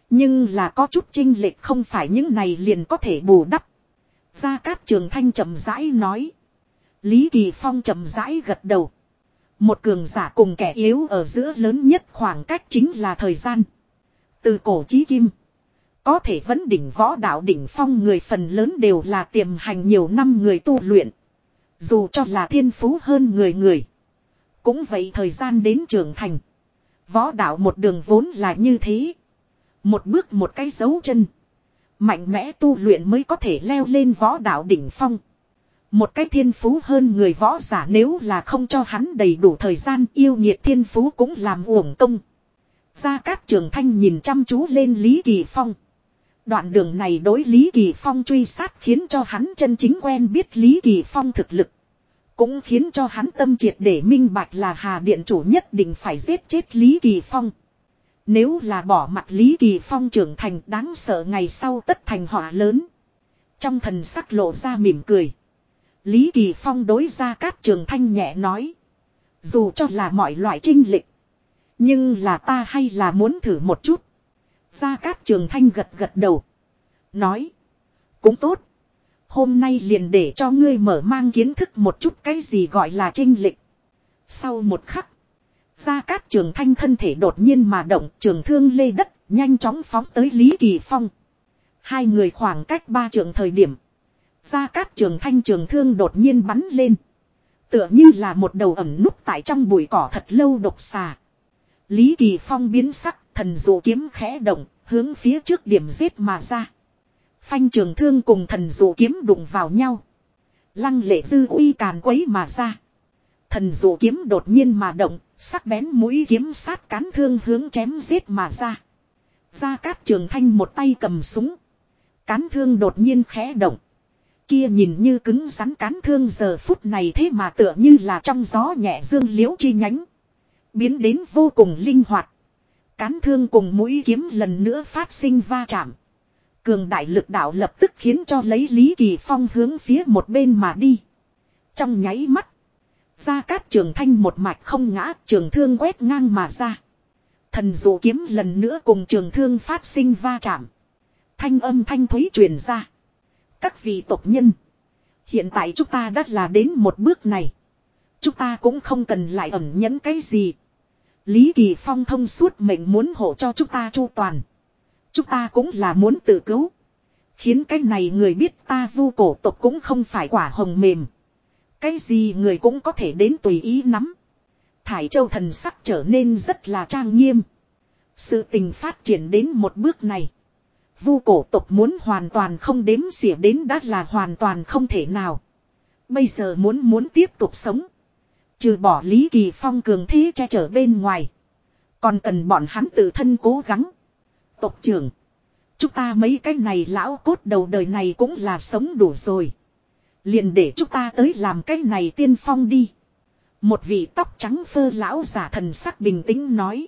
Nhưng là có chút trinh lệch không phải những này liền có thể bù đắp. Gia Cát Trường Thanh chậm rãi nói. Lý Kỳ Phong chậm rãi gật đầu. Một cường giả cùng kẻ yếu ở giữa lớn nhất khoảng cách chính là thời gian. Từ cổ chí kim. Có thể vẫn đỉnh võ đạo đỉnh phong người phần lớn đều là tiềm hành nhiều năm người tu luyện. Dù cho là thiên phú hơn người người. Cũng vậy thời gian đến trưởng thành. Võ đạo một đường vốn là như thế. Một bước một cái dấu chân. Mạnh mẽ tu luyện mới có thể leo lên võ đạo đỉnh phong. Một cái thiên phú hơn người võ giả nếu là không cho hắn đầy đủ thời gian yêu nhiệt thiên phú cũng làm uổng công. Gia Cát Trường Thanh nhìn chăm chú lên Lý Kỳ Phong. Đoạn đường này đối Lý Kỳ Phong truy sát khiến cho hắn chân chính quen biết Lý Kỳ Phong thực lực. Cũng khiến cho hắn tâm triệt để minh bạch là Hà Điện chủ nhất định phải giết chết Lý Kỳ Phong. Nếu là bỏ mặt Lý Kỳ Phong trưởng thành, đáng sợ ngày sau tất thành họa lớn. Trong thần sắc lộ ra mỉm cười. Lý Kỳ Phong đối ra cát trường thanh nhẹ nói. Dù cho là mọi loại trinh lịch. Nhưng là ta hay là muốn thử một chút. Gia Cát Trường Thanh gật gật đầu. Nói. Cũng tốt. Hôm nay liền để cho ngươi mở mang kiến thức một chút cái gì gọi là trinh lịch. Sau một khắc. Gia Cát Trường Thanh thân thể đột nhiên mà động trường thương lê đất nhanh chóng phóng tới Lý Kỳ Phong. Hai người khoảng cách ba trường thời điểm. Gia Cát Trường Thanh trường thương đột nhiên bắn lên. Tựa như là một đầu ẩm núp tại trong bụi cỏ thật lâu độc xà. Lý Kỳ Phong biến sắc thần dụ kiếm khẽ động, hướng phía trước điểm giết mà ra. Phanh trường thương cùng thần dụ kiếm đụng vào nhau. Lăng lệ dư uy càn quấy mà ra. Thần dụ kiếm đột nhiên mà động, sắc bén mũi kiếm sát cán thương hướng chém giết mà ra. Gia Cát Trường Thanh một tay cầm súng. Cán thương đột nhiên khẽ động. Kia nhìn như cứng rắn cán thương giờ phút này thế mà tựa như là trong gió nhẹ dương liễu chi nhánh. Biến đến vô cùng linh hoạt. Cán thương cùng mũi kiếm lần nữa phát sinh va chạm. Cường đại lực đạo lập tức khiến cho lấy Lý Kỳ Phong hướng phía một bên mà đi. Trong nháy mắt. Ra cát trường thanh một mạch không ngã, trường thương quét ngang mà ra. Thần dụ kiếm lần nữa cùng trường thương phát sinh va chạm. Thanh âm thanh thúy truyền ra. Các vị tộc nhân. Hiện tại chúng ta đã là đến một bước này. Chúng ta cũng không cần lại ẩn nhẫn cái gì. Lý Kỳ Phong thông suốt mệnh muốn hộ cho chúng ta chu toàn. Chúng ta cũng là muốn tự cứu. Khiến cái này người biết ta vu cổ tộc cũng không phải quả hồng mềm. Cái gì người cũng có thể đến tùy ý nắm. Thải Châu thần sắc trở nên rất là trang nghiêm. Sự tình phát triển đến một bước này. Vu cổ tộc muốn hoàn toàn không đếm xỉa đến đã là hoàn toàn không thể nào. Bây giờ muốn muốn tiếp tục sống. Trừ bỏ Lý Kỳ Phong cường thế che chở bên ngoài. Còn cần bọn hắn tự thân cố gắng. Tộc trưởng. Chúng ta mấy cái này lão cốt đầu đời này cũng là sống đủ rồi. Liền để chúng ta tới làm cái này tiên phong đi. Một vị tóc trắng phơ lão giả thần sắc bình tĩnh nói.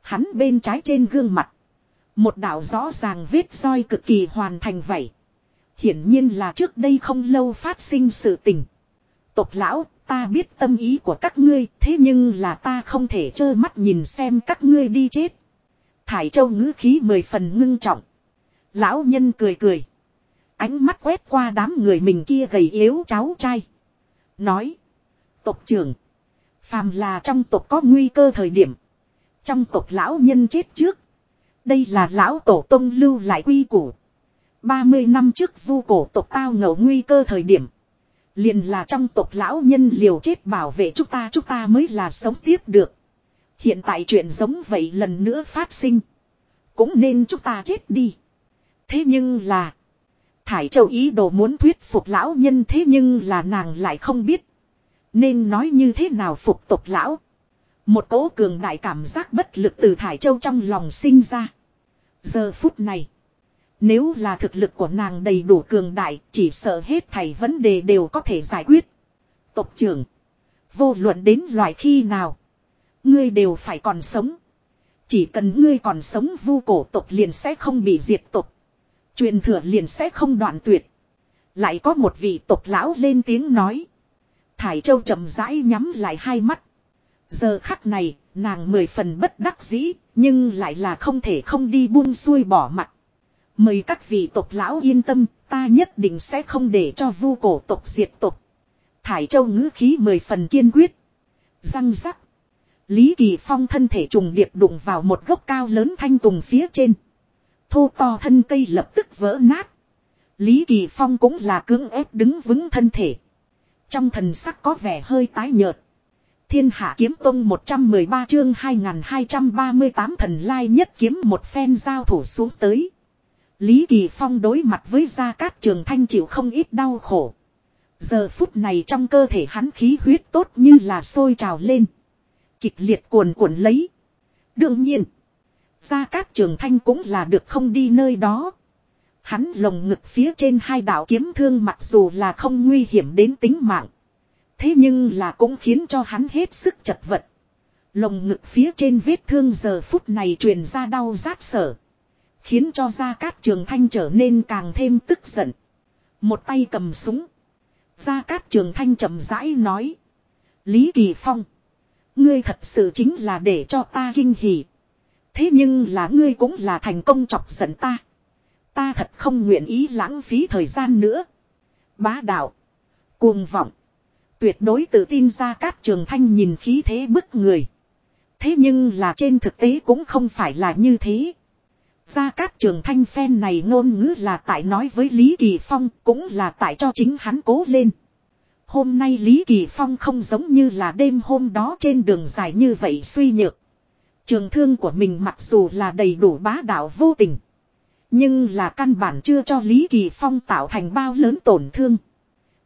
Hắn bên trái trên gương mặt. Một đạo rõ ràng vết roi cực kỳ hoàn thành vậy. Hiển nhiên là trước đây không lâu phát sinh sự tình. Tộc lão, ta biết tâm ý của các ngươi, thế nhưng là ta không thể trơ mắt nhìn xem các ngươi đi chết. Thải Châu ngữ khí mười phần ngưng trọng. Lão nhân cười cười. Ánh mắt quét qua đám người mình kia gầy yếu cháu trai. Nói. Tộc trưởng. Phàm là trong tộc có nguy cơ thời điểm. Trong tộc lão nhân chết trước. Đây là lão tổ tông lưu lại quy củ. 30 năm trước vu cổ tộc tao ngầu nguy cơ thời điểm. Liền là trong tộc lão nhân liều chết bảo vệ chúng ta chúng ta mới là sống tiếp được. Hiện tại chuyện giống vậy lần nữa phát sinh. Cũng nên chúng ta chết đi. Thế nhưng là. Thải Châu ý đồ muốn thuyết phục lão nhân thế nhưng là nàng lại không biết. Nên nói như thế nào phục tục lão. Một cố cường đại cảm giác bất lực từ Thải Châu trong lòng sinh ra. Giờ phút này. Nếu là thực lực của nàng đầy đủ cường đại, chỉ sợ hết thảy vấn đề đều có thể giải quyết. Tộc trưởng. Vô luận đến loại khi nào. Ngươi đều phải còn sống. Chỉ cần ngươi còn sống vu cổ tộc liền sẽ không bị diệt tộc. Truyền thừa liền sẽ không đoạn tuyệt. Lại có một vị tộc lão lên tiếng nói. Thải Châu chậm rãi nhắm lại hai mắt. Giờ khắc này, nàng mười phần bất đắc dĩ, nhưng lại là không thể không đi buông xuôi bỏ mặt. Mời các vị tộc lão yên tâm, ta nhất định sẽ không để cho vu cổ tộc diệt tộc. Thải châu ngữ khí mười phần kiên quyết. Răng rắc. Lý Kỳ Phong thân thể trùng điệp đụng vào một gốc cao lớn thanh tùng phía trên. Thô to thân cây lập tức vỡ nát. Lý Kỳ Phong cũng là cưỡng ép đứng vững thân thể. Trong thần sắc có vẻ hơi tái nhợt. Thiên hạ kiếm tông 113 chương 2238 thần lai nhất kiếm một phen giao thủ xuống tới. Lý Kỳ Phong đối mặt với Gia Cát Trường Thanh chịu không ít đau khổ. Giờ phút này trong cơ thể hắn khí huyết tốt như là sôi trào lên. Kịch liệt cuồn cuộn lấy. Đương nhiên. Gia Cát Trường Thanh cũng là được không đi nơi đó. Hắn lồng ngực phía trên hai đạo kiếm thương mặc dù là không nguy hiểm đến tính mạng. Thế nhưng là cũng khiến cho hắn hết sức chật vật. Lồng ngực phía trên vết thương giờ phút này truyền ra đau rát sở. Khiến cho Gia Cát Trường Thanh trở nên càng thêm tức giận. Một tay cầm súng. Gia Cát Trường Thanh chậm rãi nói. Lý Kỳ Phong. Ngươi thật sự chính là để cho ta kinh hỉ. Thế nhưng là ngươi cũng là thành công chọc giận ta. Ta thật không nguyện ý lãng phí thời gian nữa. Bá đạo. Cuồng vọng. Tuyệt đối tự tin ra các trường thanh nhìn khí thế bức người. Thế nhưng là trên thực tế cũng không phải là như thế. Gia Cát Trường Thanh phen này ngôn ngữ là tại nói với Lý Kỳ Phong, cũng là tại cho chính hắn cố lên. Hôm nay Lý Kỳ Phong không giống như là đêm hôm đó trên đường dài như vậy suy nhược. Trường thương của mình mặc dù là đầy đủ bá đạo vô tình. Nhưng là căn bản chưa cho Lý Kỳ Phong tạo thành bao lớn tổn thương.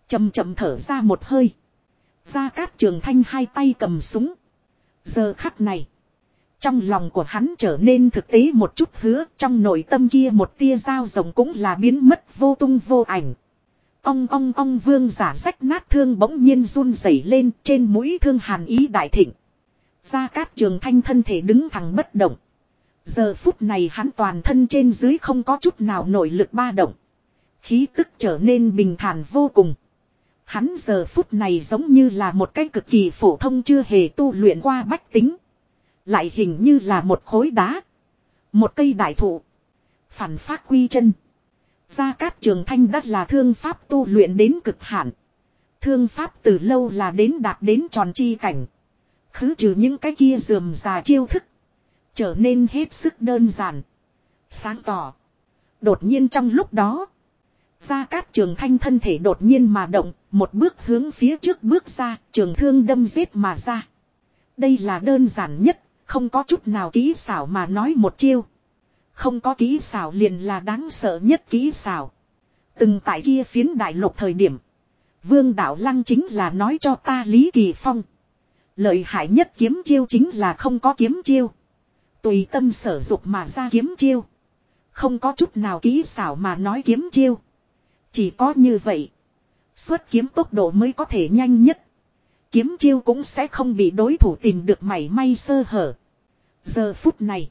Chầm chậm thở ra một hơi. Gia Cát Trường Thanh hai tay cầm súng. Giờ khắc này. Trong lòng của hắn trở nên thực tế một chút hứa. Trong nội tâm kia một tia dao rồng cũng là biến mất vô tung vô ảnh ông ông ông vương giả rách nát thương bỗng nhiên run rẩy lên trên mũi thương hàn ý đại thịnh. Gia Cát Trường Thanh thân thể đứng thẳng bất động. Giờ phút này hắn toàn thân trên dưới không có chút nào nội lực ba động. Khí tức trở nên bình thản vô cùng. Hắn giờ phút này giống như là một cái cực kỳ phổ thông chưa hề tu luyện qua bách tính. Lại hình như là một khối đá. Một cây đại thụ. Phản phát quy chân. Gia Cát Trường Thanh đất là thương pháp tu luyện đến cực hạn. Thương pháp từ lâu là đến đạt đến tròn chi cảnh. Khứ trừ những cái kia dườm già chiêu thức. Trở nên hết sức đơn giản. Sáng tỏ. Đột nhiên trong lúc đó. Gia Cát Trường Thanh thân thể đột nhiên mà động. Một bước hướng phía trước bước ra. Trường thương đâm giết mà ra. Đây là đơn giản nhất. Không có chút nào kỹ xảo mà nói một chiêu. Không có kỹ xảo liền là đáng sợ nhất kỹ xảo. Từng tại kia phiến đại lục thời điểm. Vương Đạo Lăng chính là nói cho ta Lý Kỳ Phong. Lợi hại nhất kiếm chiêu chính là không có kiếm chiêu. Tùy tâm sở dục mà ra kiếm chiêu. Không có chút nào kỹ xảo mà nói kiếm chiêu. Chỉ có như vậy. Xuất kiếm tốc độ mới có thể nhanh nhất. Kiếm chiêu cũng sẽ không bị đối thủ tìm được mảy may sơ hở. Giờ phút này.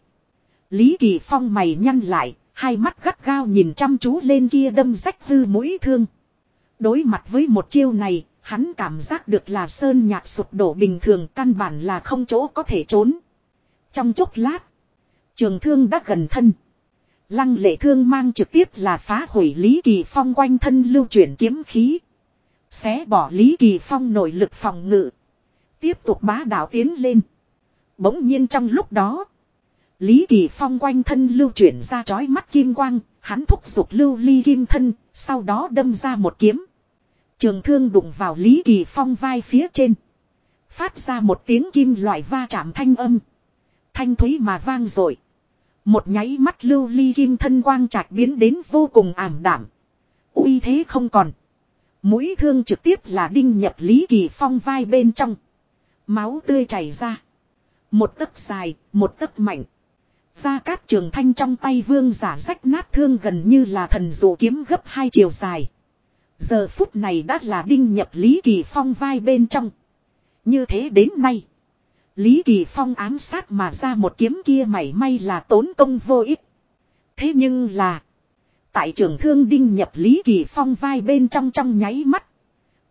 Lý Kỳ Phong mày nhăn lại. Hai mắt gắt gao nhìn chăm chú lên kia đâm rách hư mũi thương. Đối mặt với một chiêu này, hắn cảm giác được là sơn nhạc sụp đổ bình thường căn bản là không chỗ có thể trốn. Trong chốc lát, trường thương đã gần thân. Lăng lệ thương mang trực tiếp là phá hủy Lý Kỳ Phong quanh thân lưu chuyển kiếm khí. Xé bỏ Lý Kỳ Phong nội lực phòng ngự. Tiếp tục bá đạo tiến lên. Bỗng nhiên trong lúc đó. Lý Kỳ Phong quanh thân lưu chuyển ra chói mắt kim quang. Hắn thúc giục lưu ly kim thân. Sau đó đâm ra một kiếm. Trường thương đụng vào Lý Kỳ Phong vai phía trên. Phát ra một tiếng kim loại va chạm thanh âm. Thanh thúy mà vang rồi. Một nháy mắt lưu ly kim thân quang trạch biến đến vô cùng ảm đảm. uy thế không còn. Mũi thương trực tiếp là đinh nhập Lý Kỳ Phong vai bên trong. Máu tươi chảy ra. Một tấc dài, một tấc mạnh. Gia cát trường thanh trong tay vương giả rách nát thương gần như là thần dụ kiếm gấp hai chiều dài. Giờ phút này đã là đinh nhập Lý Kỳ Phong vai bên trong. Như thế đến nay. Lý Kỳ Phong ám sát mà ra một kiếm kia mảy may là tốn công vô ích. Thế nhưng là. Tại trường thương đinh nhập Lý Kỳ Phong vai bên trong trong nháy mắt.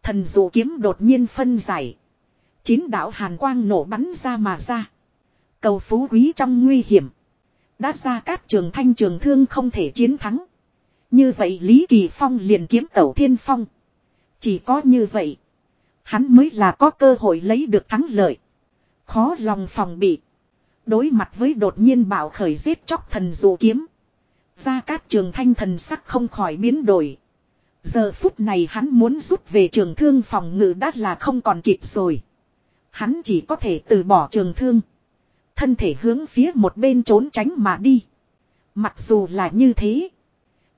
Thần dụ kiếm đột nhiên phân giải. Chín đạo hàn quang nổ bắn ra mà ra. Cầu phú quý trong nguy hiểm. Đã ra các trường thanh trường thương không thể chiến thắng. Như vậy Lý Kỳ Phong liền kiếm tẩu thiên phong. Chỉ có như vậy. Hắn mới là có cơ hội lấy được thắng lợi. Khó lòng phòng bị. Đối mặt với đột nhiên bảo khởi giết chóc thần dụ kiếm. Gia Cát Trường Thanh thần sắc không khỏi biến đổi. Giờ phút này hắn muốn rút về trường thương phòng ngự đã là không còn kịp rồi. Hắn chỉ có thể từ bỏ trường thương. Thân thể hướng phía một bên trốn tránh mà đi. Mặc dù là như thế.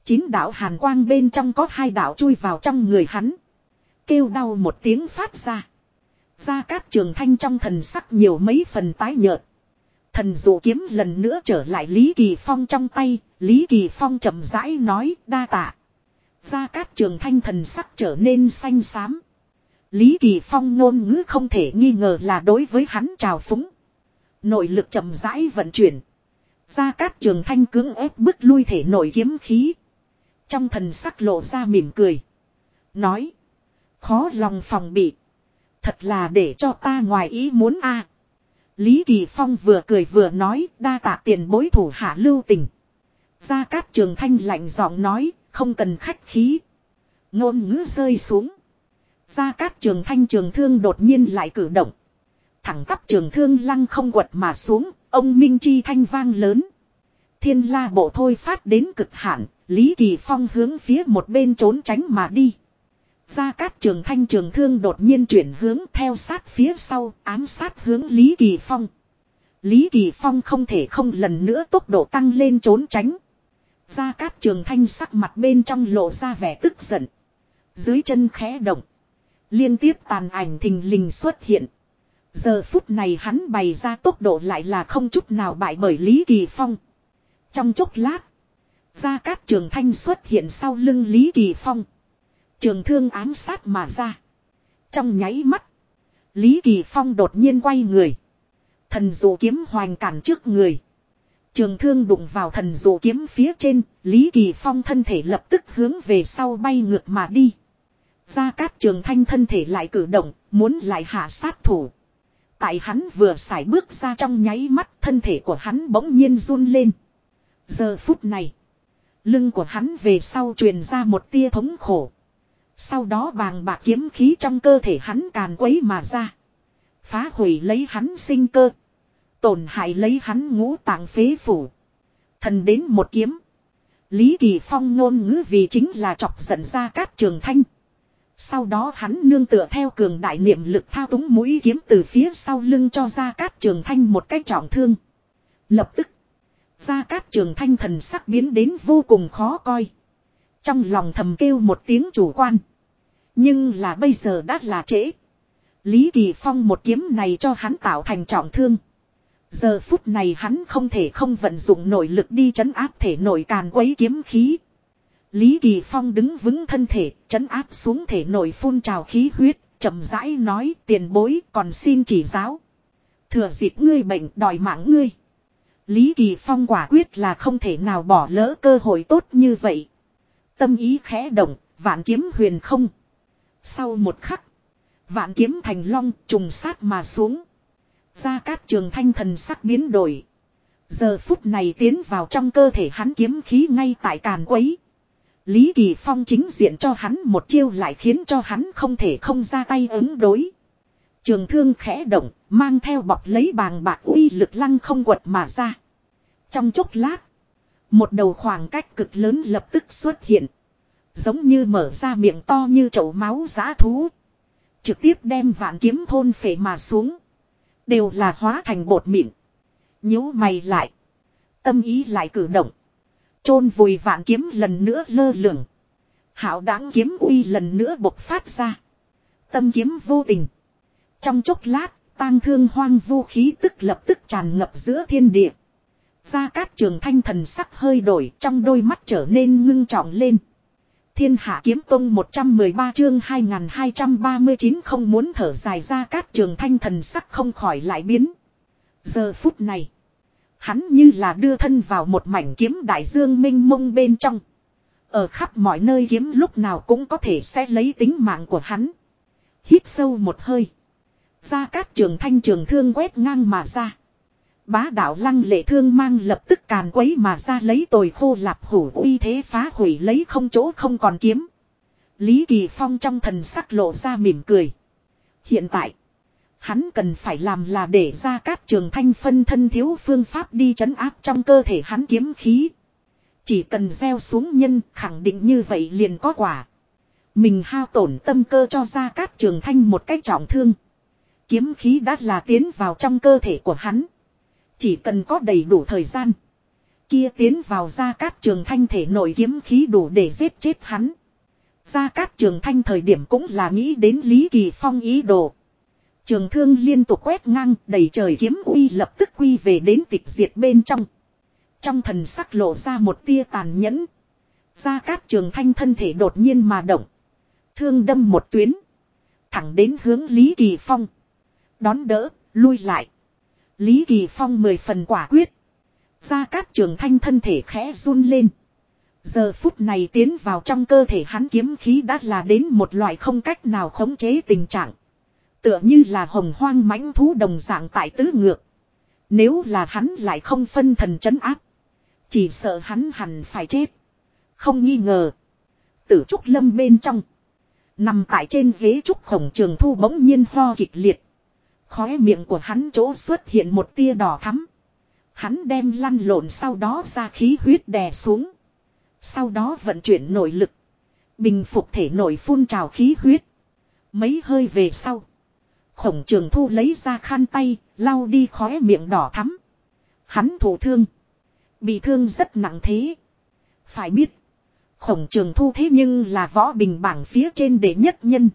Chín đạo hàn quang bên trong có hai đạo chui vào trong người hắn. Kêu đau một tiếng phát ra. Gia Cát Trường Thanh trong thần sắc nhiều mấy phần tái nhợt. Thần dụ kiếm lần nữa trở lại Lý Kỳ Phong trong tay, Lý Kỳ Phong chậm rãi nói đa tạ. Gia Cát Trường Thanh thần sắc trở nên xanh xám. Lý Kỳ Phong ngôn ngữ không thể nghi ngờ là đối với hắn trào phúng. Nội lực chậm rãi vận chuyển. Gia Cát Trường Thanh cưỡng ép bức lui thể nội kiếm khí. Trong thần sắc lộ ra mỉm cười. Nói. Khó lòng phòng bị. Thật là để cho ta ngoài ý muốn a. Lý Kỳ Phong vừa cười vừa nói, đa tạ tiền bối thủ hạ lưu tình. Gia Cát Trường Thanh lạnh giọng nói, không cần khách khí. Ngôn ngữ rơi xuống. Gia Cát Trường Thanh trường thương đột nhiên lại cử động. Thẳng tắp trường thương lăng không quật mà xuống, ông Minh Chi thanh vang lớn. Thiên la bộ thôi phát đến cực hạn, Lý Kỳ Phong hướng phía một bên trốn tránh mà đi. Gia Cát Trường Thanh trường thương đột nhiên chuyển hướng theo sát phía sau, ám sát hướng Lý Kỳ Phong. Lý Kỳ Phong không thể không lần nữa tốc độ tăng lên trốn tránh. Gia Cát Trường Thanh sắc mặt bên trong lộ ra vẻ tức giận. Dưới chân khẽ động. Liên tiếp tàn ảnh thình lình xuất hiện. Giờ phút này hắn bày ra tốc độ lại là không chút nào bại bởi Lý Kỳ Phong. Trong chốc lát. Gia Cát Trường Thanh xuất hiện sau lưng Lý Kỳ Phong. Trường thương ám sát mà ra. Trong nháy mắt. Lý Kỳ Phong đột nhiên quay người. Thần dụ kiếm hoành cản trước người. Trường thương đụng vào thần dụ kiếm phía trên. Lý Kỳ Phong thân thể lập tức hướng về sau bay ngược mà đi. Gia Cát Trường Thanh thân thể lại cử động. Muốn lại hạ sát thủ. Tại hắn vừa xài bước ra trong nháy mắt, thân thể của hắn bỗng nhiên run lên. Giờ phút này. Lưng của hắn về sau truyền ra một tia thống khổ. Sau đó bàng bạc kiếm khí trong cơ thể hắn càn quấy mà ra. Phá hủy lấy hắn sinh cơ. Tổn hại lấy hắn ngũ tạng phế phủ. Thần đến một kiếm. Lý Kỳ Phong ngôn ngữ vì chính là chọc giận ra cát trường thanh. Sau đó hắn nương tựa theo cường đại niệm lực thao túng mũi kiếm từ phía sau lưng cho ra cát trường thanh một cái trọng thương. Lập tức. Gia Cát Trường Thanh thần sắc biến đến vô cùng khó coi. Trong lòng thầm kêu một tiếng chủ quan. Nhưng là bây giờ đã là trễ. Lý Kỳ Phong một kiếm này cho hắn tạo thành trọng thương. Giờ phút này hắn không thể không vận dụng nội lực đi chấn áp thể nội càn quấy kiếm khí. Lý Kỳ Phong đứng vững thân thể, chấn áp xuống thể nội phun trào khí huyết, chậm rãi nói tiền bối còn xin chỉ giáo. Thừa dịp ngươi bệnh đòi mạng ngươi. Lý Kỳ Phong quả quyết là không thể nào bỏ lỡ cơ hội tốt như vậy. Tâm ý khẽ động, vạn kiếm huyền không. Sau một khắc, vạn kiếm thành long trùng sát mà xuống. Ra Cát Trường Thanh thần sắc biến đổi. Giờ phút này tiến vào trong cơ thể hắn kiếm khí ngay tại càn quấy. Lý Kỳ Phong chính diện cho hắn một chiêu lại khiến cho hắn không thể không ra tay ứng đối. Trường thương khẽ động, mang theo bọc lấy bàng bạc uy lực lăng không quật mà ra. Trong chốc lát, một đầu khoảng cách cực lớn lập tức xuất hiện. Giống như mở ra miệng to như chậu máu giá thú. Trực tiếp đem vạn kiếm thôn phệ mà xuống. Đều là hóa thành bột mịn. nhíu mày lại. Tâm ý lại cử động chôn vùi vạn kiếm lần nữa lơ lửng. Hảo đáng kiếm uy lần nữa bộc phát ra. Tâm kiếm vô tình. Trong chốc lát, tang thương hoang vu khí tức lập tức tràn ngập giữa thiên địa. Gia Cát Trường Thanh thần sắc hơi đổi trong đôi mắt trở nên ngưng trọng lên. Thiên Hạ Kiếm Tông 113 chương 2239 không muốn thở dài Gia Cát Trường Thanh thần sắc không khỏi lại biến. Giờ phút này, hắn như là đưa thân vào một mảnh kiếm đại dương minh mông bên trong. Ở khắp mọi nơi kiếm lúc nào cũng có thể sẽ lấy tính mạng của hắn. Hít sâu một hơi. ra cát trường thanh trường thương quét ngang mà ra. Bá đạo lăng lệ thương mang lập tức càn quấy mà ra lấy tồi khô lạp hủ uy thế phá hủy lấy không chỗ không còn kiếm. Lý Kỳ Phong trong thần sắc lộ ra mỉm cười. Hiện tại, hắn cần phải làm là để ra cát trường thanh phân thân thiếu phương pháp đi chấn áp trong cơ thể hắn kiếm khí. Chỉ cần gieo xuống nhân, khẳng định như vậy liền có quả. Mình hao tổn tâm cơ cho ra cát trường thanh một cách trọng thương. Kiếm khí đã là tiến vào trong cơ thể của hắn. Chỉ cần có đầy đủ thời gian. Kia tiến vào ra cát trường thanh thể nội kiếm khí đủ để giết chết hắn. Gia Cát Trường Thanh thời điểm cũng là nghĩ đến Lý Kỳ Phong ý đồ. Trường thương liên tục quét ngang đầy trời kiếm uy lập tức quy về đến tịch diệt bên trong. Trong thần sắc lộ ra một tia tàn nhẫn. Gia Cát Trường Thanh thân thể đột nhiên mà động. Thương đâm một tuyến. Thẳng đến hướng Lý Kỳ Phong. Đón đỡ, lui lại. Lý Kỳ Phong mười phần quả quyết. Gia Cát Trường Thanh thân thể khẽ run lên. Giờ phút này tiến vào trong cơ thể hắn kiếm khí đã là đến một loại không cách nào khống chế tình trạng. Tựa như là hồng hoang mãnh thú đồng dạng tại tứ ngược. Nếu là hắn lại không phân thần chấn áp. Chỉ sợ hắn hẳn phải chết. Không nghi ngờ. Tử trúc lâm bên trong. Nằm tại trên ghế trúc khổng trường thu bỗng nhiên ho kịch liệt. Khóe miệng của hắn chỗ xuất hiện một tia đỏ thắm. Hắn đem lăn lộn sau đó ra khí huyết đè xuống. Sau đó vận chuyển nội lực. Bình phục thể nội phun trào khí huyết. Mấy hơi về sau. Khổng trường thu lấy ra khăn tay, lau đi khóe miệng đỏ thắm. Hắn thổ thương. Bị thương rất nặng thế. Phải biết. Khổng trường thu thế nhưng là võ bình bảng phía trên đệ nhất nhân.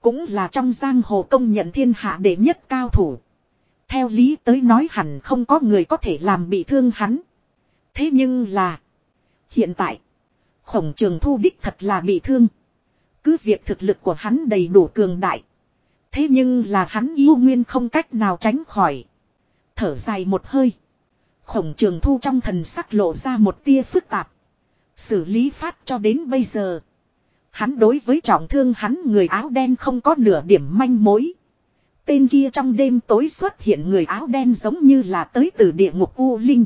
Cũng là trong giang hồ công nhận thiên hạ đệ nhất cao thủ. Theo lý tới nói hẳn không có người có thể làm bị thương hắn. Thế nhưng là. Hiện tại, khổng trường thu đích thật là bị thương. Cứ việc thực lực của hắn đầy đủ cường đại. Thế nhưng là hắn yêu nguyên không cách nào tránh khỏi. Thở dài một hơi. Khổng trường thu trong thần sắc lộ ra một tia phức tạp. Xử lý phát cho đến bây giờ. Hắn đối với trọng thương hắn người áo đen không có nửa điểm manh mối. Tên kia trong đêm tối xuất hiện người áo đen giống như là tới từ địa ngục U Linh.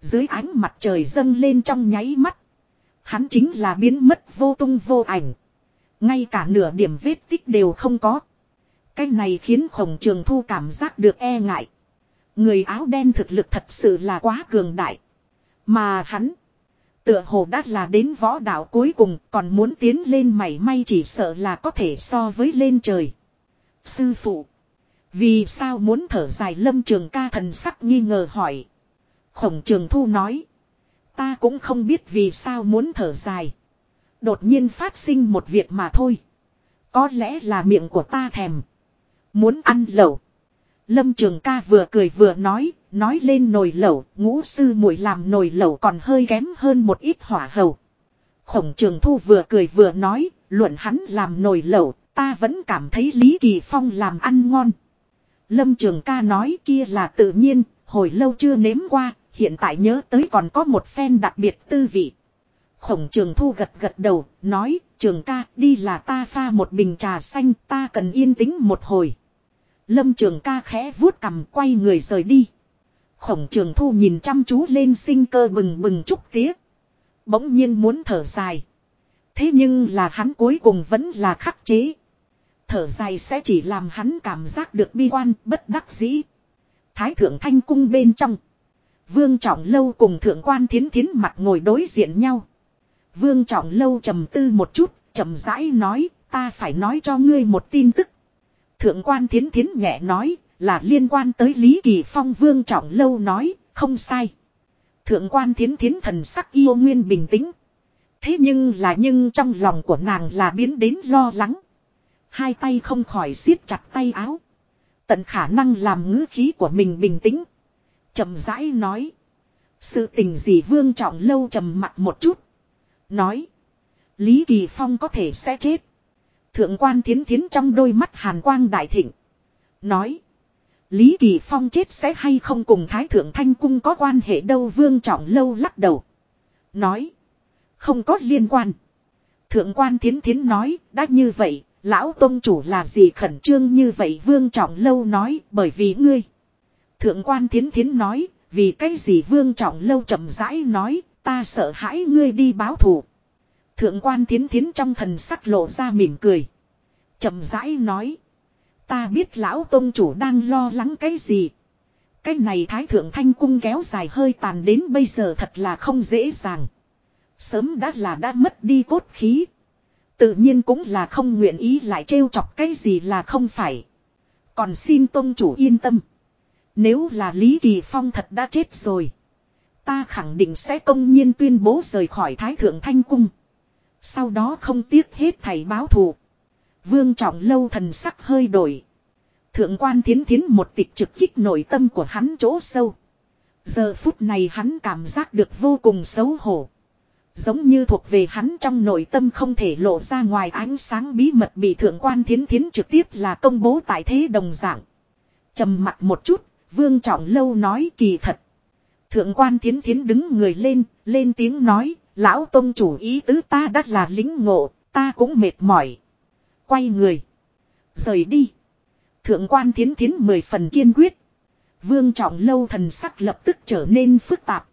Dưới ánh mặt trời dâng lên trong nháy mắt. Hắn chính là biến mất vô tung vô ảnh. Ngay cả nửa điểm vết tích đều không có. Cái này khiến khổng trường thu cảm giác được e ngại. Người áo đen thực lực thật sự là quá cường đại. Mà hắn. Tựa hồ đã là đến võ đạo cuối cùng, còn muốn tiến lên mảy may chỉ sợ là có thể so với lên trời. Sư phụ. Vì sao muốn thở dài lâm trường ca thần sắc nghi ngờ hỏi. Khổng trường thu nói. Ta cũng không biết vì sao muốn thở dài. Đột nhiên phát sinh một việc mà thôi. Có lẽ là miệng của ta thèm. Muốn ăn lẩu. Lâm trường ca vừa cười vừa nói. Nói lên nồi lẩu. Ngũ sư muội làm nồi lẩu còn hơi kém hơn một ít hỏa hầu. Khổng trường thu vừa cười vừa nói. Luận hắn làm nồi lẩu. Ta vẫn cảm thấy Lý Kỳ Phong làm ăn ngon. Lâm trường ca nói kia là tự nhiên. Hồi lâu chưa nếm qua hiện tại nhớ tới còn có một phen đặc biệt tư vị. Khổng trường thu gật gật đầu, nói, trường ca, đi là ta pha một bình trà xanh, ta cần yên tĩnh một hồi. Lâm trường ca khẽ vuốt cầm quay người rời đi. Khổng trường thu nhìn chăm chú lên sinh cơ bừng bừng trúc tía. Bỗng nhiên muốn thở dài. Thế nhưng là hắn cuối cùng vẫn là khắc chế. Thở dài sẽ chỉ làm hắn cảm giác được bi quan, bất đắc dĩ. Thái thượng thanh cung bên trong. Vương Trọng Lâu cùng Thượng quan Thiến Thiến mặt ngồi đối diện nhau. Vương Trọng Lâu trầm tư một chút, trầm rãi nói, ta phải nói cho ngươi một tin tức. Thượng quan Thiến Thiến nhẹ nói, là liên quan tới Lý Kỳ Phong Vương Trọng Lâu nói, không sai. Thượng quan Thiến Thiến thần sắc yêu nguyên bình tĩnh. Thế nhưng là nhưng trong lòng của nàng là biến đến lo lắng. Hai tay không khỏi siết chặt tay áo. Tận khả năng làm ngữ khí của mình bình tĩnh chậm rãi nói. Sự tình gì vương trọng lâu trầm mặt một chút. Nói. Lý Kỳ Phong có thể sẽ chết. Thượng quan thiến thiến trong đôi mắt hàn quang đại thịnh. Nói. Lý Kỳ Phong chết sẽ hay không cùng Thái Thượng Thanh Cung có quan hệ đâu vương trọng lâu lắc đầu. Nói. Không có liên quan. Thượng quan thiến thiến nói. Đã như vậy. lão tôn chủ là gì khẩn trương như vậy vương trọng lâu nói bởi vì ngươi. Thượng quan thiến thiến nói, vì cái gì vương trọng lâu chậm rãi nói, ta sợ hãi ngươi đi báo thù. Thượng quan thiến thiến trong thần sắc lộ ra mỉm cười. chậm rãi nói. Ta biết lão tôn chủ đang lo lắng cái gì. Cái này thái thượng thanh cung kéo dài hơi tàn đến bây giờ thật là không dễ dàng. Sớm đã là đã mất đi cốt khí. Tự nhiên cũng là không nguyện ý lại trêu chọc cái gì là không phải. Còn xin tôn chủ yên tâm. Nếu là Lý Kỳ Phong thật đã chết rồi. Ta khẳng định sẽ công nhiên tuyên bố rời khỏi Thái Thượng Thanh Cung. Sau đó không tiếc hết thầy báo thù. Vương trọng lâu thần sắc hơi đổi. Thượng quan thiến thiến một tịch trực kích nội tâm của hắn chỗ sâu. Giờ phút này hắn cảm giác được vô cùng xấu hổ. Giống như thuộc về hắn trong nội tâm không thể lộ ra ngoài ánh sáng bí mật bị thượng quan thiến thiến trực tiếp là công bố tại thế đồng dạng. trầm mặt một chút, vương trọng lâu nói kỳ thật. Thượng quan thiến thiến đứng người lên, lên tiếng nói, lão tôn chủ ý tứ ta đã là lính ngộ, ta cũng mệt mỏi. Quay người. Rời đi. Thượng quan thiến thiến mười phần kiên quyết. Vương trọng lâu thần sắc lập tức trở nên phức tạp.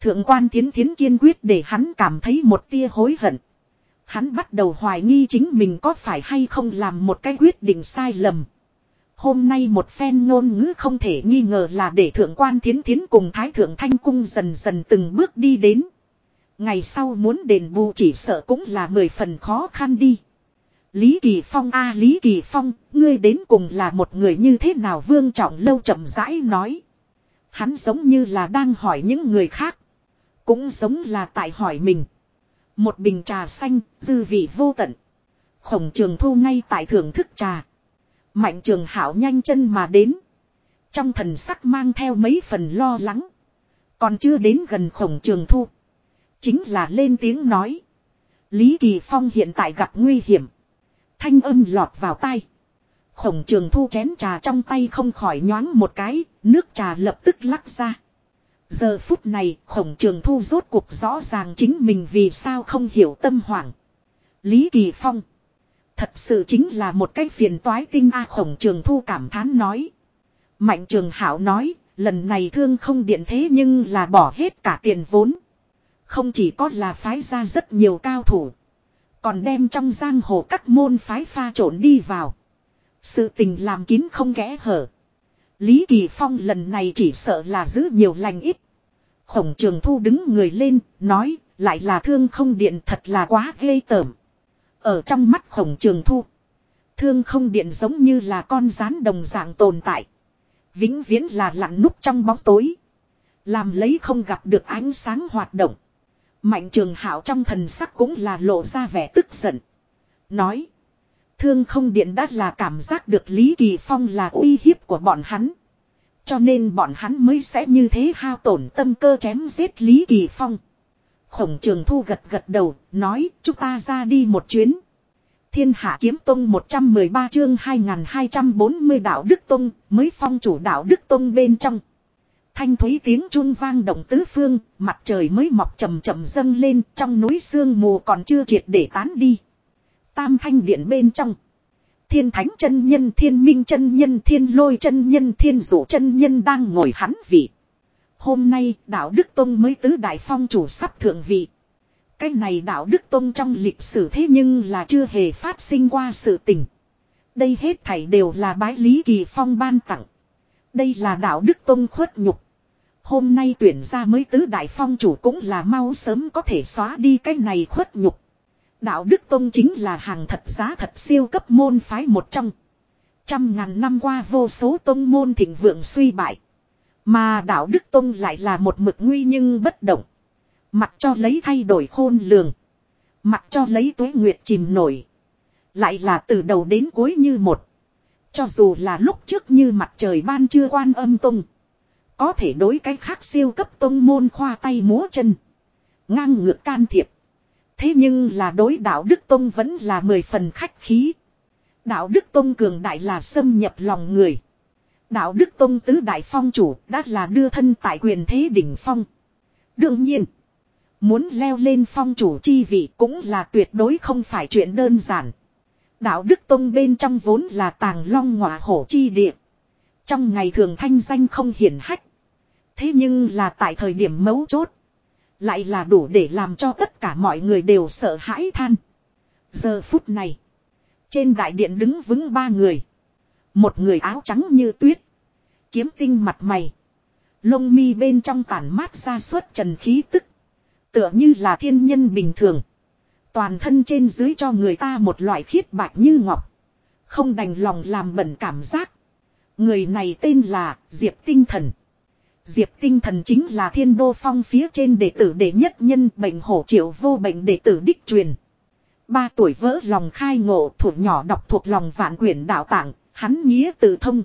Thượng quan thiến thiến kiên quyết để hắn cảm thấy một tia hối hận. Hắn bắt đầu hoài nghi chính mình có phải hay không làm một cái quyết định sai lầm. Hôm nay một phen ngôn ngữ không thể nghi ngờ là để thượng quan thiến thiến cùng thái thượng thanh cung dần dần từng bước đi đến. Ngày sau muốn đền bù chỉ sợ cũng là mười phần khó khăn đi. Lý Kỳ Phong a Lý Kỳ Phong, ngươi đến cùng là một người như thế nào vương trọng lâu chậm rãi nói. Hắn giống như là đang hỏi những người khác. Cũng giống là tại hỏi mình. Một bình trà xanh, dư vị vô tận. Khổng trường thu ngay tại thưởng thức trà. Mạnh trường hảo nhanh chân mà đến. Trong thần sắc mang theo mấy phần lo lắng. Còn chưa đến gần khổng trường thu. Chính là lên tiếng nói. Lý Kỳ Phong hiện tại gặp nguy hiểm. Thanh âm lọt vào tai, Khổng trường thu chén trà trong tay không khỏi nhoáng một cái, nước trà lập tức lắc ra. Giờ phút này khổng trường thu rốt cuộc rõ ràng chính mình vì sao không hiểu tâm hoảng. Lý Kỳ Phong. Thật sự chính là một cái phiền toái tinh A khổng trường thu cảm thán nói. Mạnh trường hảo nói, lần này thương không điện thế nhưng là bỏ hết cả tiền vốn. Không chỉ có là phái ra rất nhiều cao thủ. Còn đem trong giang hồ các môn phái pha trộn đi vào. Sự tình làm kín không kẽ hở. Lý Kỳ Phong lần này chỉ sợ là giữ nhiều lành ít. Khổng trường thu đứng người lên, nói, lại là thương không điện thật là quá ghê tởm. Ở trong mắt khổng trường thu. Thương không điện giống như là con rán đồng dạng tồn tại. Vĩnh viễn là lặn núp trong bóng tối. Làm lấy không gặp được ánh sáng hoạt động. Mạnh trường hảo trong thần sắc cũng là lộ ra vẻ tức giận. Nói. Thương không điện đã là cảm giác được Lý Kỳ Phong là uy hiếp của bọn hắn. Cho nên bọn hắn mới sẽ như thế hao tổn tâm cơ chém giết Lý Kỳ Phong. Khổng trường thu gật gật đầu, nói chúng ta ra đi một chuyến. Thiên hạ kiếm tông 113 chương 2240 đạo Đức Tông, mới phong chủ đạo Đức Tông bên trong. Thanh thúy tiếng chuông vang động tứ phương, mặt trời mới mọc chậm chậm dâng lên trong núi sương mù còn chưa triệt để tán đi. Tam thanh điện bên trong. Thiên thánh chân nhân thiên minh chân nhân thiên lôi chân nhân thiên dụ chân nhân đang ngồi hắn vị. Hôm nay, đạo Đức Tông mới tứ đại phong chủ sắp thượng vị. Cái này đạo Đức Tông trong lịch sử thế nhưng là chưa hề phát sinh qua sự tình. Đây hết thảy đều là bái Lý Kỳ Phong ban tặng. Đây là đạo Đức Tông khuất nhục. Hôm nay tuyển ra mới tứ đại phong chủ cũng là mau sớm có thể xóa đi cái này khuất nhục. Đạo Đức Tông chính là hàng thật giá thật siêu cấp môn phái một trong. Trăm ngàn năm qua vô số tông môn thịnh vượng suy bại. Mà đạo Đức Tông lại là một mực nguy nhưng bất động. Mặc cho lấy thay đổi khôn lường. Mặc cho lấy tuế nguyệt chìm nổi. Lại là từ đầu đến cuối như một. Cho dù là lúc trước như mặt trời ban chưa quan âm tông. Có thể đối cái khác siêu cấp tông môn khoa tay múa chân. Ngang ngược can thiệp. Thế nhưng là đối đạo Đức Tông vẫn là mười phần khách khí. Đạo Đức Tông cường đại là xâm nhập lòng người. Đạo Đức Tông tứ đại phong chủ đã là đưa thân tại quyền thế đỉnh phong. Đương nhiên, muốn leo lên phong chủ chi vị cũng là tuyệt đối không phải chuyện đơn giản. Đạo Đức Tông bên trong vốn là tàng long ngọa hổ chi địa. Trong ngày thường thanh danh không hiển hách. Thế nhưng là tại thời điểm mấu chốt. Lại là đủ để làm cho tất cả mọi người đều sợ hãi than. Giờ phút này. Trên đại điện đứng vững ba người. Một người áo trắng như tuyết. Kiếm tinh mặt mày. Lông mi bên trong tản mát ra suốt trần khí tức. Tựa như là thiên nhân bình thường. Toàn thân trên dưới cho người ta một loại khiết bạch như ngọc. Không đành lòng làm bẩn cảm giác. Người này tên là Diệp Tinh Thần. Diệp Tinh Thần chính là thiên đô phong phía trên đệ tử đệ nhất nhân bệnh hổ triệu vô bệnh đệ tử đích truyền. Ba tuổi vỡ lòng khai ngộ thuộc nhỏ đọc thuộc lòng vạn quyển đạo tạng, hắn nghĩa tự thông.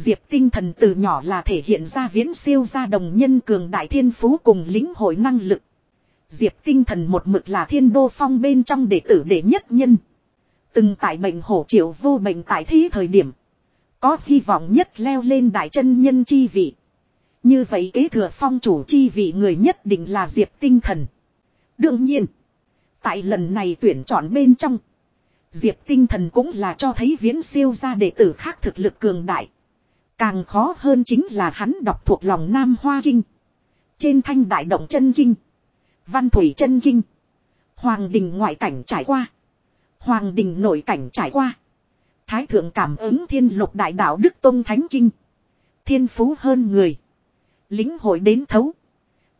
Diệp tinh thần từ nhỏ là thể hiện ra viễn siêu gia đồng nhân cường đại thiên phú cùng lính hội năng lực. Diệp tinh thần một mực là thiên đô phong bên trong đệ tử đệ nhất nhân. Từng tại bệnh hổ triệu vô bệnh tại thế thời điểm. Có hy vọng nhất leo lên đại chân nhân chi vị. Như vậy kế thừa phong chủ chi vị người nhất định là Diệp tinh thần. Đương nhiên. Tại lần này tuyển chọn bên trong. Diệp tinh thần cũng là cho thấy viễn siêu ra đệ tử khác thực lực cường đại. Càng khó hơn chính là hắn đọc thuộc lòng Nam Hoa Kinh. Trên thanh đại động chân kinh. Văn thủy chân kinh. Hoàng đình ngoại cảnh trải qua. Hoàng đình nội cảnh trải qua. Thái thượng cảm ứng thiên lục đại đạo Đức Tông Thánh Kinh. Thiên phú hơn người. Lính hội đến thấu.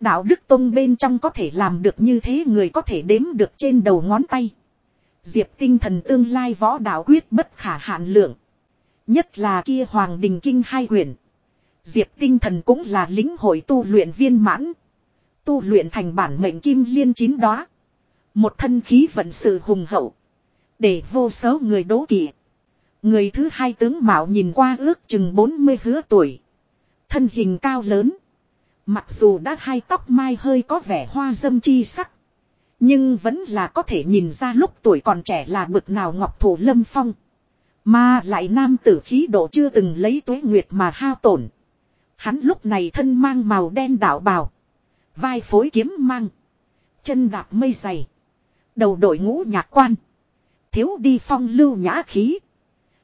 Đạo Đức Tông bên trong có thể làm được như thế người có thể đếm được trên đầu ngón tay. Diệp tinh thần tương lai võ đạo quyết bất khả hạn lượng. Nhất là kia Hoàng Đình Kinh hai quyển. Diệp tinh thần cũng là lính hội tu luyện viên mãn. Tu luyện thành bản mệnh kim liên chín đó. Một thân khí vận sự hùng hậu. Để vô số người đố kỵ. Người thứ hai tướng Mạo nhìn qua ước chừng 40 hứa tuổi. Thân hình cao lớn. Mặc dù đã hai tóc mai hơi có vẻ hoa dâm chi sắc. Nhưng vẫn là có thể nhìn ra lúc tuổi còn trẻ là bực nào ngọc thủ lâm phong. Mà lại nam tử khí độ chưa từng lấy tuế nguyệt mà hao tổn. Hắn lúc này thân mang màu đen đạo bào. Vai phối kiếm mang. Chân đạp mây dày. Đầu đội ngũ nhạc quan. Thiếu đi phong lưu nhã khí.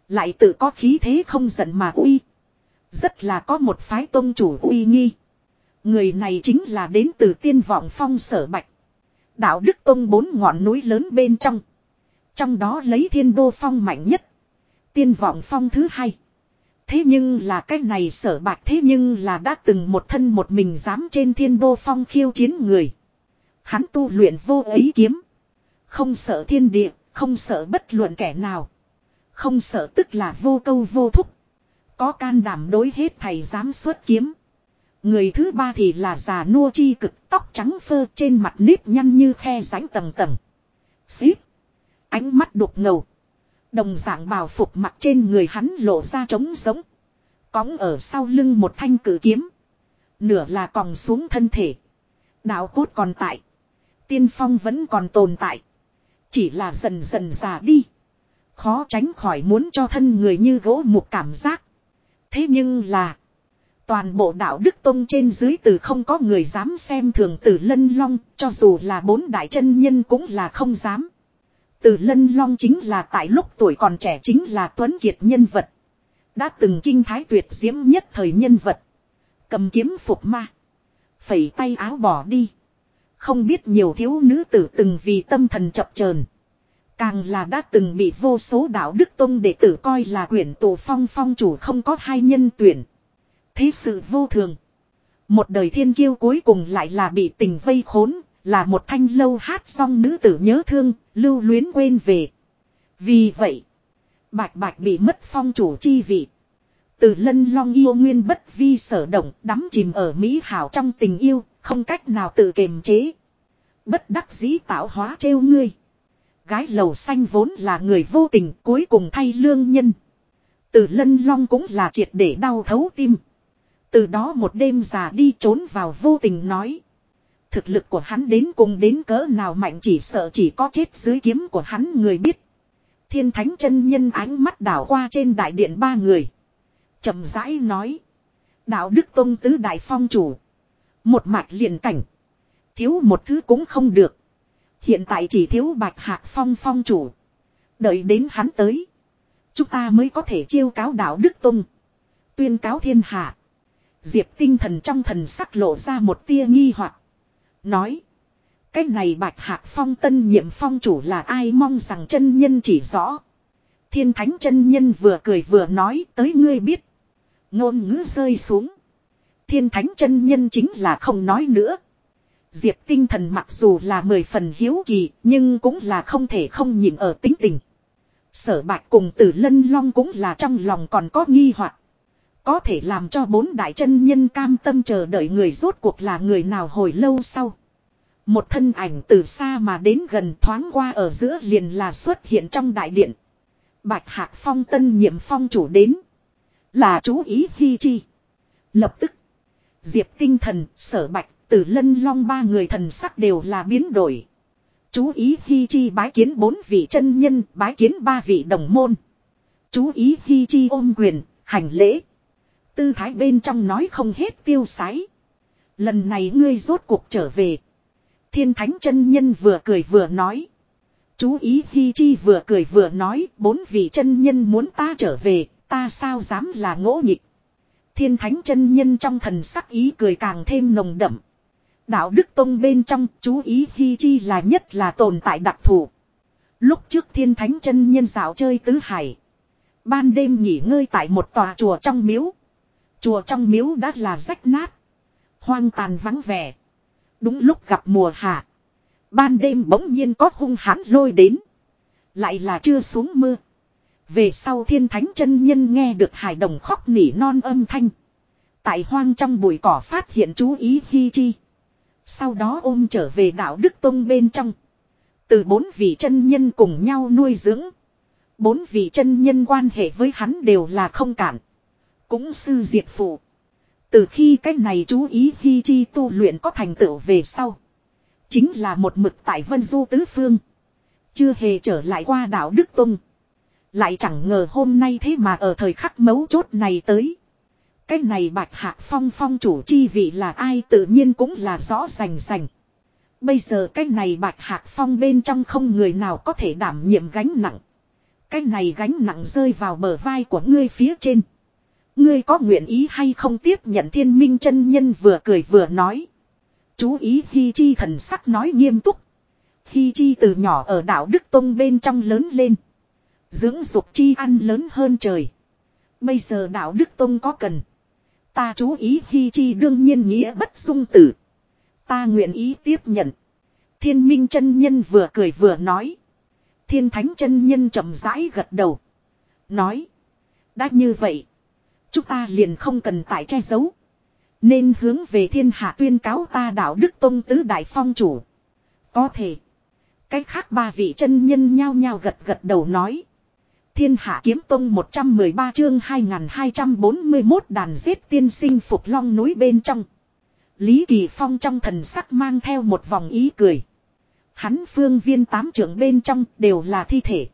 Lại tự có khí thế không giận mà uy. Rất là có một phái tôn chủ uy nghi. Người này chính là đến từ tiên vọng phong sở bạch. Đạo Đức Tông bốn ngọn núi lớn bên trong. Trong đó lấy thiên đô phong mạnh nhất. Tiên vọng phong thứ hai. Thế nhưng là cái này sở bạc thế nhưng là đã từng một thân một mình dám trên thiên đô phong khiêu chiến người. Hắn tu luyện vô ấy kiếm. Không sợ thiên địa, không sợ bất luận kẻ nào. Không sợ tức là vô câu vô thúc. Có can đảm đối hết thầy dám xuất kiếm. Người thứ ba thì là già nua chi cực tóc trắng phơ trên mặt nếp nhăn như khe rãnh tầng tầng. Xíp. Ánh mắt đục ngầu. Đồng dạng bào phục mặt trên người hắn lộ ra trống giống. Cóng ở sau lưng một thanh cử kiếm. Nửa là còng xuống thân thể. Đạo cốt còn tại. Tiên phong vẫn còn tồn tại. Chỉ là dần dần già đi. Khó tránh khỏi muốn cho thân người như gỗ một cảm giác. Thế nhưng là. Toàn bộ đạo Đức Tông trên dưới từ không có người dám xem thường tử lân long, cho dù là bốn đại chân nhân cũng là không dám. Tử lân long chính là tại lúc tuổi còn trẻ chính là tuấn kiệt nhân vật. Đã từng kinh thái tuyệt diễm nhất thời nhân vật. Cầm kiếm phục ma. Phẩy tay áo bỏ đi. Không biết nhiều thiếu nữ tử từng vì tâm thần chập chờn Càng là đã từng bị vô số đạo đức tông đệ tử coi là quyển tù phong phong chủ không có hai nhân tuyển. Thế sự vô thường. Một đời thiên kiêu cuối cùng lại là bị tình vây khốn, là một thanh lâu hát xong nữ tử nhớ thương, lưu luyến quên về. Vì vậy, bạch bạch bị mất phong chủ chi vị. Từ lân long yêu nguyên bất vi sở động đắm chìm ở mỹ hảo trong tình yêu, không cách nào tự kiềm chế. Bất đắc dĩ tạo hóa trêu ngươi. Gái lầu xanh vốn là người vô tình cuối cùng thay lương nhân. Từ lân long cũng là triệt để đau thấu tim. Từ đó một đêm già đi trốn vào vô tình nói. Thực lực của hắn đến cùng đến cỡ nào mạnh chỉ sợ chỉ có chết dưới kiếm của hắn người biết. Thiên thánh chân nhân ánh mắt đảo qua trên đại điện ba người. chậm rãi nói. Đạo đức tôn tứ đại phong chủ. Một mạch liền cảnh. Thiếu một thứ cũng không được. Hiện tại chỉ thiếu bạch hạc phong phong chủ. Đợi đến hắn tới. Chúng ta mới có thể chiêu cáo đạo Đức Tông. Tuyên cáo thiên hạ. Diệp tinh thần trong thần sắc lộ ra một tia nghi hoặc Nói. Cái này bạch hạc phong tân nhiệm phong chủ là ai mong rằng chân nhân chỉ rõ. Thiên thánh chân nhân vừa cười vừa nói tới ngươi biết. Ngôn ngữ rơi xuống. Thiên thánh chân nhân chính là không nói nữa. Diệp tinh thần mặc dù là mười phần hiếu kỳ, nhưng cũng là không thể không nhìn ở tính tình. Sở bạch cùng tử lân long cũng là trong lòng còn có nghi hoặc có thể làm cho bốn đại chân nhân cam tâm chờ đợi người rốt cuộc là người nào hồi lâu sau. Một thân ảnh từ xa mà đến gần thoáng qua ở giữa liền là xuất hiện trong đại điện. Bạch Hạc Phong tân nhiệm phong chủ đến. Là chú ý Hi Chi. Lập tức. Diệp tinh thần, sở bạch, tử lân long ba người thần sắc đều là biến đổi. Chú ý Hi Chi bái kiến bốn vị chân nhân, bái kiến ba vị đồng môn. Chú ý Hi Chi ôm quyền, hành lễ. Tư thái bên trong nói không hết tiêu sái. Lần này ngươi rốt cuộc trở về. Thiên thánh chân nhân vừa cười vừa nói. Chú ý Hi Chi vừa cười vừa nói, bốn vị chân nhân muốn ta trở về, ta sao dám là ngỗ nhịp. Thiên thánh chân nhân trong thần sắc ý cười càng thêm nồng đậm. Đạo Đức Tông bên trong chú ý Hi Chi là nhất là tồn tại đặc thù. Lúc trước thiên thánh chân nhân dạo chơi tứ hải. Ban đêm nghỉ ngơi tại một tòa chùa trong miếu. Chùa trong miếu đã là rách nát. Hoang tàn vắng vẻ. Đúng lúc gặp mùa hạ. Ban đêm bỗng nhiên có hung hãn lôi đến. Lại là chưa xuống mưa. Về sau thiên thánh chân nhân nghe được hải đồng khóc nỉ non âm thanh. Tại hoang trong bụi cỏ phát hiện chú ý hy chi. Sau đó ôm trở về đạo Đức Tông bên trong. Từ bốn vị chân nhân cùng nhau nuôi dưỡng. Bốn vị chân nhân quan hệ với hắn đều là không cản. Cũng sư diệt phụ. Từ khi cái này chú ý Hi Chi tu luyện có thành tựu về sau. Chính là một mực tại Vân Du Tứ Phương. Chưa hề trở lại qua đảo Đức Tông. Lại chẳng ngờ hôm nay thế mà ở thời khắc mấu chốt này tới. Cái này bạch hạ phong phong chủ chi vị là ai tự nhiên cũng là rõ rành rành. Bây giờ cái này bạch hạ phong bên trong không người nào có thể đảm nhiệm gánh nặng. Cái này gánh nặng rơi vào bờ vai của ngươi phía trên. Ngươi có nguyện ý hay không tiếp nhận thiên minh chân nhân vừa cười vừa nói. Chú ý Hi Chi thần sắc nói nghiêm túc. Hi Chi từ nhỏ ở đảo Đức Tông bên trong lớn lên. Dưỡng dục chi ăn lớn hơn trời. Bây giờ đạo Đức Tông có cần. Ta chú ý Hi Chi đương nhiên nghĩa bất dung tử. Ta nguyện ý tiếp nhận. Thiên minh chân nhân vừa cười vừa nói. Thiên thánh chân nhân chậm rãi gật đầu. Nói. Đã như vậy. Chúng ta liền không cần tại che giấu. Nên hướng về thiên hạ tuyên cáo ta đạo Đức Tông Tứ Đại Phong Chủ. Có thể. Cách khác ba vị chân nhân nhao nhao gật gật đầu nói. Thiên hạ kiếm tông 113 chương 2241 đàn giết tiên sinh phục long núi bên trong. Lý Kỳ Phong trong thần sắc mang theo một vòng ý cười. Hắn phương viên tám trưởng bên trong đều là thi thể.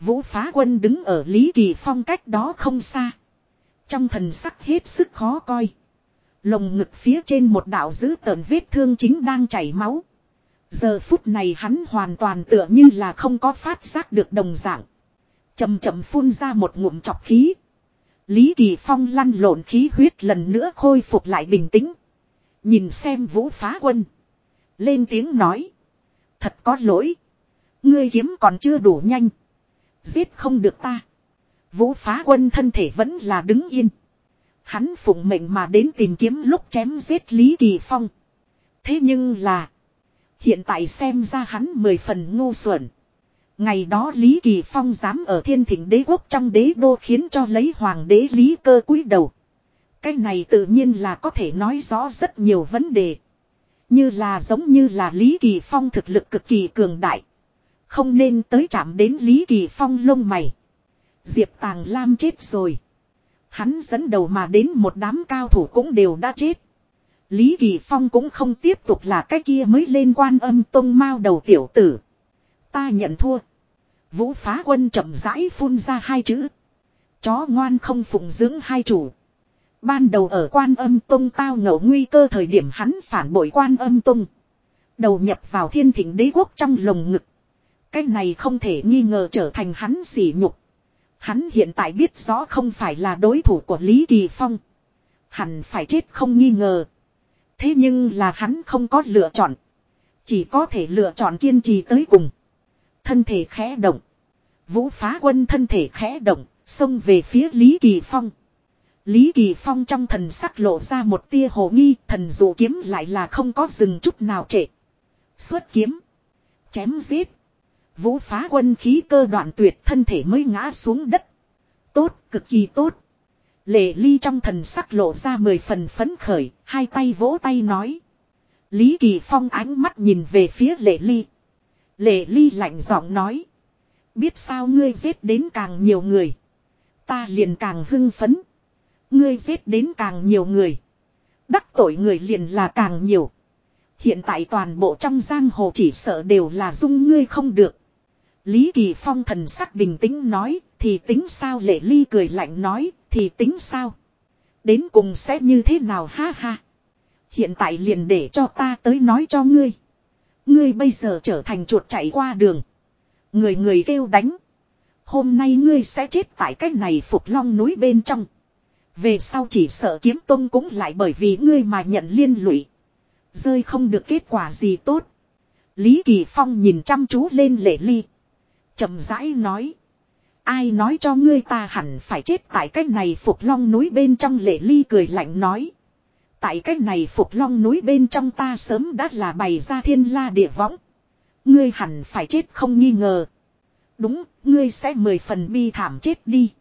Vũ phá quân đứng ở Lý Kỳ Phong cách đó không xa. Trong thần sắc hết sức khó coi. Lồng ngực phía trên một đạo dữ tợn vết thương chính đang chảy máu. Giờ phút này hắn hoàn toàn tựa như là không có phát giác được đồng dạng. Chầm chậm phun ra một ngụm chọc khí. Lý Kỳ Phong lăn lộn khí huyết lần nữa khôi phục lại bình tĩnh. Nhìn xem vũ phá quân. Lên tiếng nói. Thật có lỗi. Ngươi kiếm còn chưa đủ nhanh. Giết không được ta. Vũ phá quân thân thể vẫn là đứng yên. Hắn phụng mệnh mà đến tìm kiếm lúc chém giết Lý Kỳ Phong. Thế nhưng là. Hiện tại xem ra hắn mười phần ngu xuẩn. Ngày đó Lý Kỳ Phong dám ở thiên thỉnh đế quốc trong đế đô khiến cho lấy hoàng đế Lý cơ cúi đầu. Cái này tự nhiên là có thể nói rõ rất nhiều vấn đề. Như là giống như là Lý Kỳ Phong thực lực cực kỳ cường đại. Không nên tới chạm đến Lý Kỳ Phong lông mày. Diệp Tàng Lam chết rồi. Hắn dẫn đầu mà đến một đám cao thủ cũng đều đã chết. Lý Kỳ Phong cũng không tiếp tục là cái kia mới lên quan âm tông mao đầu tiểu tử. Ta nhận thua. Vũ phá quân chậm rãi phun ra hai chữ. Chó ngoan không phụng dưỡng hai chủ. Ban đầu ở quan âm tông tao ngẫu nguy cơ thời điểm hắn phản bội quan âm tông. Đầu nhập vào thiên thỉnh đế quốc trong lồng ngực. Cái này không thể nghi ngờ trở thành hắn sỉ nhục. Hắn hiện tại biết rõ không phải là đối thủ của Lý Kỳ Phong. Hẳn phải chết không nghi ngờ. Thế nhưng là hắn không có lựa chọn. Chỉ có thể lựa chọn kiên trì tới cùng. Thân thể khẽ động. Vũ phá quân thân thể khẽ động, xông về phía Lý Kỳ Phong. Lý Kỳ Phong trong thần sắc lộ ra một tia hồ nghi, thần dụ kiếm lại là không có dừng chút nào trệ. Xuất kiếm. Chém giết. Vũ phá quân khí cơ đoạn tuyệt thân thể mới ngã xuống đất. Tốt, cực kỳ tốt. Lệ ly trong thần sắc lộ ra mười phần phấn khởi, hai tay vỗ tay nói. Lý Kỳ Phong ánh mắt nhìn về phía lệ ly. Lệ ly lạnh giọng nói. Biết sao ngươi giết đến càng nhiều người. Ta liền càng hưng phấn. Ngươi giết đến càng nhiều người. Đắc tội người liền là càng nhiều. Hiện tại toàn bộ trong giang hồ chỉ sợ đều là dung ngươi không được. Lý Kỳ Phong thần sắc bình tĩnh nói, thì tính sao lệ ly cười lạnh nói, thì tính sao. Đến cùng sẽ như thế nào ha ha. Hiện tại liền để cho ta tới nói cho ngươi. Ngươi bây giờ trở thành chuột chạy qua đường. Người người kêu đánh. Hôm nay ngươi sẽ chết tại cách này phục long núi bên trong. Về sau chỉ sợ kiếm tông cũng lại bởi vì ngươi mà nhận liên lụy. Rơi không được kết quả gì tốt. Lý Kỳ Phong nhìn chăm chú lên lệ ly chậm rãi nói. Ai nói cho ngươi ta hẳn phải chết tại cách này phục long núi bên trong lệ ly cười lạnh nói. Tại cách này phục long núi bên trong ta sớm đã là bày ra thiên la địa võng. Ngươi hẳn phải chết không nghi ngờ. Đúng, ngươi sẽ mười phần bi thảm chết đi.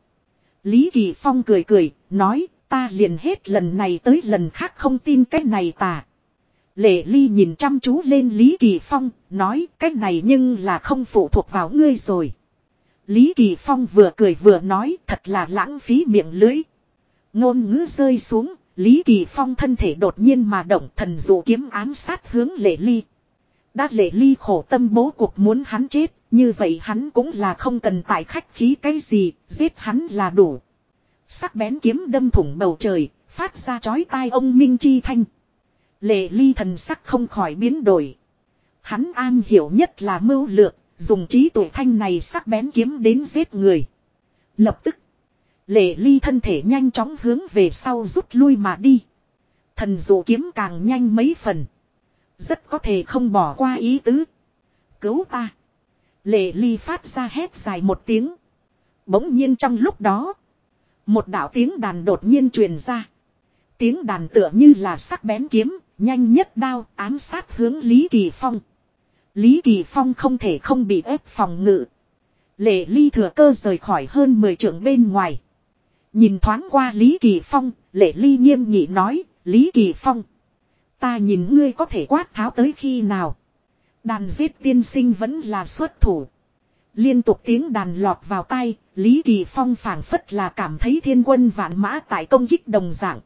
Lý Kỳ Phong cười cười, nói, ta liền hết lần này tới lần khác không tin cái này tà. Lệ Ly nhìn chăm chú lên Lý Kỳ Phong, nói, cách này nhưng là không phụ thuộc vào ngươi rồi. Lý Kỳ Phong vừa cười vừa nói, thật là lãng phí miệng lưỡi. Ngôn ngữ rơi xuống, Lý Kỳ Phong thân thể đột nhiên mà động thần dụ kiếm ám sát hướng Lệ Ly. Đã Lệ Ly khổ tâm bố cuộc muốn hắn chết, như vậy hắn cũng là không cần tại khách khí cái gì, giết hắn là đủ. Sắc bén kiếm đâm thủng bầu trời, phát ra chói tai ông Minh Chi Thanh. Lệ ly thần sắc không khỏi biến đổi. Hắn an hiểu nhất là mưu lược, dùng trí tuổi thanh này sắc bén kiếm đến giết người. Lập tức, lệ ly thân thể nhanh chóng hướng về sau rút lui mà đi. Thần dụ kiếm càng nhanh mấy phần. Rất có thể không bỏ qua ý tứ. Cứu ta. Lệ ly phát ra hét dài một tiếng. Bỗng nhiên trong lúc đó. Một đạo tiếng đàn đột nhiên truyền ra. Tiếng đàn tựa như là sắc bén kiếm, nhanh nhất đao, ám sát hướng Lý Kỳ Phong. Lý Kỳ Phong không thể không bị ép phòng ngự. Lệ ly thừa cơ rời khỏi hơn 10 trượng bên ngoài. Nhìn thoáng qua Lý Kỳ Phong, lệ ly nghiêm nghị nói, Lý Kỳ Phong. Ta nhìn ngươi có thể quát tháo tới khi nào. Đàn giết tiên sinh vẫn là xuất thủ. Liên tục tiếng đàn lọt vào tay, Lý Kỳ Phong phảng phất là cảm thấy thiên quân vạn mã tại công kích đồng dạng.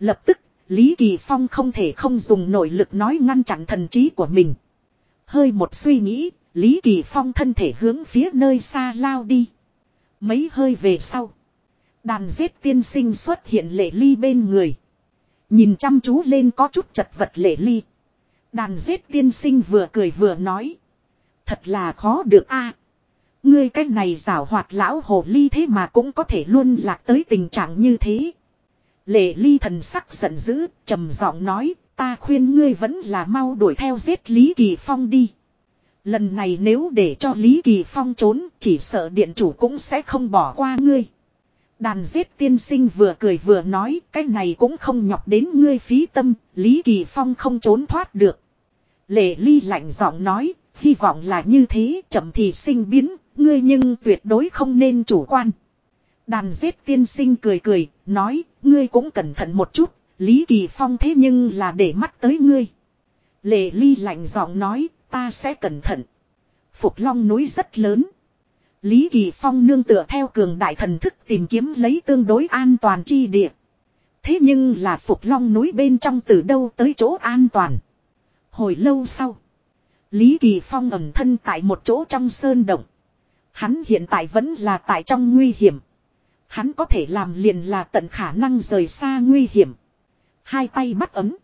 Lập tức, Lý Kỳ Phong không thể không dùng nội lực nói ngăn chặn thần trí của mình. Hơi một suy nghĩ, Lý Kỳ Phong thân thể hướng phía nơi xa lao đi. Mấy hơi về sau. Đàn giết tiên sinh xuất hiện lệ ly bên người. Nhìn chăm chú lên có chút chật vật lệ ly. Đàn giết tiên sinh vừa cười vừa nói. Thật là khó được a. Ngươi cái này rảo hoạt lão hồ ly thế mà cũng có thể luôn lạc tới tình trạng như thế. Lệ ly thần sắc giận dữ, trầm giọng nói, ta khuyên ngươi vẫn là mau đuổi theo giết Lý Kỳ Phong đi. Lần này nếu để cho Lý Kỳ Phong trốn, chỉ sợ điện chủ cũng sẽ không bỏ qua ngươi. Đàn giết tiên sinh vừa cười vừa nói, cái này cũng không nhọc đến ngươi phí tâm, Lý Kỳ Phong không trốn thoát được. Lệ ly lạnh giọng nói, hy vọng là như thế, chậm thì sinh biến, ngươi nhưng tuyệt đối không nên chủ quan. Đàn giết tiên sinh cười cười, nói, ngươi cũng cẩn thận một chút, Lý Kỳ Phong thế nhưng là để mắt tới ngươi. Lệ ly lạnh giọng nói, ta sẽ cẩn thận. Phục long núi rất lớn. Lý Kỳ Phong nương tựa theo cường đại thần thức tìm kiếm lấy tương đối an toàn chi địa. Thế nhưng là Phục Long núi bên trong từ đâu tới chỗ an toàn. Hồi lâu sau. Lý Kỳ Phong ẩn thân tại một chỗ trong sơn động. Hắn hiện tại vẫn là tại trong nguy hiểm. Hắn có thể làm liền là tận khả năng rời xa nguy hiểm. Hai tay bắt ấm.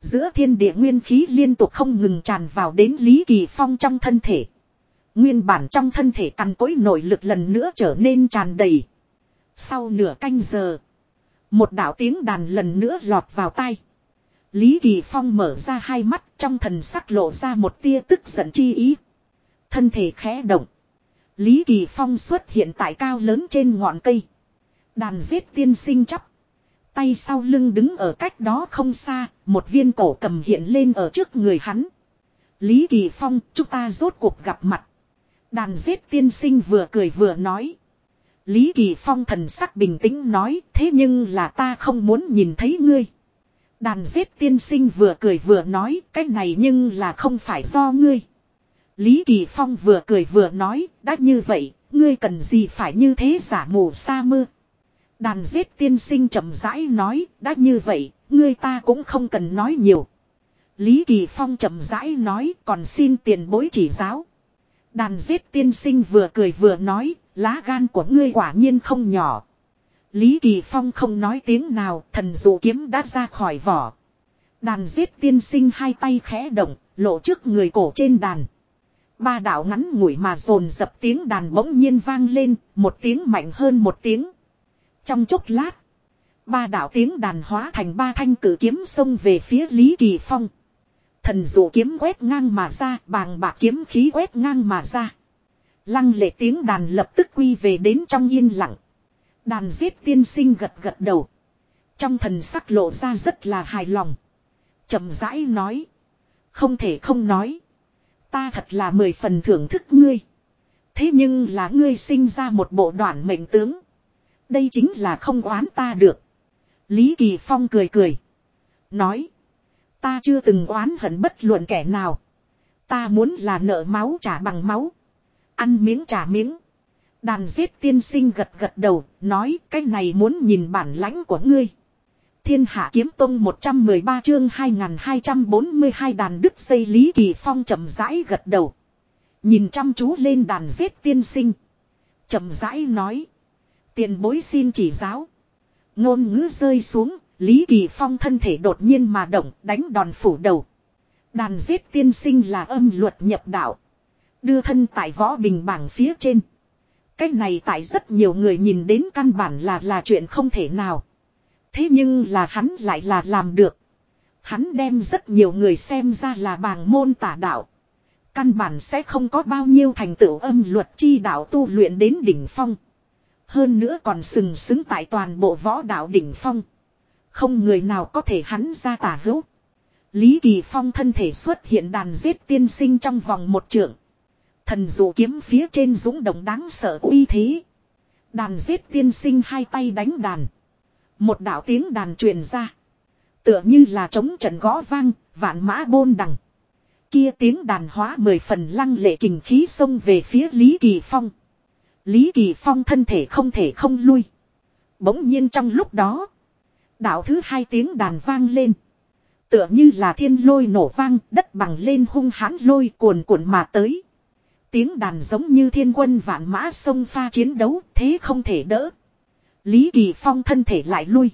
Giữa thiên địa nguyên khí liên tục không ngừng tràn vào đến Lý Kỳ Phong trong thân thể. Nguyên bản trong thân thể cằn cối nội lực lần nữa trở nên tràn đầy. Sau nửa canh giờ. Một đạo tiếng đàn lần nữa lọt vào tai. Lý Kỳ Phong mở ra hai mắt, trong thần sắc lộ ra một tia tức giận chi ý. Thân thể khẽ động. Lý Kỳ Phong xuất hiện tại cao lớn trên ngọn cây. Đàn giết tiên sinh chắp. Tay sau lưng đứng ở cách đó không xa, một viên cổ cầm hiện lên ở trước người hắn. Lý Kỳ Phong, chúng ta rốt cuộc gặp mặt. Đàn giết tiên sinh vừa cười vừa nói. Lý Kỳ Phong thần sắc bình tĩnh nói, thế nhưng là ta không muốn nhìn thấy ngươi. Đàn giết tiên sinh vừa cười vừa nói, cái này nhưng là không phải do ngươi. Lý Kỳ Phong vừa cười vừa nói, đã như vậy, ngươi cần gì phải như thế giả mù sa mưa. Đàn giết tiên sinh chậm rãi nói, đã như vậy, ngươi ta cũng không cần nói nhiều. Lý Kỳ Phong chậm rãi nói, còn xin tiền bối chỉ giáo. Đàn giết tiên sinh vừa cười vừa nói, lá gan của ngươi quả nhiên không nhỏ. Lý Kỳ Phong không nói tiếng nào, thần dụ kiếm đã ra khỏi vỏ. Đàn giết tiên sinh hai tay khẽ động, lộ trước người cổ trên đàn. Ba đạo ngắn ngủi mà dồn dập tiếng đàn bỗng nhiên vang lên, một tiếng mạnh hơn một tiếng. Trong chốc lát, ba đạo tiếng đàn hóa thành ba thanh cử kiếm xông về phía Lý Kỳ Phong. Thần dụ kiếm quét ngang mà ra, bàng bạc kiếm khí quét ngang mà ra. Lăng lệ tiếng đàn lập tức quy về đến trong yên lặng. Đàn giết tiên sinh gật gật đầu. Trong thần sắc lộ ra rất là hài lòng. chậm rãi nói. Không thể không nói. Ta thật là mười phần thưởng thức ngươi. Thế nhưng là ngươi sinh ra một bộ đoạn mệnh tướng. Đây chính là không oán ta được. Lý Kỳ Phong cười cười. Nói. Ta chưa từng oán hận bất luận kẻ nào. Ta muốn là nợ máu trả bằng máu. Ăn miếng trả miếng. Đàn giết tiên sinh gật gật đầu, nói cái này muốn nhìn bản lãnh của ngươi. Thiên hạ kiếm tông 113 chương 2242 đàn đức xây Lý Kỳ Phong chậm rãi gật đầu. Nhìn chăm chú lên đàn giết tiên sinh. chậm rãi nói. Tiền bối xin chỉ giáo. Ngôn ngữ rơi xuống, Lý Kỳ Phong thân thể đột nhiên mà động, đánh đòn phủ đầu. Đàn giết tiên sinh là âm luật nhập đạo. Đưa thân tại võ bình bảng phía trên. Cái này tại rất nhiều người nhìn đến căn bản là là chuyện không thể nào. Thế nhưng là hắn lại là làm được. Hắn đem rất nhiều người xem ra là bàng môn tả đạo. Căn bản sẽ không có bao nhiêu thành tựu âm luật chi đạo tu luyện đến đỉnh phong. Hơn nữa còn sừng sững tại toàn bộ võ đạo đỉnh phong. Không người nào có thể hắn ra tả hữu. Lý Kỳ Phong thân thể xuất hiện đàn giết tiên sinh trong vòng một trượng. Thần dụ kiếm phía trên dũng động đáng sợ uy thế. Đàn giết tiên sinh hai tay đánh đàn. Một đạo tiếng đàn truyền ra. Tựa như là trống trận gõ vang, vạn mã bôn đằng. Kia tiếng đàn hóa mười phần lăng lệ kình khí xông về phía Lý Kỳ Phong. Lý Kỳ Phong thân thể không thể không lui. Bỗng nhiên trong lúc đó. Đạo thứ hai tiếng đàn vang lên. Tựa như là thiên lôi nổ vang, đất bằng lên hung hãn lôi cuồn cuộn mà tới. Tiếng đàn giống như thiên quân vạn mã sông pha chiến đấu, thế không thể đỡ. Lý Kỳ Phong thân thể lại lui.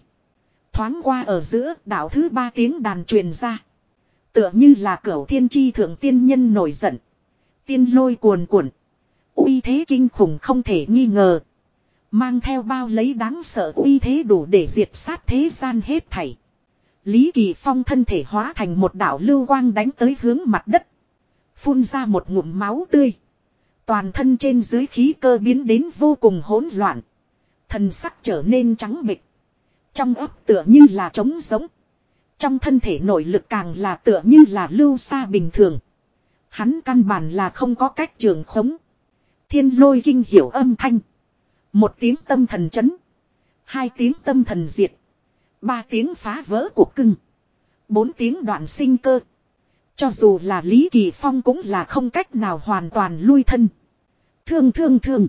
Thoáng qua ở giữa, đạo thứ ba tiếng đàn truyền ra. Tựa như là cửu thiên chi thượng tiên nhân nổi giận. Tiên lôi cuồn cuộn uy thế kinh khủng không thể nghi ngờ. Mang theo bao lấy đáng sợ uy thế đủ để diệt sát thế gian hết thảy. Lý Kỳ Phong thân thể hóa thành một đạo lưu quang đánh tới hướng mặt đất. Phun ra một ngụm máu tươi. Toàn thân trên dưới khí cơ biến đến vô cùng hỗn loạn. Thần sắc trở nên trắng bịch. Trong ấp tựa như là trống giống. Trong thân thể nội lực càng là tựa như là lưu xa bình thường. Hắn căn bản là không có cách trường khống. Thiên lôi kinh hiểu âm thanh. Một tiếng tâm thần chấn. Hai tiếng tâm thần diệt. Ba tiếng phá vỡ cuộc cưng. Bốn tiếng đoạn sinh cơ. Cho dù là Lý Kỳ Phong cũng là không cách nào hoàn toàn lui thân. Thương thương thương.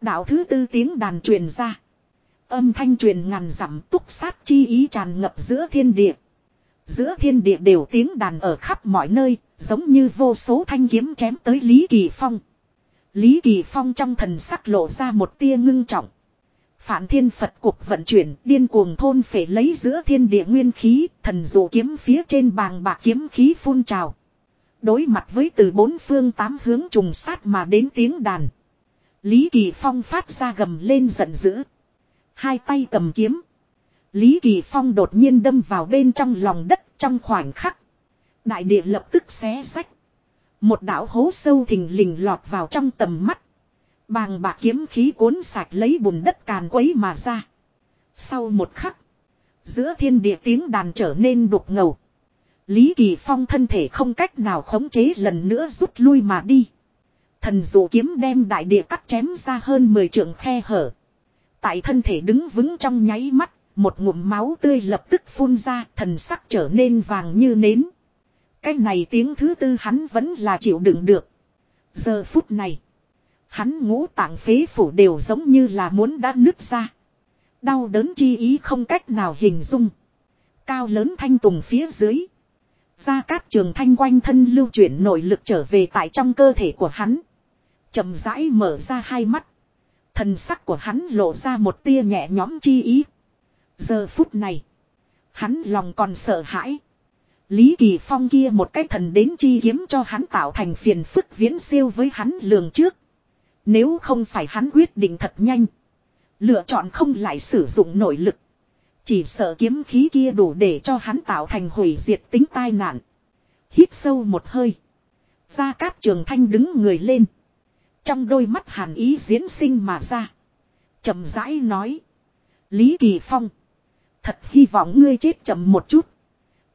Đạo thứ tư tiếng đàn truyền ra. Âm thanh truyền ngàn dặm túc sát chi ý tràn ngập giữa thiên địa. Giữa thiên địa đều tiếng đàn ở khắp mọi nơi, giống như vô số thanh kiếm chém tới Lý Kỳ Phong. Lý Kỳ Phong trong thần sắc lộ ra một tia ngưng trọng. Phản thiên Phật cuộc vận chuyển điên cuồng thôn phải lấy giữa thiên địa nguyên khí, thần dụ kiếm phía trên bàng bạc kiếm khí phun trào. Đối mặt với từ bốn phương tám hướng trùng sát mà đến tiếng đàn. Lý Kỳ Phong phát ra gầm lên giận dữ. Hai tay cầm kiếm. Lý Kỳ Phong đột nhiên đâm vào bên trong lòng đất trong khoảnh khắc. Đại địa lập tức xé sách. Một đảo hố sâu thình lình lọt vào trong tầm mắt. Bàng bạc kiếm khí cuốn sạch lấy bùn đất càn quấy mà ra. Sau một khắc. Giữa thiên địa tiếng đàn trở nên đục ngầu. Lý Kỳ Phong thân thể không cách nào khống chế lần nữa rút lui mà đi. Thần dụ kiếm đem đại địa cắt chém ra hơn 10 trượng khe hở. Tại thân thể đứng vững trong nháy mắt, một ngụm máu tươi lập tức phun ra, thần sắc trở nên vàng như nến. Cái này tiếng thứ tư hắn vẫn là chịu đựng được. Giờ phút này, hắn ngũ tạng phế phủ đều giống như là muốn đã nứt ra. Đau đớn chi ý không cách nào hình dung. Cao lớn thanh tùng phía dưới. Gia cát trường thanh quanh thân lưu chuyển nội lực trở về tại trong cơ thể của hắn. chậm rãi mở ra hai mắt. Thần sắc của hắn lộ ra một tia nhẹ nhõm chi ý. Giờ phút này. Hắn lòng còn sợ hãi. Lý Kỳ Phong kia một cái thần đến chi kiếm cho hắn tạo thành phiền phức viễn siêu với hắn lường trước. Nếu không phải hắn quyết định thật nhanh. Lựa chọn không lại sử dụng nội lực. Chỉ sợ kiếm khí kia đủ để cho hắn tạo thành hủy diệt tính tai nạn. Hít sâu một hơi. Gia Cát Trường Thanh đứng người lên. Trong đôi mắt hàn ý diễn sinh mà ra. chậm rãi nói. Lý Kỳ Phong. Thật hy vọng ngươi chết chậm một chút.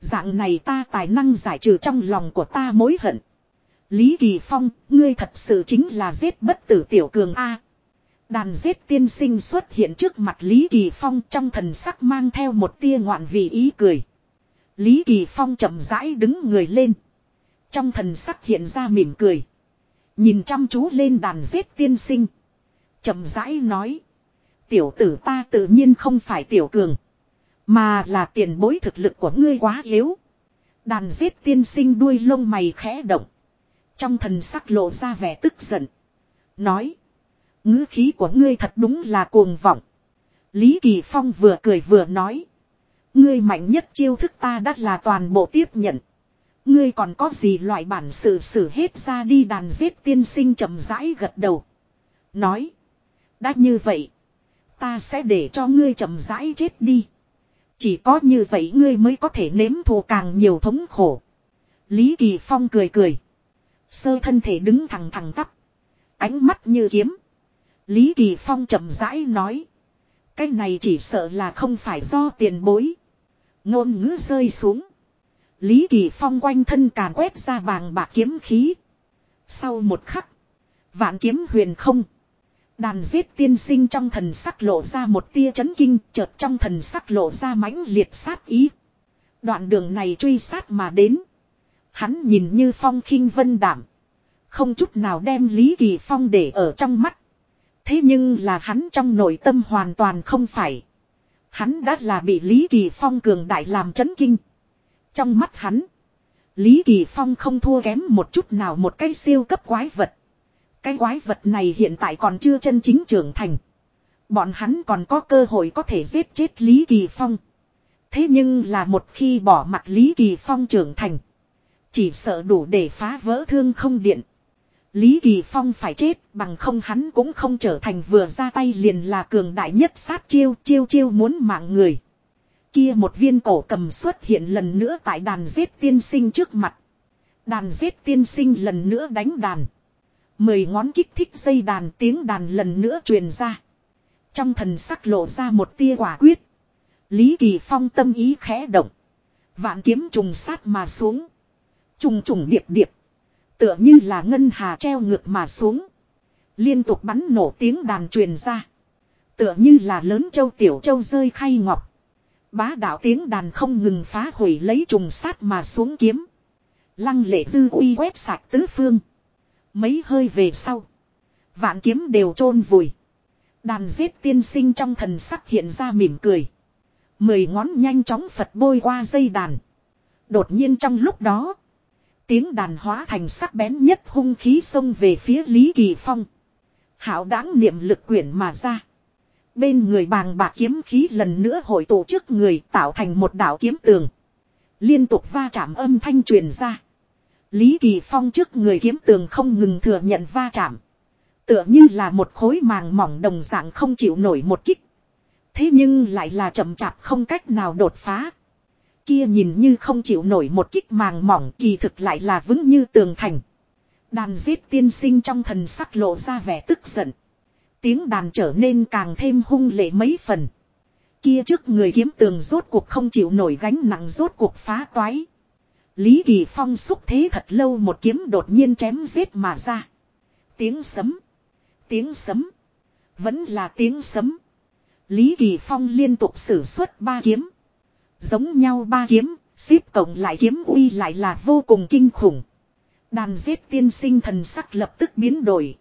Dạng này ta tài năng giải trừ trong lòng của ta mối hận. Lý Kỳ Phong, ngươi thật sự chính là giết bất tử tiểu cường A. Đàn giết tiên sinh xuất hiện trước mặt Lý Kỳ Phong trong thần sắc mang theo một tia ngoạn vị ý cười. Lý Kỳ Phong chậm rãi đứng người lên. Trong thần sắc hiện ra mỉm cười. Nhìn chăm chú lên đàn giết tiên sinh. chậm rãi nói. Tiểu tử ta tự nhiên không phải tiểu cường. Mà là tiền bối thực lực của ngươi quá yếu. Đàn giết tiên sinh đuôi lông mày khẽ động. Trong thần sắc lộ ra vẻ tức giận. Nói. ngữ khí của ngươi thật đúng là cuồng vọng. Lý Kỳ Phong vừa cười vừa nói. Ngươi mạnh nhất chiêu thức ta đắt là toàn bộ tiếp nhận. Ngươi còn có gì loại bản sự xử hết ra đi đàn giết tiên sinh chậm rãi gật đầu. Nói. Đã như vậy. Ta sẽ để cho ngươi chậm rãi chết đi. Chỉ có như vậy ngươi mới có thể nếm thù càng nhiều thống khổ. Lý Kỳ Phong cười cười. Sơ thân thể đứng thẳng thẳng tắp. Ánh mắt như kiếm. Lý Kỳ Phong chậm rãi nói. Cái này chỉ sợ là không phải do tiền bối. Ngôn ngữ rơi xuống. Lý Kỳ Phong quanh thân càn quét ra bàng bạc kiếm khí. Sau một khắc. Vạn kiếm huyền không. Đàn giết tiên sinh trong thần sắc lộ ra một tia chấn kinh, chợt trong thần sắc lộ ra mãnh liệt sát ý. Đoạn đường này truy sát mà đến. Hắn nhìn như phong khinh vân đảm. Không chút nào đem Lý Kỳ Phong để ở trong mắt. Thế nhưng là hắn trong nội tâm hoàn toàn không phải. Hắn đã là bị Lý Kỳ Phong cường đại làm chấn kinh. Trong mắt hắn. Lý Kỳ Phong không thua kém một chút nào một cái siêu cấp quái vật. Cái quái vật này hiện tại còn chưa chân chính trưởng thành. Bọn hắn còn có cơ hội có thể giết chết Lý Kỳ Phong. Thế nhưng là một khi bỏ mặt Lý Kỳ Phong trưởng thành. Chỉ sợ đủ để phá vỡ thương không điện. Lý Kỳ Phong phải chết, bằng không hắn cũng không trở thành vừa ra tay liền là cường đại nhất sát chiêu chiêu chiêu muốn mạng người. Kia một viên cổ cầm xuất hiện lần nữa tại đàn giết tiên sinh trước mặt. Đàn giết tiên sinh lần nữa đánh đàn. Mười ngón kích thích dây đàn tiếng đàn lần nữa truyền ra. Trong thần sắc lộ ra một tia quả quyết. Lý Kỳ Phong tâm ý khẽ động. Vạn kiếm trùng sát mà xuống. Trùng trùng điệp điệp. Tựa như là ngân hà treo ngược mà xuống. Liên tục bắn nổ tiếng đàn truyền ra. Tựa như là lớn châu tiểu châu rơi khay ngọc. Bá đạo tiếng đàn không ngừng phá hủy lấy trùng sát mà xuống kiếm. Lăng lệ dư uy quét sạch tứ phương. Mấy hơi về sau. Vạn kiếm đều chôn vùi. Đàn giết tiên sinh trong thần sắc hiện ra mỉm cười. Mười ngón nhanh chóng Phật bôi qua dây đàn. Đột nhiên trong lúc đó. Tiếng đàn hóa thành sắc bén nhất hung khí xông về phía Lý Kỳ Phong. Hảo đáng niệm lực quyển mà ra. Bên người bàng bạc kiếm khí lần nữa hội tụ trước người tạo thành một đảo kiếm tường. Liên tục va chạm âm thanh truyền ra. Lý Kỳ Phong trước người kiếm tường không ngừng thừa nhận va chạm. Tựa như là một khối màng mỏng đồng dạng không chịu nổi một kích. Thế nhưng lại là chậm chạp không cách nào đột phá. Kia nhìn như không chịu nổi một kích màng mỏng kỳ thực lại là vững như tường thành. Đàn giết tiên sinh trong thần sắc lộ ra vẻ tức giận. Tiếng đàn trở nên càng thêm hung lệ mấy phần. Kia trước người kiếm tường rốt cuộc không chịu nổi gánh nặng rốt cuộc phá toái. Lý Kỳ Phong xúc thế thật lâu một kiếm đột nhiên chém giết mà ra. Tiếng sấm. Tiếng sấm. Vẫn là tiếng sấm. Lý Kỳ Phong liên tục sử xuất ba kiếm. Giống nhau ba kiếm, xếp cộng lại kiếm uy lại là vô cùng kinh khủng. Đàn giết tiên sinh thần sắc lập tức biến đổi.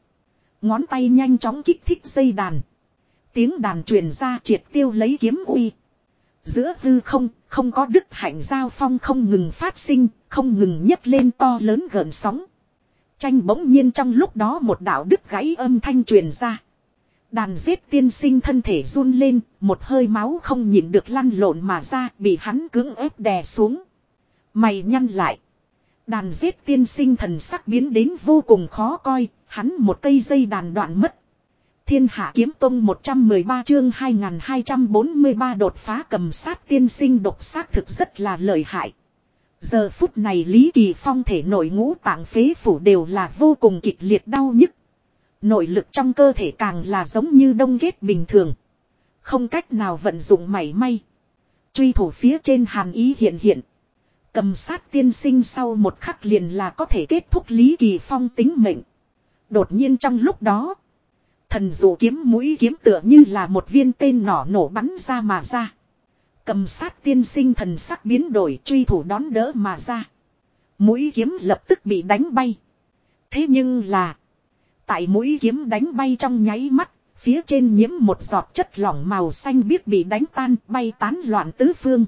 Ngón tay nhanh chóng kích thích dây đàn. Tiếng đàn truyền ra triệt tiêu lấy kiếm uy. Giữa hư không, không có đức hạnh giao phong không ngừng phát sinh, không ngừng nhấc lên to lớn gợn sóng. Tranh bỗng nhiên trong lúc đó một đạo đức gãy âm thanh truyền ra. Đàn giết tiên sinh thân thể run lên, một hơi máu không nhịn được lăn lộn mà ra, bị hắn cưỡng ép đè xuống. Mày nhăn lại. Đàn giết tiên sinh thần sắc biến đến vô cùng khó coi, hắn một cây dây đàn đoạn mất. Thiên hạ kiếm tông 113 chương 2243 đột phá cầm sát tiên sinh độc xác thực rất là lợi hại. Giờ phút này Lý Kỳ Phong thể nội ngũ tạng phế phủ đều là vô cùng kịch liệt đau nhức. Nội lực trong cơ thể càng là giống như đông ghét bình thường. Không cách nào vận dụng mảy may. Truy thủ phía trên hàn ý hiện hiện. Cầm sát tiên sinh sau một khắc liền là có thể kết thúc Lý Kỳ Phong tính mệnh. Đột nhiên trong lúc đó. Thần dụ kiếm mũi kiếm tựa như là một viên tên nỏ nổ bắn ra mà ra. Cầm sát tiên sinh thần sắc biến đổi truy thủ đón đỡ mà ra. Mũi kiếm lập tức bị đánh bay. Thế nhưng là. Tại mũi kiếm đánh bay trong nháy mắt. Phía trên nhiễm một giọt chất lỏng màu xanh biếc bị đánh tan, bay tán loạn tứ phương.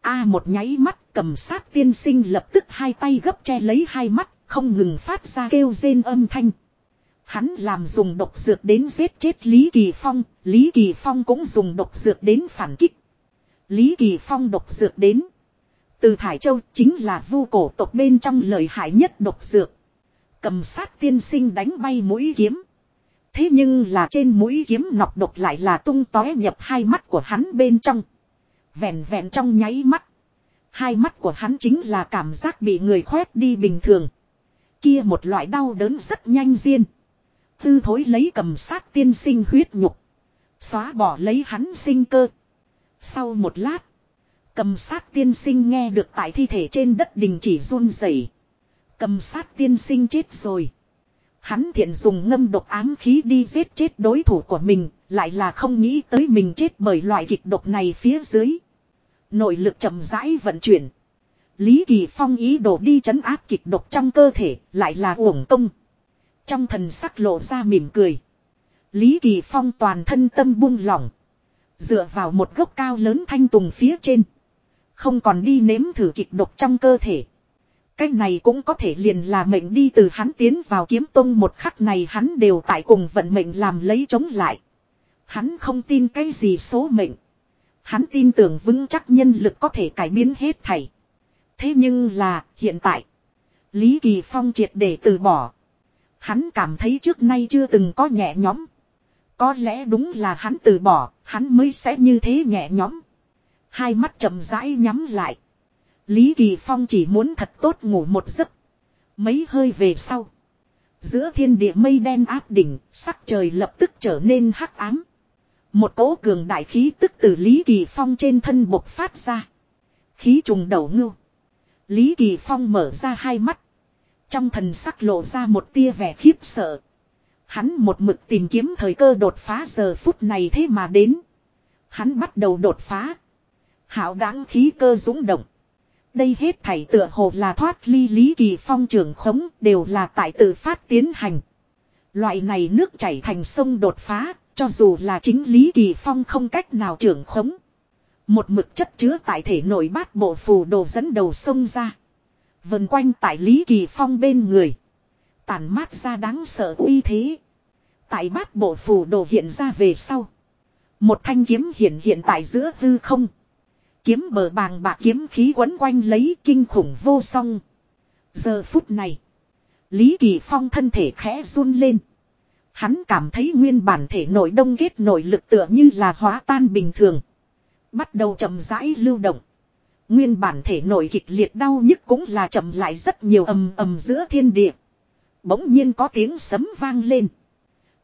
A một nháy mắt, cầm sát tiên sinh lập tức hai tay gấp che lấy hai mắt, không ngừng phát ra kêu rên âm thanh. Hắn làm dùng độc dược đến giết chết Lý Kỳ Phong, Lý Kỳ Phong cũng dùng độc dược đến phản kích. Lý Kỳ Phong độc dược đến. Từ Thải Châu chính là vu cổ tộc bên trong lời hại nhất độc dược. Cầm sát tiên sinh đánh bay mũi kiếm. Thế nhưng là trên mũi kiếm nọc độc lại là tung tóe nhập hai mắt của hắn bên trong. Vẹn vẹn trong nháy mắt. Hai mắt của hắn chính là cảm giác bị người khoét đi bình thường. Kia một loại đau đớn rất nhanh riêng. Tư thối lấy cầm sát tiên sinh huyết nhục. Xóa bỏ lấy hắn sinh cơ. Sau một lát. Cầm sát tiên sinh nghe được tại thi thể trên đất đình chỉ run rẩy. Cầm sát tiên sinh chết rồi. Hắn thiện dùng ngâm độc ám khí đi giết chết đối thủ của mình, lại là không nghĩ tới mình chết bởi loại kịch độc này phía dưới. Nội lực chậm rãi vận chuyển. Lý Kỳ Phong ý đồ đi chấn áp kịch độc trong cơ thể, lại là uổng công. Trong thần sắc lộ ra mỉm cười. Lý Kỳ Phong toàn thân tâm buông lỏng. Dựa vào một gốc cao lớn thanh tùng phía trên. Không còn đi nếm thử kịch độc trong cơ thể. Cái này cũng có thể liền là mệnh đi từ hắn tiến vào kiếm tông một khắc này hắn đều tại cùng vận mệnh làm lấy chống lại. Hắn không tin cái gì số mệnh. Hắn tin tưởng vững chắc nhân lực có thể cải biến hết thảy. Thế nhưng là, hiện tại, Lý Kỳ Phong triệt để từ bỏ. Hắn cảm thấy trước nay chưa từng có nhẹ nhõm. Có lẽ đúng là hắn từ bỏ, hắn mới sẽ như thế nhẹ nhõm. Hai mắt chậm rãi nhắm lại. Lý Kỳ Phong chỉ muốn thật tốt ngủ một giấc. Mấy hơi về sau. Giữa thiên địa mây đen áp đỉnh, sắc trời lập tức trở nên hắc ám. Một cỗ cường đại khí tức từ Lý Kỳ Phong trên thân bộc phát ra. Khí trùng đầu ngưu. Lý Kỳ Phong mở ra hai mắt. Trong thần sắc lộ ra một tia vẻ khiếp sợ. Hắn một mực tìm kiếm thời cơ đột phá giờ phút này thế mà đến. Hắn bắt đầu đột phá. Hảo đáng khí cơ dũng động. Đây hết thảy tựa hồ là thoát ly lý kỳ phong trưởng khống đều là tại tự phát tiến hành. Loại này nước chảy thành sông đột phá, cho dù là chính lý kỳ phong không cách nào trưởng khống. Một mực chất chứa tại thể nội bát bộ phù đồ dẫn đầu sông ra. Vần quanh tại Lý Kỳ Phong bên người. Tàn mát ra đáng sợ uy thế. Tại bát bộ phù đồ hiện ra về sau. Một thanh kiếm hiện hiện tại giữa hư không. Kiếm bờ bàng bạc kiếm khí quấn quanh lấy kinh khủng vô song. Giờ phút này. Lý Kỳ Phong thân thể khẽ run lên. Hắn cảm thấy nguyên bản thể nội đông kết nội lực tựa như là hóa tan bình thường. Bắt đầu chậm rãi lưu động. Nguyên bản thể nội kịch liệt đau nhức cũng là chậm lại rất nhiều ầm ầm giữa thiên địa. Bỗng nhiên có tiếng sấm vang lên.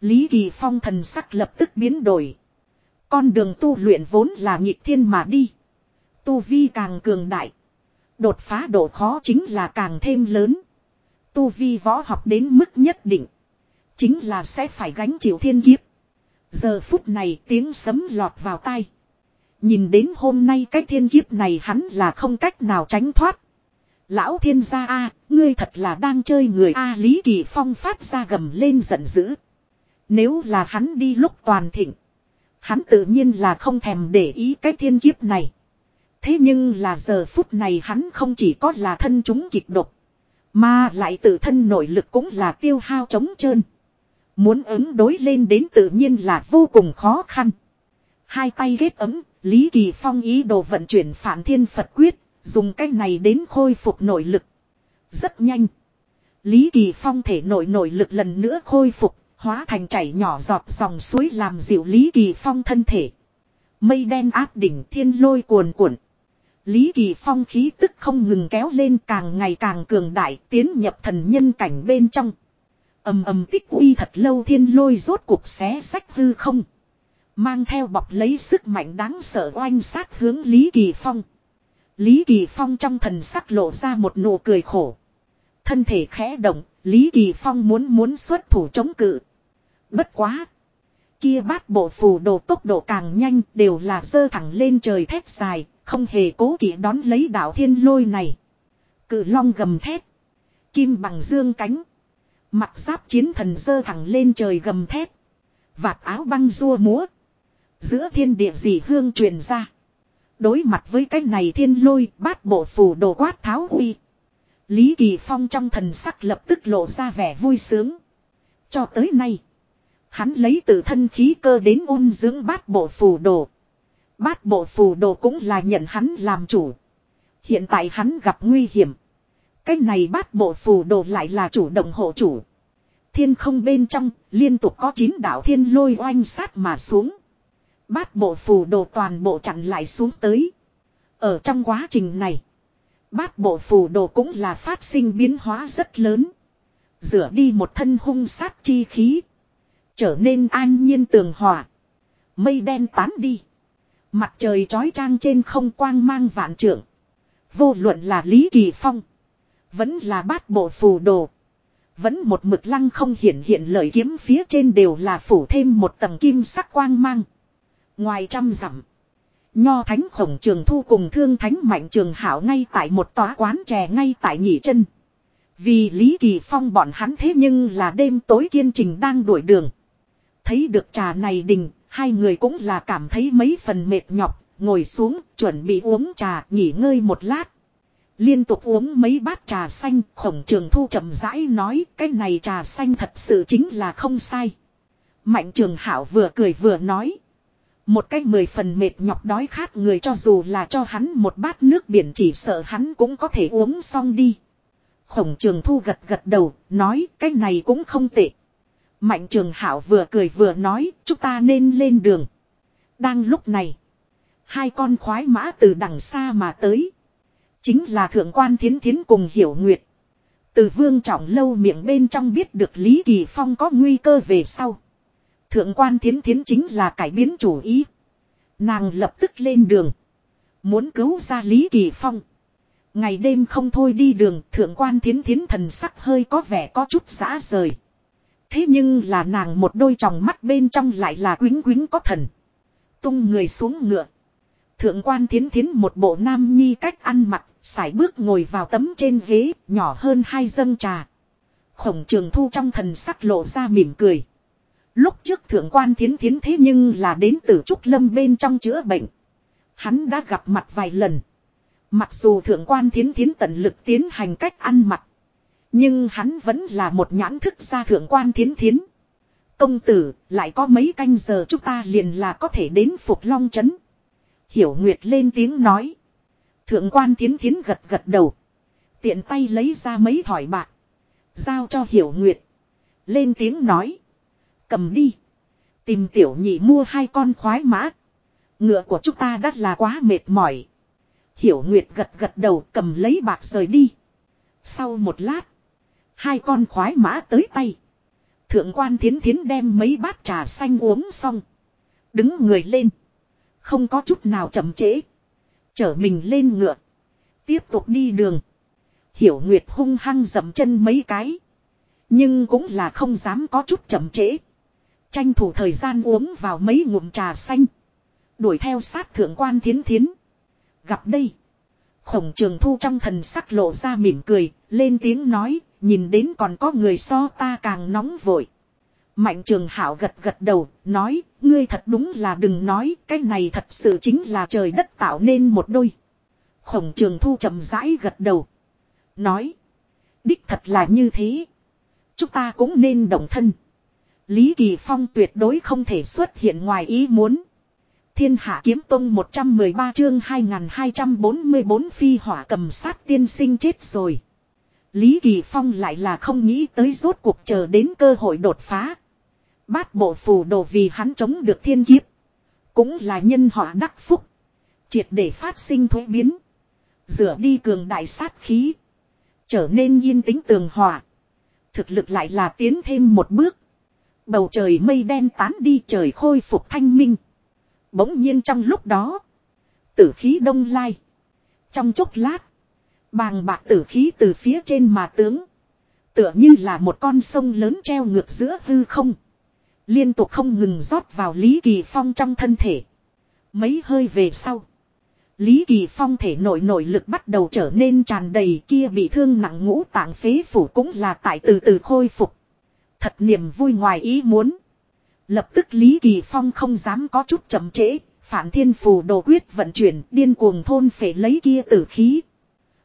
Lý Kỳ Phong thần sắc lập tức biến đổi. Con đường tu luyện vốn là nghịch thiên mà đi. Tu vi càng cường đại. Đột phá độ khó chính là càng thêm lớn. Tu vi võ học đến mức nhất định. Chính là sẽ phải gánh chịu thiên kiếp. Giờ phút này tiếng sấm lọt vào tai. Nhìn đến hôm nay cái thiên kiếp này hắn là không cách nào tránh thoát. Lão thiên gia A, ngươi thật là đang chơi người A Lý Kỳ Phong phát ra gầm lên giận dữ. Nếu là hắn đi lúc toàn thịnh. Hắn tự nhiên là không thèm để ý cái thiên kiếp này. Thế nhưng là giờ phút này hắn không chỉ có là thân chúng kịch độc. Mà lại tự thân nội lực cũng là tiêu hao trống trơn. Muốn ứng đối lên đến tự nhiên là vô cùng khó khăn. Hai tay ghét ấm, Lý Kỳ Phong ý đồ vận chuyển phản thiên Phật quyết, dùng cách này đến khôi phục nội lực. Rất nhanh. Lý Kỳ Phong thể nội nội lực lần nữa khôi phục, hóa thành chảy nhỏ giọt dòng suối làm dịu Lý Kỳ Phong thân thể. Mây đen áp đỉnh thiên lôi cuồn cuộn. Lý Kỳ Phong khí tức không ngừng kéo lên càng ngày càng cường đại tiến nhập thần nhân cảnh bên trong. ầm ầm tích uy thật lâu thiên lôi rốt cuộc xé sách hư không. Mang theo bọc lấy sức mạnh đáng sợ oanh sát hướng Lý Kỳ Phong. Lý Kỳ Phong trong thần sắc lộ ra một nụ cười khổ. Thân thể khẽ động, Lý Kỳ Phong muốn muốn xuất thủ chống cự. Bất quá. Kia bát bộ phù đồ tốc độ càng nhanh đều là dơ thẳng lên trời thét dài, không hề cố kỵ đón lấy đạo thiên lôi này. Cự long gầm thét. Kim bằng dương cánh. Mặt giáp chiến thần dơ thẳng lên trời gầm thét. Vạt áo băng rua múa. Giữa thiên địa dị hương truyền ra. Đối mặt với cái này thiên lôi bát bộ phù đồ quát tháo uy. Lý Kỳ Phong trong thần sắc lập tức lộ ra vẻ vui sướng. Cho tới nay. Hắn lấy từ thân khí cơ đến ôn dưỡng bát bộ phù đồ. Bát bộ phù đồ cũng là nhận hắn làm chủ. Hiện tại hắn gặp nguy hiểm. Cái này bát bộ phù đồ lại là chủ động hộ chủ. Thiên không bên trong, liên tục có chín đạo thiên lôi oanh sát mà xuống. Bát bộ phù đồ toàn bộ chặn lại xuống tới. Ở trong quá trình này, bát bộ phù đồ cũng là phát sinh biến hóa rất lớn. Rửa đi một thân hung sát chi khí. Trở nên an nhiên tường hòa. Mây đen tán đi. Mặt trời trói trang trên không quang mang vạn trượng. Vô luận là Lý Kỳ Phong. Vẫn là bát bộ phù đồ. Vẫn một mực lăng không hiển hiện lời kiếm phía trên đều là phủ thêm một tầng kim sắc quang mang. Ngoài trăm dặm. Nho thánh khổng trường thu cùng thương thánh mạnh trường hảo ngay tại một tòa quán chè ngay tại nhị chân. Vì Lý Kỳ Phong bọn hắn thế nhưng là đêm tối kiên trình đang đuổi đường. Thấy được trà này đình, hai người cũng là cảm thấy mấy phần mệt nhọc, ngồi xuống, chuẩn bị uống trà, nghỉ ngơi một lát. Liên tục uống mấy bát trà xanh, khổng trường thu chậm rãi nói, cái này trà xanh thật sự chính là không sai. Mạnh trường hảo vừa cười vừa nói. Một cách mười phần mệt nhọc đói khát người cho dù là cho hắn một bát nước biển chỉ sợ hắn cũng có thể uống xong đi. Khổng trường thu gật gật đầu, nói cái này cũng không tệ. Mạnh trường hảo vừa cười vừa nói, chúng ta nên lên đường. Đang lúc này, hai con khoái mã từ đằng xa mà tới. Chính là thượng quan thiến thiến cùng hiểu nguyệt. Từ vương trọng lâu miệng bên trong biết được Lý Kỳ Phong có nguy cơ về sau. Thượng quan thiến thiến chính là cải biến chủ ý. Nàng lập tức lên đường. Muốn cứu ra Lý Kỳ Phong. Ngày đêm không thôi đi đường thượng quan thiến thiến thần sắc hơi có vẻ có chút giã rời. Thế nhưng là nàng một đôi tròng mắt bên trong lại là quính quính có thần. Tung người xuống ngựa. Thượng quan thiến thiến một bộ nam nhi cách ăn mặc, sải bước ngồi vào tấm trên ghế, nhỏ hơn hai dâng trà. Khổng trường thu trong thần sắc lộ ra mỉm cười. Lúc trước thượng quan thiến thiến thế nhưng là đến từ Trúc Lâm bên trong chữa bệnh. Hắn đã gặp mặt vài lần. Mặc dù thượng quan thiến thiến tận lực tiến hành cách ăn mặc. Nhưng hắn vẫn là một nhãn thức ra thượng quan thiến thiến. Công tử, lại có mấy canh giờ chúng ta liền là có thể đến Phục Long Trấn. Hiểu Nguyệt lên tiếng nói. Thượng quan thiến thiến gật gật đầu. Tiện tay lấy ra mấy thỏi bạc. Giao cho Hiểu Nguyệt. Lên tiếng nói. Cầm đi. Tìm tiểu nhị mua hai con khoái mã. Ngựa của chúng ta đắt là quá mệt mỏi. Hiểu Nguyệt gật gật đầu cầm lấy bạc rời đi. Sau một lát. Hai con khoái mã tới tay. Thượng quan thiến thiến đem mấy bát trà xanh uống xong. Đứng người lên. Không có chút nào chậm trễ. Chở mình lên ngựa. Tiếp tục đi đường. Hiểu Nguyệt hung hăng dậm chân mấy cái. Nhưng cũng là không dám có chút chậm trễ. Tranh thủ thời gian uống vào mấy ngụm trà xanh. Đuổi theo sát thượng quan thiến thiến. Gặp đây. Khổng trường thu trong thần sắc lộ ra mỉm cười, lên tiếng nói, nhìn đến còn có người so ta càng nóng vội. Mạnh trường hảo gật gật đầu, nói, ngươi thật đúng là đừng nói, cái này thật sự chính là trời đất tạo nên một đôi. Khổng trường thu chậm rãi gật đầu. Nói, đích thật là như thế. Chúng ta cũng nên đồng thân. Lý Kỳ Phong tuyệt đối không thể xuất hiện ngoài ý muốn. Thiên Hạ Kiếm Tông 113 chương 2244 phi hỏa cầm sát tiên sinh chết rồi. Lý Kỳ Phong lại là không nghĩ tới rốt cuộc chờ đến cơ hội đột phá. Bát bộ phù đồ vì hắn chống được thiên kiếp. Cũng là nhân họa đắc phúc. Triệt để phát sinh thuế biến. Rửa đi cường đại sát khí. Trở nên yên tĩnh tường hòa. Thực lực lại là tiến thêm một bước. Bầu trời mây đen tán đi trời khôi phục thanh minh. Bỗng nhiên trong lúc đó. Tử khí đông lai. Trong chốc lát. Bàng bạc tử khí từ phía trên mà tướng. Tựa như là một con sông lớn treo ngược giữa hư không. Liên tục không ngừng rót vào Lý Kỳ Phong trong thân thể. Mấy hơi về sau. Lý Kỳ Phong thể nội nội lực bắt đầu trở nên tràn đầy, kia bị thương nặng ngũ tạng phế phủ cũng là tại từ từ khôi phục. Thật niềm vui ngoài ý muốn. Lập tức Lý Kỳ Phong không dám có chút chậm trễ, phản thiên phù đồ quyết vận chuyển điên cuồng thôn phải lấy kia tử khí.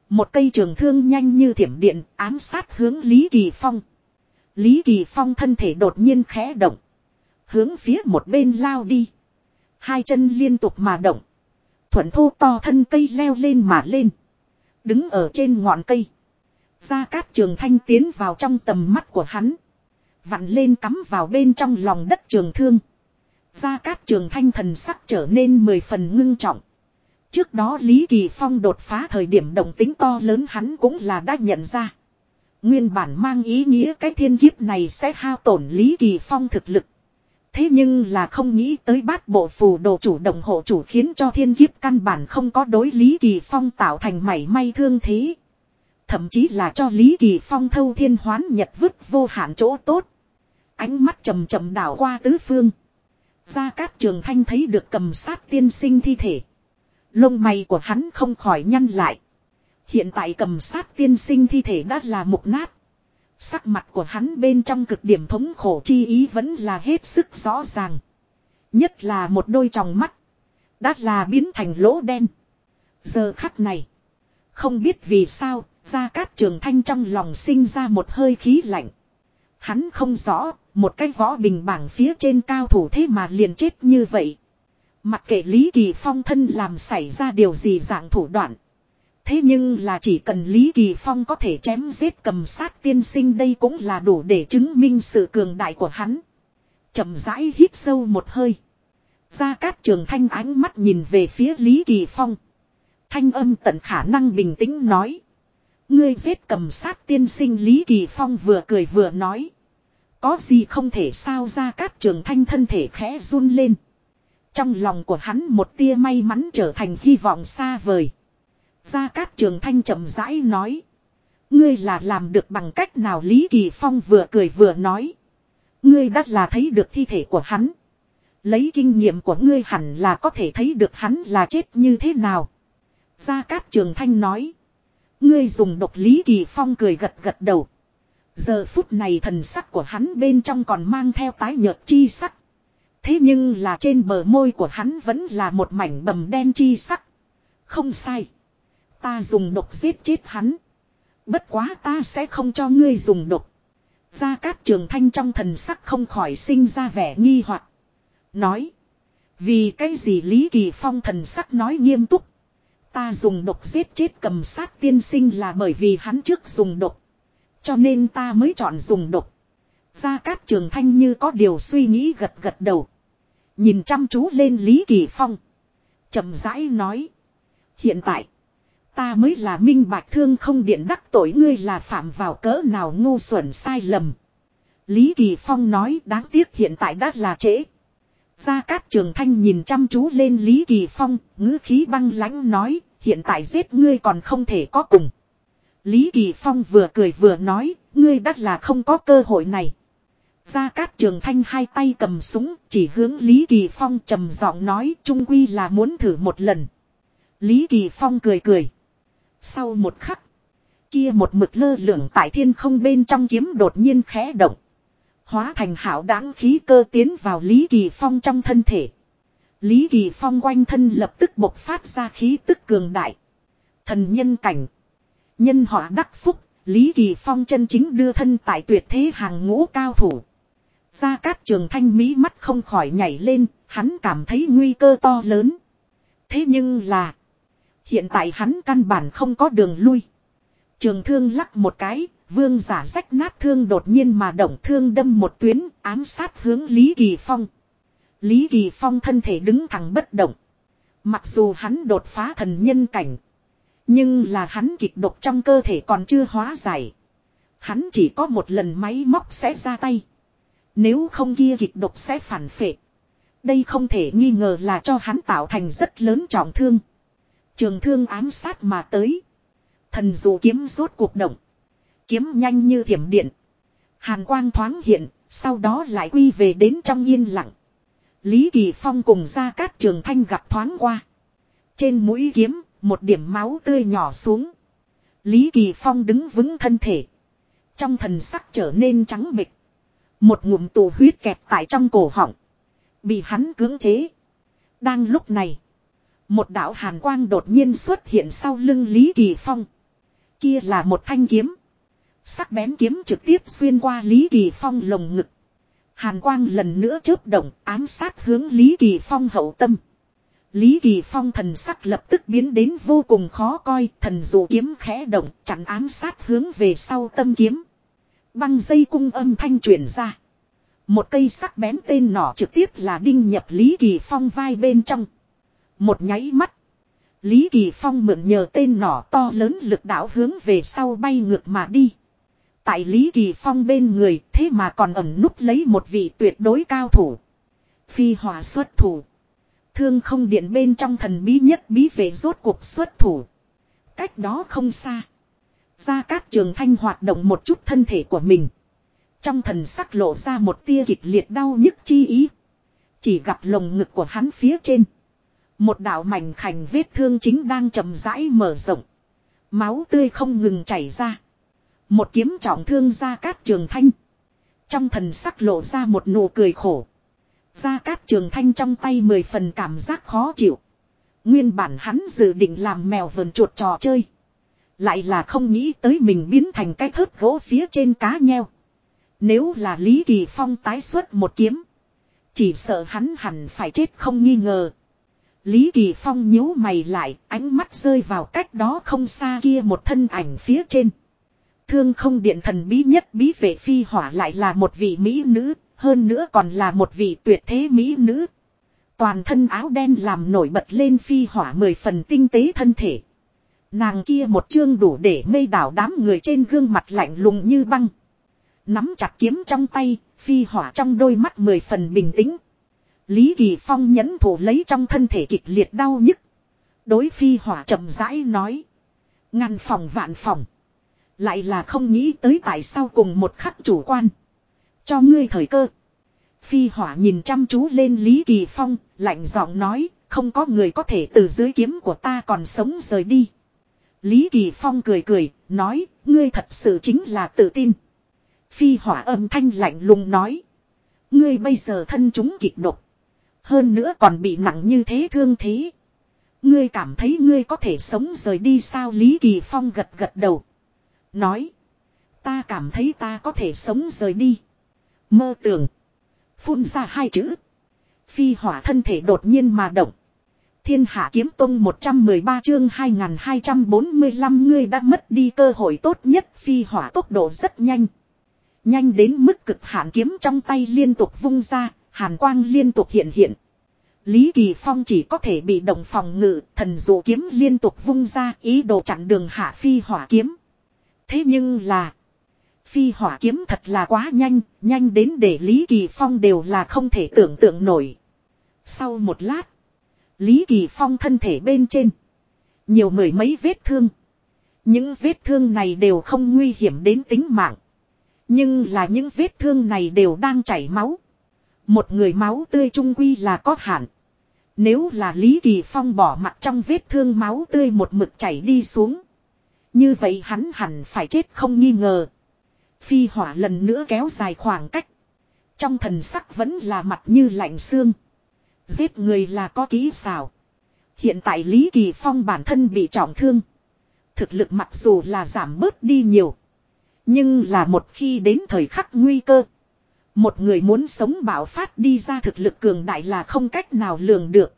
Một cây trường thương nhanh như thiểm điện ám sát hướng Lý Kỳ Phong. Lý Kỳ Phong thân thể đột nhiên khẽ động. Hướng phía một bên lao đi. Hai chân liên tục mà động. Thuận thô to thân cây leo lên mà lên. Đứng ở trên ngọn cây. Gia Cát Trường Thanh tiến vào trong tầm mắt của hắn. Vặn lên cắm vào bên trong lòng đất trường thương. Gia Cát Trường Thanh thần sắc trở nên mười phần ngưng trọng. Trước đó Lý Kỳ Phong đột phá thời điểm động tính to lớn hắn cũng là đã nhận ra. Nguyên bản mang ý nghĩa cái thiên kiếp này sẽ hao tổn Lý Kỳ Phong thực lực. Thế nhưng là không nghĩ tới bát bộ phù đồ chủ động hộ chủ khiến cho thiên kiếp căn bản không có đối Lý Kỳ Phong tạo thành mảy may thương thế. Thậm chí là cho Lý Kỳ Phong thâu thiên hoán nhật vứt vô hạn chỗ tốt. Ánh mắt chầm chầm đảo qua tứ phương. Gia Cát Trường Thanh thấy được cầm sát tiên sinh thi thể. Lông mày của hắn không khỏi nhăn lại. Hiện tại cầm sát tiên sinh thi thể đã là mục nát. Sắc mặt của hắn bên trong cực điểm thống khổ chi ý vẫn là hết sức rõ ràng. Nhất là một đôi tròng mắt. Đã là biến thành lỗ đen. Giờ khắc này. Không biết vì sao, Gia Cát Trường Thanh trong lòng sinh ra một hơi khí lạnh. Hắn không rõ, một cái võ bình bảng phía trên cao thủ thế mà liền chết như vậy. Mặc kệ Lý Kỳ Phong thân làm xảy ra điều gì dạng thủ đoạn. Thế nhưng là chỉ cần Lý Kỳ Phong có thể chém giết cầm sát tiên sinh đây cũng là đủ để chứng minh sự cường đại của hắn. chậm rãi hít sâu một hơi. Gia Cát Trường Thanh ánh mắt nhìn về phía Lý Kỳ Phong. Thanh âm tận khả năng bình tĩnh nói. Ngươi giết cầm sát tiên sinh Lý Kỳ Phong vừa cười vừa nói. Có gì không thể sao Gia Cát Trường Thanh thân thể khẽ run lên. Trong lòng của hắn một tia may mắn trở thành hy vọng xa vời. Gia Cát Trường Thanh chậm rãi nói. Ngươi là làm được bằng cách nào Lý Kỳ Phong vừa cười vừa nói. Ngươi đã là thấy được thi thể của hắn. Lấy kinh nghiệm của ngươi hẳn là có thể thấy được hắn là chết như thế nào. Gia Cát Trường Thanh nói. Ngươi dùng độc Lý Kỳ Phong cười gật gật đầu. Giờ phút này thần sắc của hắn bên trong còn mang theo tái nhợt chi sắc. Thế nhưng là trên bờ môi của hắn vẫn là một mảnh bầm đen chi sắc. Không sai. Ta dùng độc giết chết hắn. Bất quá ta sẽ không cho ngươi dùng độc. Gia Cát Trường Thanh trong thần sắc không khỏi sinh ra vẻ nghi hoặc Nói. Vì cái gì Lý Kỳ Phong thần sắc nói nghiêm túc. Ta dùng độc giết chết cầm sát tiên sinh là bởi vì hắn trước dùng độc. Cho nên ta mới chọn dùng độc. Gia Cát Trường Thanh như có điều suy nghĩ gật gật đầu. Nhìn chăm chú lên Lý Kỳ Phong. chậm rãi nói. Hiện tại. Ta mới là minh bạch thương không điện đắc tội ngươi là phạm vào cỡ nào ngu xuẩn sai lầm. Lý Kỳ Phong nói đáng tiếc hiện tại đã là trễ. Gia Cát Trường Thanh nhìn chăm chú lên Lý Kỳ Phong, ngữ khí băng lãnh nói, hiện tại giết ngươi còn không thể có cùng. Lý Kỳ Phong vừa cười vừa nói, ngươi đắt là không có cơ hội này. Gia Cát Trường Thanh hai tay cầm súng, chỉ hướng Lý Kỳ Phong trầm giọng nói, trung quy là muốn thử một lần. Lý Kỳ Phong cười cười. Sau một khắc, kia một mực lơ lửng tại thiên không bên trong kiếm đột nhiên khẽ động. Hóa thành hảo đáng khí cơ tiến vào Lý Kỳ Phong trong thân thể. Lý Kỳ Phong quanh thân lập tức bộc phát ra khí tức cường đại. Thần nhân cảnh. Nhân họa đắc phúc, Lý Kỳ Phong chân chính đưa thân tại tuyệt thế hàng ngũ cao thủ. Gia Cát Trường Thanh Mỹ mắt không khỏi nhảy lên, hắn cảm thấy nguy cơ to lớn. Thế nhưng là, hiện tại hắn căn bản không có đường lui. Trường thương lắc một cái, vương giả rách nát thương đột nhiên mà động thương đâm một tuyến, ám sát hướng Lý Kỳ Phong. Lý Kỳ Phong thân thể đứng thẳng bất động. Mặc dù hắn đột phá thần nhân cảnh. Nhưng là hắn kịch độc trong cơ thể còn chưa hóa giải. Hắn chỉ có một lần máy móc sẽ ra tay. Nếu không kia kịch độc sẽ phản phệ. Đây không thể nghi ngờ là cho hắn tạo thành rất lớn trọng thương. Trường thương ám sát mà tới. Thần dù kiếm rốt cuộc động. Kiếm nhanh như thiểm điện. Hàn quang thoáng hiện, sau đó lại quy về đến trong yên lặng. Lý Kỳ Phong cùng ra cát trường thanh gặp thoáng qua. Trên mũi kiếm, một điểm máu tươi nhỏ xuống. Lý Kỳ Phong đứng vững thân thể. Trong thần sắc trở nên trắng bịch. Một ngụm tù huyết kẹp tại trong cổ họng. Bị hắn cưỡng chế. Đang lúc này. Một đạo hàn quang đột nhiên xuất hiện sau lưng Lý Kỳ Phong. Kia là một thanh kiếm. Sắc bén kiếm trực tiếp xuyên qua Lý Kỳ Phong lồng ngực. Hàn quang lần nữa chớp động ám sát hướng Lý Kỳ Phong hậu tâm. Lý Kỳ Phong thần sắc lập tức biến đến vô cùng khó coi, thần dụ kiếm khẽ động, chặn ám sát hướng về sau tâm kiếm. Băng dây cung âm thanh truyền ra. Một cây sắc bén tên nỏ trực tiếp là đinh nhập Lý Kỳ Phong vai bên trong. Một nháy mắt. Lý Kỳ Phong mượn nhờ tên nỏ to lớn lực đảo hướng về sau bay ngược mà đi. Tại Lý Kỳ Phong bên người, thế mà còn ẩn núp lấy một vị tuyệt đối cao thủ. Phi hòa xuất thủ. Thương không điện bên trong thần bí nhất bí về rốt cuộc xuất thủ. Cách đó không xa. Gia Cát Trường Thanh hoạt động một chút thân thể của mình. Trong thần sắc lộ ra một tia kịch liệt đau nhức chi ý. Chỉ gặp lồng ngực của hắn phía trên. Một đạo mảnh khảnh vết thương chính đang chậm rãi mở rộng. Máu tươi không ngừng chảy ra. Một kiếm trọng thương Gia Cát Trường Thanh. Trong thần sắc lộ ra một nụ cười khổ. Gia Cát Trường Thanh trong tay mười phần cảm giác khó chịu. Nguyên bản hắn dự định làm mèo vườn chuột trò chơi. Lại là không nghĩ tới mình biến thành cái thớt gỗ phía trên cá nheo. Nếu là Lý Kỳ Phong tái xuất một kiếm. Chỉ sợ hắn hẳn phải chết không nghi ngờ. Lý Kỳ Phong nhíu mày lại, ánh mắt rơi vào cách đó không xa kia một thân ảnh phía trên. Thương không điện thần bí nhất bí vệ phi hỏa lại là một vị mỹ nữ, hơn nữa còn là một vị tuyệt thế mỹ nữ. Toàn thân áo đen làm nổi bật lên phi hỏa mười phần tinh tế thân thể. Nàng kia một chương đủ để mê đảo đám người trên gương mặt lạnh lùng như băng. Nắm chặt kiếm trong tay, phi hỏa trong đôi mắt mười phần bình tĩnh. Lý Kỳ Phong nhẫn thủ lấy trong thân thể kịch liệt đau nhức. Đối phi hỏa chậm rãi nói. Ngăn phòng vạn phòng. Lại là không nghĩ tới tại sao cùng một khắc chủ quan. Cho ngươi thời cơ. Phi hỏa nhìn chăm chú lên Lý Kỳ Phong, lạnh giọng nói, không có người có thể từ dưới kiếm của ta còn sống rời đi. Lý Kỳ Phong cười cười, nói, ngươi thật sự chính là tự tin. Phi hỏa âm thanh lạnh lùng nói. Ngươi bây giờ thân chúng kịch độc. Hơn nữa còn bị nặng như thế thương thế. Ngươi cảm thấy ngươi có thể sống rời đi sao Lý Kỳ Phong gật gật đầu. Nói. Ta cảm thấy ta có thể sống rời đi. Mơ tưởng. Phun ra hai chữ. Phi hỏa thân thể đột nhiên mà động. Thiên Hạ Kiếm Tông 113 chương 2245 ngươi đã mất đi cơ hội tốt nhất phi hỏa tốc độ rất nhanh. Nhanh đến mức cực hạn kiếm trong tay liên tục vung ra, hàn quang liên tục hiện hiện. Lý Kỳ Phong chỉ có thể bị động phòng ngự, thần dụ kiếm liên tục vung ra ý đồ chặn đường hạ phi hỏa kiếm. Thế nhưng là... Phi hỏa kiếm thật là quá nhanh, nhanh đến để Lý Kỳ Phong đều là không thể tưởng tượng nổi. Sau một lát, Lý Kỳ Phong thân thể bên trên. Nhiều mười mấy vết thương. Những vết thương này đều không nguy hiểm đến tính mạng. Nhưng là những vết thương này đều đang chảy máu. Một người máu tươi trung quy là có hạn. Nếu là Lý Kỳ Phong bỏ mặt trong vết thương máu tươi một mực chảy đi xuống. Như vậy hắn hẳn phải chết không nghi ngờ. Phi hỏa lần nữa kéo dài khoảng cách. Trong thần sắc vẫn là mặt như lạnh xương. Giết người là có kỹ xảo. Hiện tại Lý Kỳ Phong bản thân bị trọng thương. Thực lực mặc dù là giảm bớt đi nhiều. Nhưng là một khi đến thời khắc nguy cơ. Một người muốn sống bảo phát đi ra thực lực cường đại là không cách nào lường được.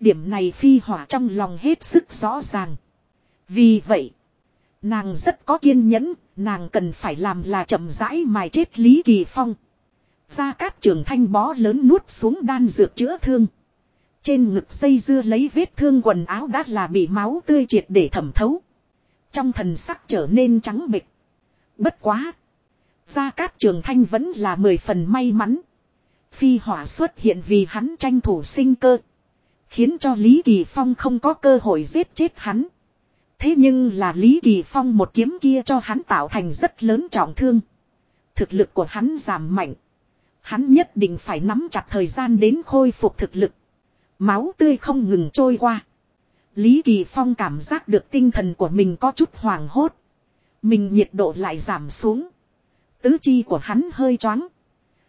Điểm này phi hỏa trong lòng hết sức rõ ràng. Vì vậy, nàng rất có kiên nhẫn, nàng cần phải làm là chậm rãi mài chết Lý Kỳ Phong. Gia Cát Trường Thanh bó lớn nuốt xuống đan dược chữa thương. Trên ngực xây dưa lấy vết thương quần áo đã là bị máu tươi triệt để thẩm thấu. Trong thần sắc trở nên trắng bệch. Bất quá. Gia Cát Trường Thanh vẫn là mười phần may mắn. Phi hỏa xuất hiện vì hắn tranh thủ sinh cơ. Khiến cho Lý Kỳ Phong không có cơ hội giết chết hắn. Thế nhưng là Lý Kỳ Phong một kiếm kia cho hắn tạo thành rất lớn trọng thương. Thực lực của hắn giảm mạnh. Hắn nhất định phải nắm chặt thời gian đến khôi phục thực lực. Máu tươi không ngừng trôi qua. Lý Kỳ Phong cảm giác được tinh thần của mình có chút hoàng hốt. Mình nhiệt độ lại giảm xuống. Tứ chi của hắn hơi choáng.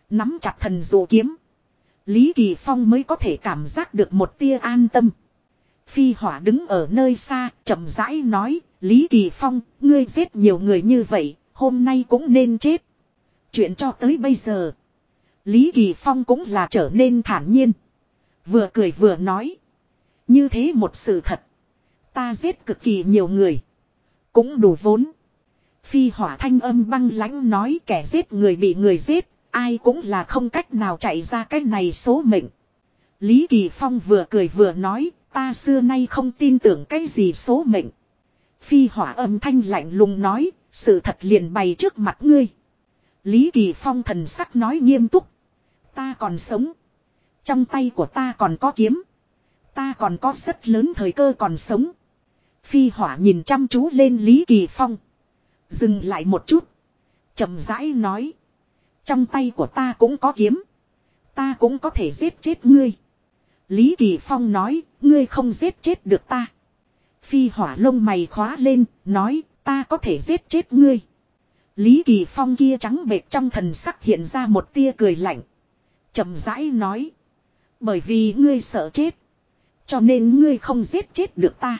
Nắm chặt thần dụ kiếm. Lý Kỳ Phong mới có thể cảm giác được một tia an tâm. Phi hỏa đứng ở nơi xa, chậm rãi nói, Lý Kỳ Phong, ngươi giết nhiều người như vậy, hôm nay cũng nên chết. Chuyện cho tới bây giờ. Lý Kỳ Phong cũng là trở nên thản nhiên. Vừa cười vừa nói. Như thế một sự thật. Ta giết cực kỳ nhiều người. Cũng đủ vốn. Phi hỏa thanh âm băng lãnh nói kẻ giết người bị người giết. Ai cũng là không cách nào chạy ra cái này số mệnh. Lý Kỳ Phong vừa cười vừa nói. Ta xưa nay không tin tưởng cái gì số mệnh. Phi hỏa âm thanh lạnh lùng nói. Sự thật liền bày trước mặt ngươi. Lý Kỳ Phong thần sắc nói nghiêm túc. Ta còn sống. Trong tay của ta còn có kiếm. Ta còn có rất lớn thời cơ còn sống. Phi hỏa nhìn chăm chú lên Lý Kỳ Phong. Dừng lại một chút. chậm rãi nói. Trong tay của ta cũng có kiếm. Ta cũng có thể giết chết ngươi. Lý Kỳ Phong nói, ngươi không giết chết được ta. Phi hỏa lông mày khóa lên, nói, ta có thể giết chết ngươi. Lý Kỳ Phong kia trắng bệt trong thần sắc hiện ra một tia cười lạnh chậm rãi nói. Bởi vì ngươi sợ chết. Cho nên ngươi không giết chết được ta.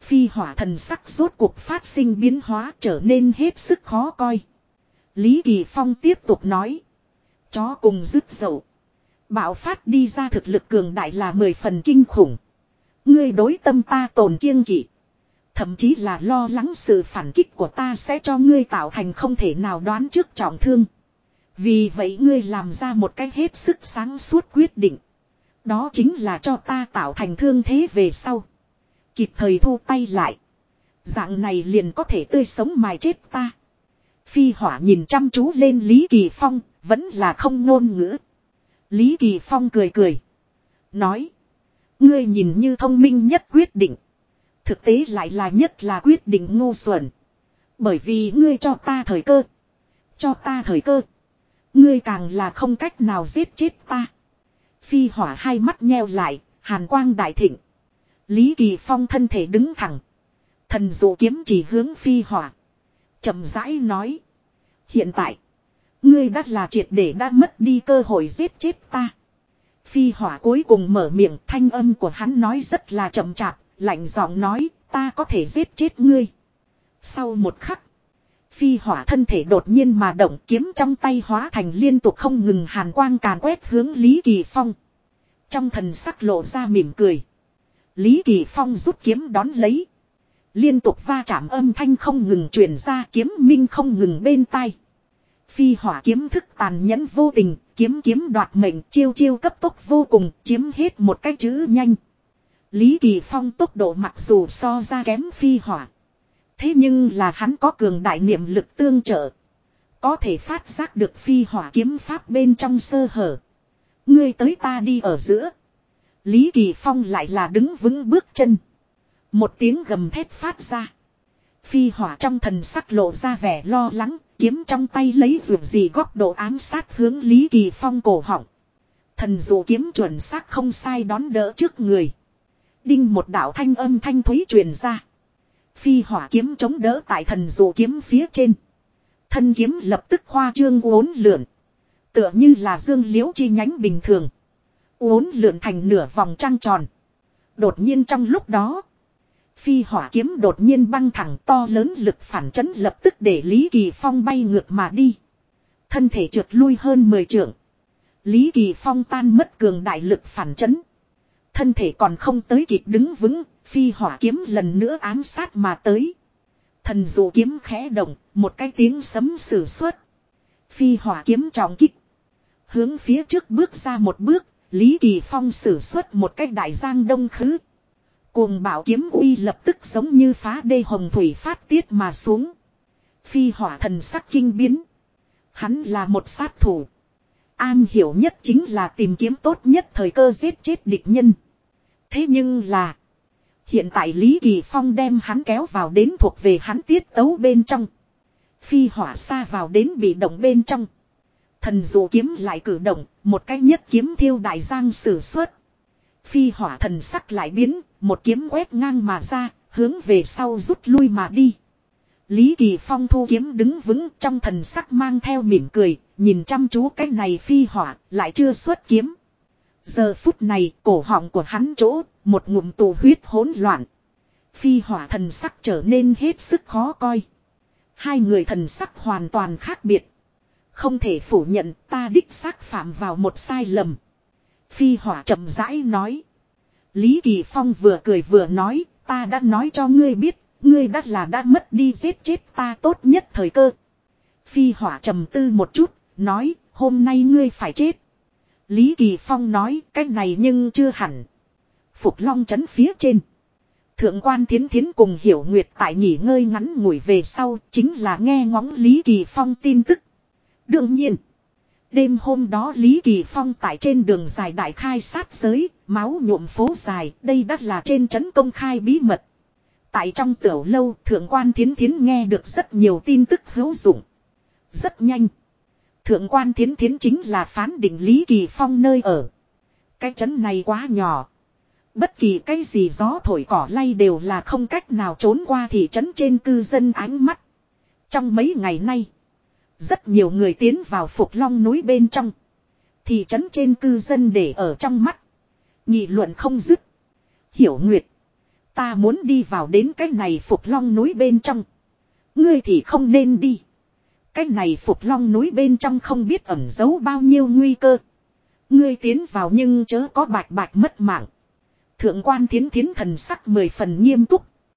Phi hỏa thần sắc rốt cuộc phát sinh biến hóa trở nên hết sức khó coi. Lý Kỳ Phong tiếp tục nói. Chó cùng dứt dậu. Bạo phát đi ra thực lực cường đại là mười phần kinh khủng. Ngươi đối tâm ta tồn kiêng kỵ. Thậm chí là lo lắng sự phản kích của ta sẽ cho ngươi tạo thành không thể nào đoán trước trọng thương. Vì vậy ngươi làm ra một cái hết sức sáng suốt quyết định. Đó chính là cho ta tạo thành thương thế về sau. Kịp thời thu tay lại. Dạng này liền có thể tươi sống mài chết ta. Phi hỏa nhìn chăm chú lên Lý Kỳ Phong, vẫn là không ngôn ngữ. Lý Kỳ Phong cười cười. Nói. Ngươi nhìn như thông minh nhất quyết định. Thực tế lại là nhất là quyết định ngu xuẩn. Bởi vì ngươi cho ta thời cơ. Cho ta thời cơ. Ngươi càng là không cách nào giết chết ta. Phi hỏa hai mắt nheo lại, hàn quang đại thịnh. Lý Kỳ Phong thân thể đứng thẳng. Thần dụ kiếm chỉ hướng phi hỏa. chậm rãi nói. Hiện tại, ngươi đã là triệt để đã mất đi cơ hội giết chết ta. Phi hỏa cuối cùng mở miệng thanh âm của hắn nói rất là chậm chạp, lạnh giọng nói, ta có thể giết chết ngươi. Sau một khắc, Phi hỏa thân thể đột nhiên mà động kiếm trong tay hóa thành liên tục không ngừng hàn quang càn quét hướng Lý Kỳ Phong. Trong thần sắc lộ ra mỉm cười. Lý Kỳ Phong rút kiếm đón lấy. Liên tục va chạm âm thanh không ngừng truyền ra kiếm minh không ngừng bên tai. Phi hỏa kiếm thức tàn nhẫn vô tình, kiếm kiếm đoạt mệnh chiêu chiêu cấp tốc vô cùng, chiếm hết một cái chữ nhanh. Lý Kỳ Phong tốc độ mặc dù so ra kém phi hỏa. Thế nhưng là hắn có cường đại niệm lực tương trợ. Có thể phát giác được phi hỏa kiếm pháp bên trong sơ hở. Ngươi tới ta đi ở giữa. Lý Kỳ Phong lại là đứng vững bước chân. Một tiếng gầm thét phát ra. Phi hỏa trong thần sắc lộ ra vẻ lo lắng, kiếm trong tay lấy dù gì góc độ ám sát hướng Lý Kỳ Phong cổ họng. Thần dụ kiếm chuẩn xác không sai đón đỡ trước người. Đinh một đạo thanh âm thanh thúy truyền ra. Phi hỏa kiếm chống đỡ tại thần dụ kiếm phía trên. Thân kiếm lập tức khoa trương uốn lượn. Tựa như là dương liễu chi nhánh bình thường. Uốn lượn thành nửa vòng trăng tròn. Đột nhiên trong lúc đó. Phi hỏa kiếm đột nhiên băng thẳng to lớn lực phản chấn lập tức để Lý Kỳ Phong bay ngược mà đi. Thân thể trượt lui hơn 10 trượng. Lý Kỳ Phong tan mất cường đại lực phản chấn. Thân thể còn không tới kịp đứng vững, phi hỏa kiếm lần nữa ám sát mà tới. Thần dụ kiếm khẽ động, một cái tiếng sấm sử xuất. Phi hỏa kiếm trọng kích. Hướng phía trước bước ra một bước, Lý Kỳ Phong sử xuất một cách đại giang đông khứ. Cuồng bảo kiếm uy lập tức giống như phá đê hồng thủy phát tiết mà xuống. Phi hỏa thần sắc kinh biến. Hắn là một sát thủ. An hiểu nhất chính là tìm kiếm tốt nhất thời cơ giết chết địch nhân. Thế nhưng là. Hiện tại Lý Kỳ Phong đem hắn kéo vào đến thuộc về hắn tiết tấu bên trong. Phi hỏa xa vào đến bị động bên trong. Thần dụ kiếm lại cử động, một cách nhất kiếm thiêu đại giang sử xuất. Phi hỏa thần sắc lại biến, một kiếm quét ngang mà ra, hướng về sau rút lui mà đi. Lý Kỳ Phong thu kiếm đứng vững trong thần sắc mang theo mỉm cười, nhìn chăm chú cái này phi hỏa, lại chưa xuất kiếm. Giờ phút này, cổ họng của hắn chỗ, một ngụm tù huyết hỗn loạn. Phi hỏa thần sắc trở nên hết sức khó coi. Hai người thần sắc hoàn toàn khác biệt. Không thể phủ nhận ta đích xác phạm vào một sai lầm. Phi hỏa chậm rãi nói. Lý Kỳ Phong vừa cười vừa nói, ta đã nói cho ngươi biết, ngươi đã là đã mất đi giết chết ta tốt nhất thời cơ. Phi hỏa trầm tư một chút, nói, hôm nay ngươi phải chết. Lý Kỳ Phong nói, cái này nhưng chưa hẳn. Phục long chấn phía trên. Thượng quan thiến thiến cùng hiểu nguyệt tại nghỉ ngơi ngắn ngủi về sau, chính là nghe ngóng Lý Kỳ Phong tin tức. Đương nhiên. Đêm hôm đó Lý Kỳ Phong tại trên đường dài đại khai sát giới, máu nhuộm phố dài, đây đắt là trên trấn công khai bí mật. Tại trong tiểu lâu, thượng quan thiến thiến nghe được rất nhiều tin tức hữu dụng. Rất nhanh. Thượng quan thiến thiến chính là phán định Lý Kỳ Phong nơi ở. Cái trấn này quá nhỏ. Bất kỳ cái gì gió thổi cỏ lay đều là không cách nào trốn qua thị trấn trên cư dân ánh mắt. Trong mấy ngày nay. Rất nhiều người tiến vào Phục Long núi bên trong. Thị trấn trên cư dân để ở trong mắt. Nghị luận không dứt. Hiểu Nguyệt. Ta muốn đi vào đến cái này Phục Long núi bên trong. Ngươi thì không nên đi. Cái này Phục Long núi bên trong không biết ẩn giấu bao nhiêu nguy cơ. Ngươi tiến vào nhưng chớ có bạch bạch mất mạng. Thượng quan thiến thiến thần sắc mười phần nghiêm túc.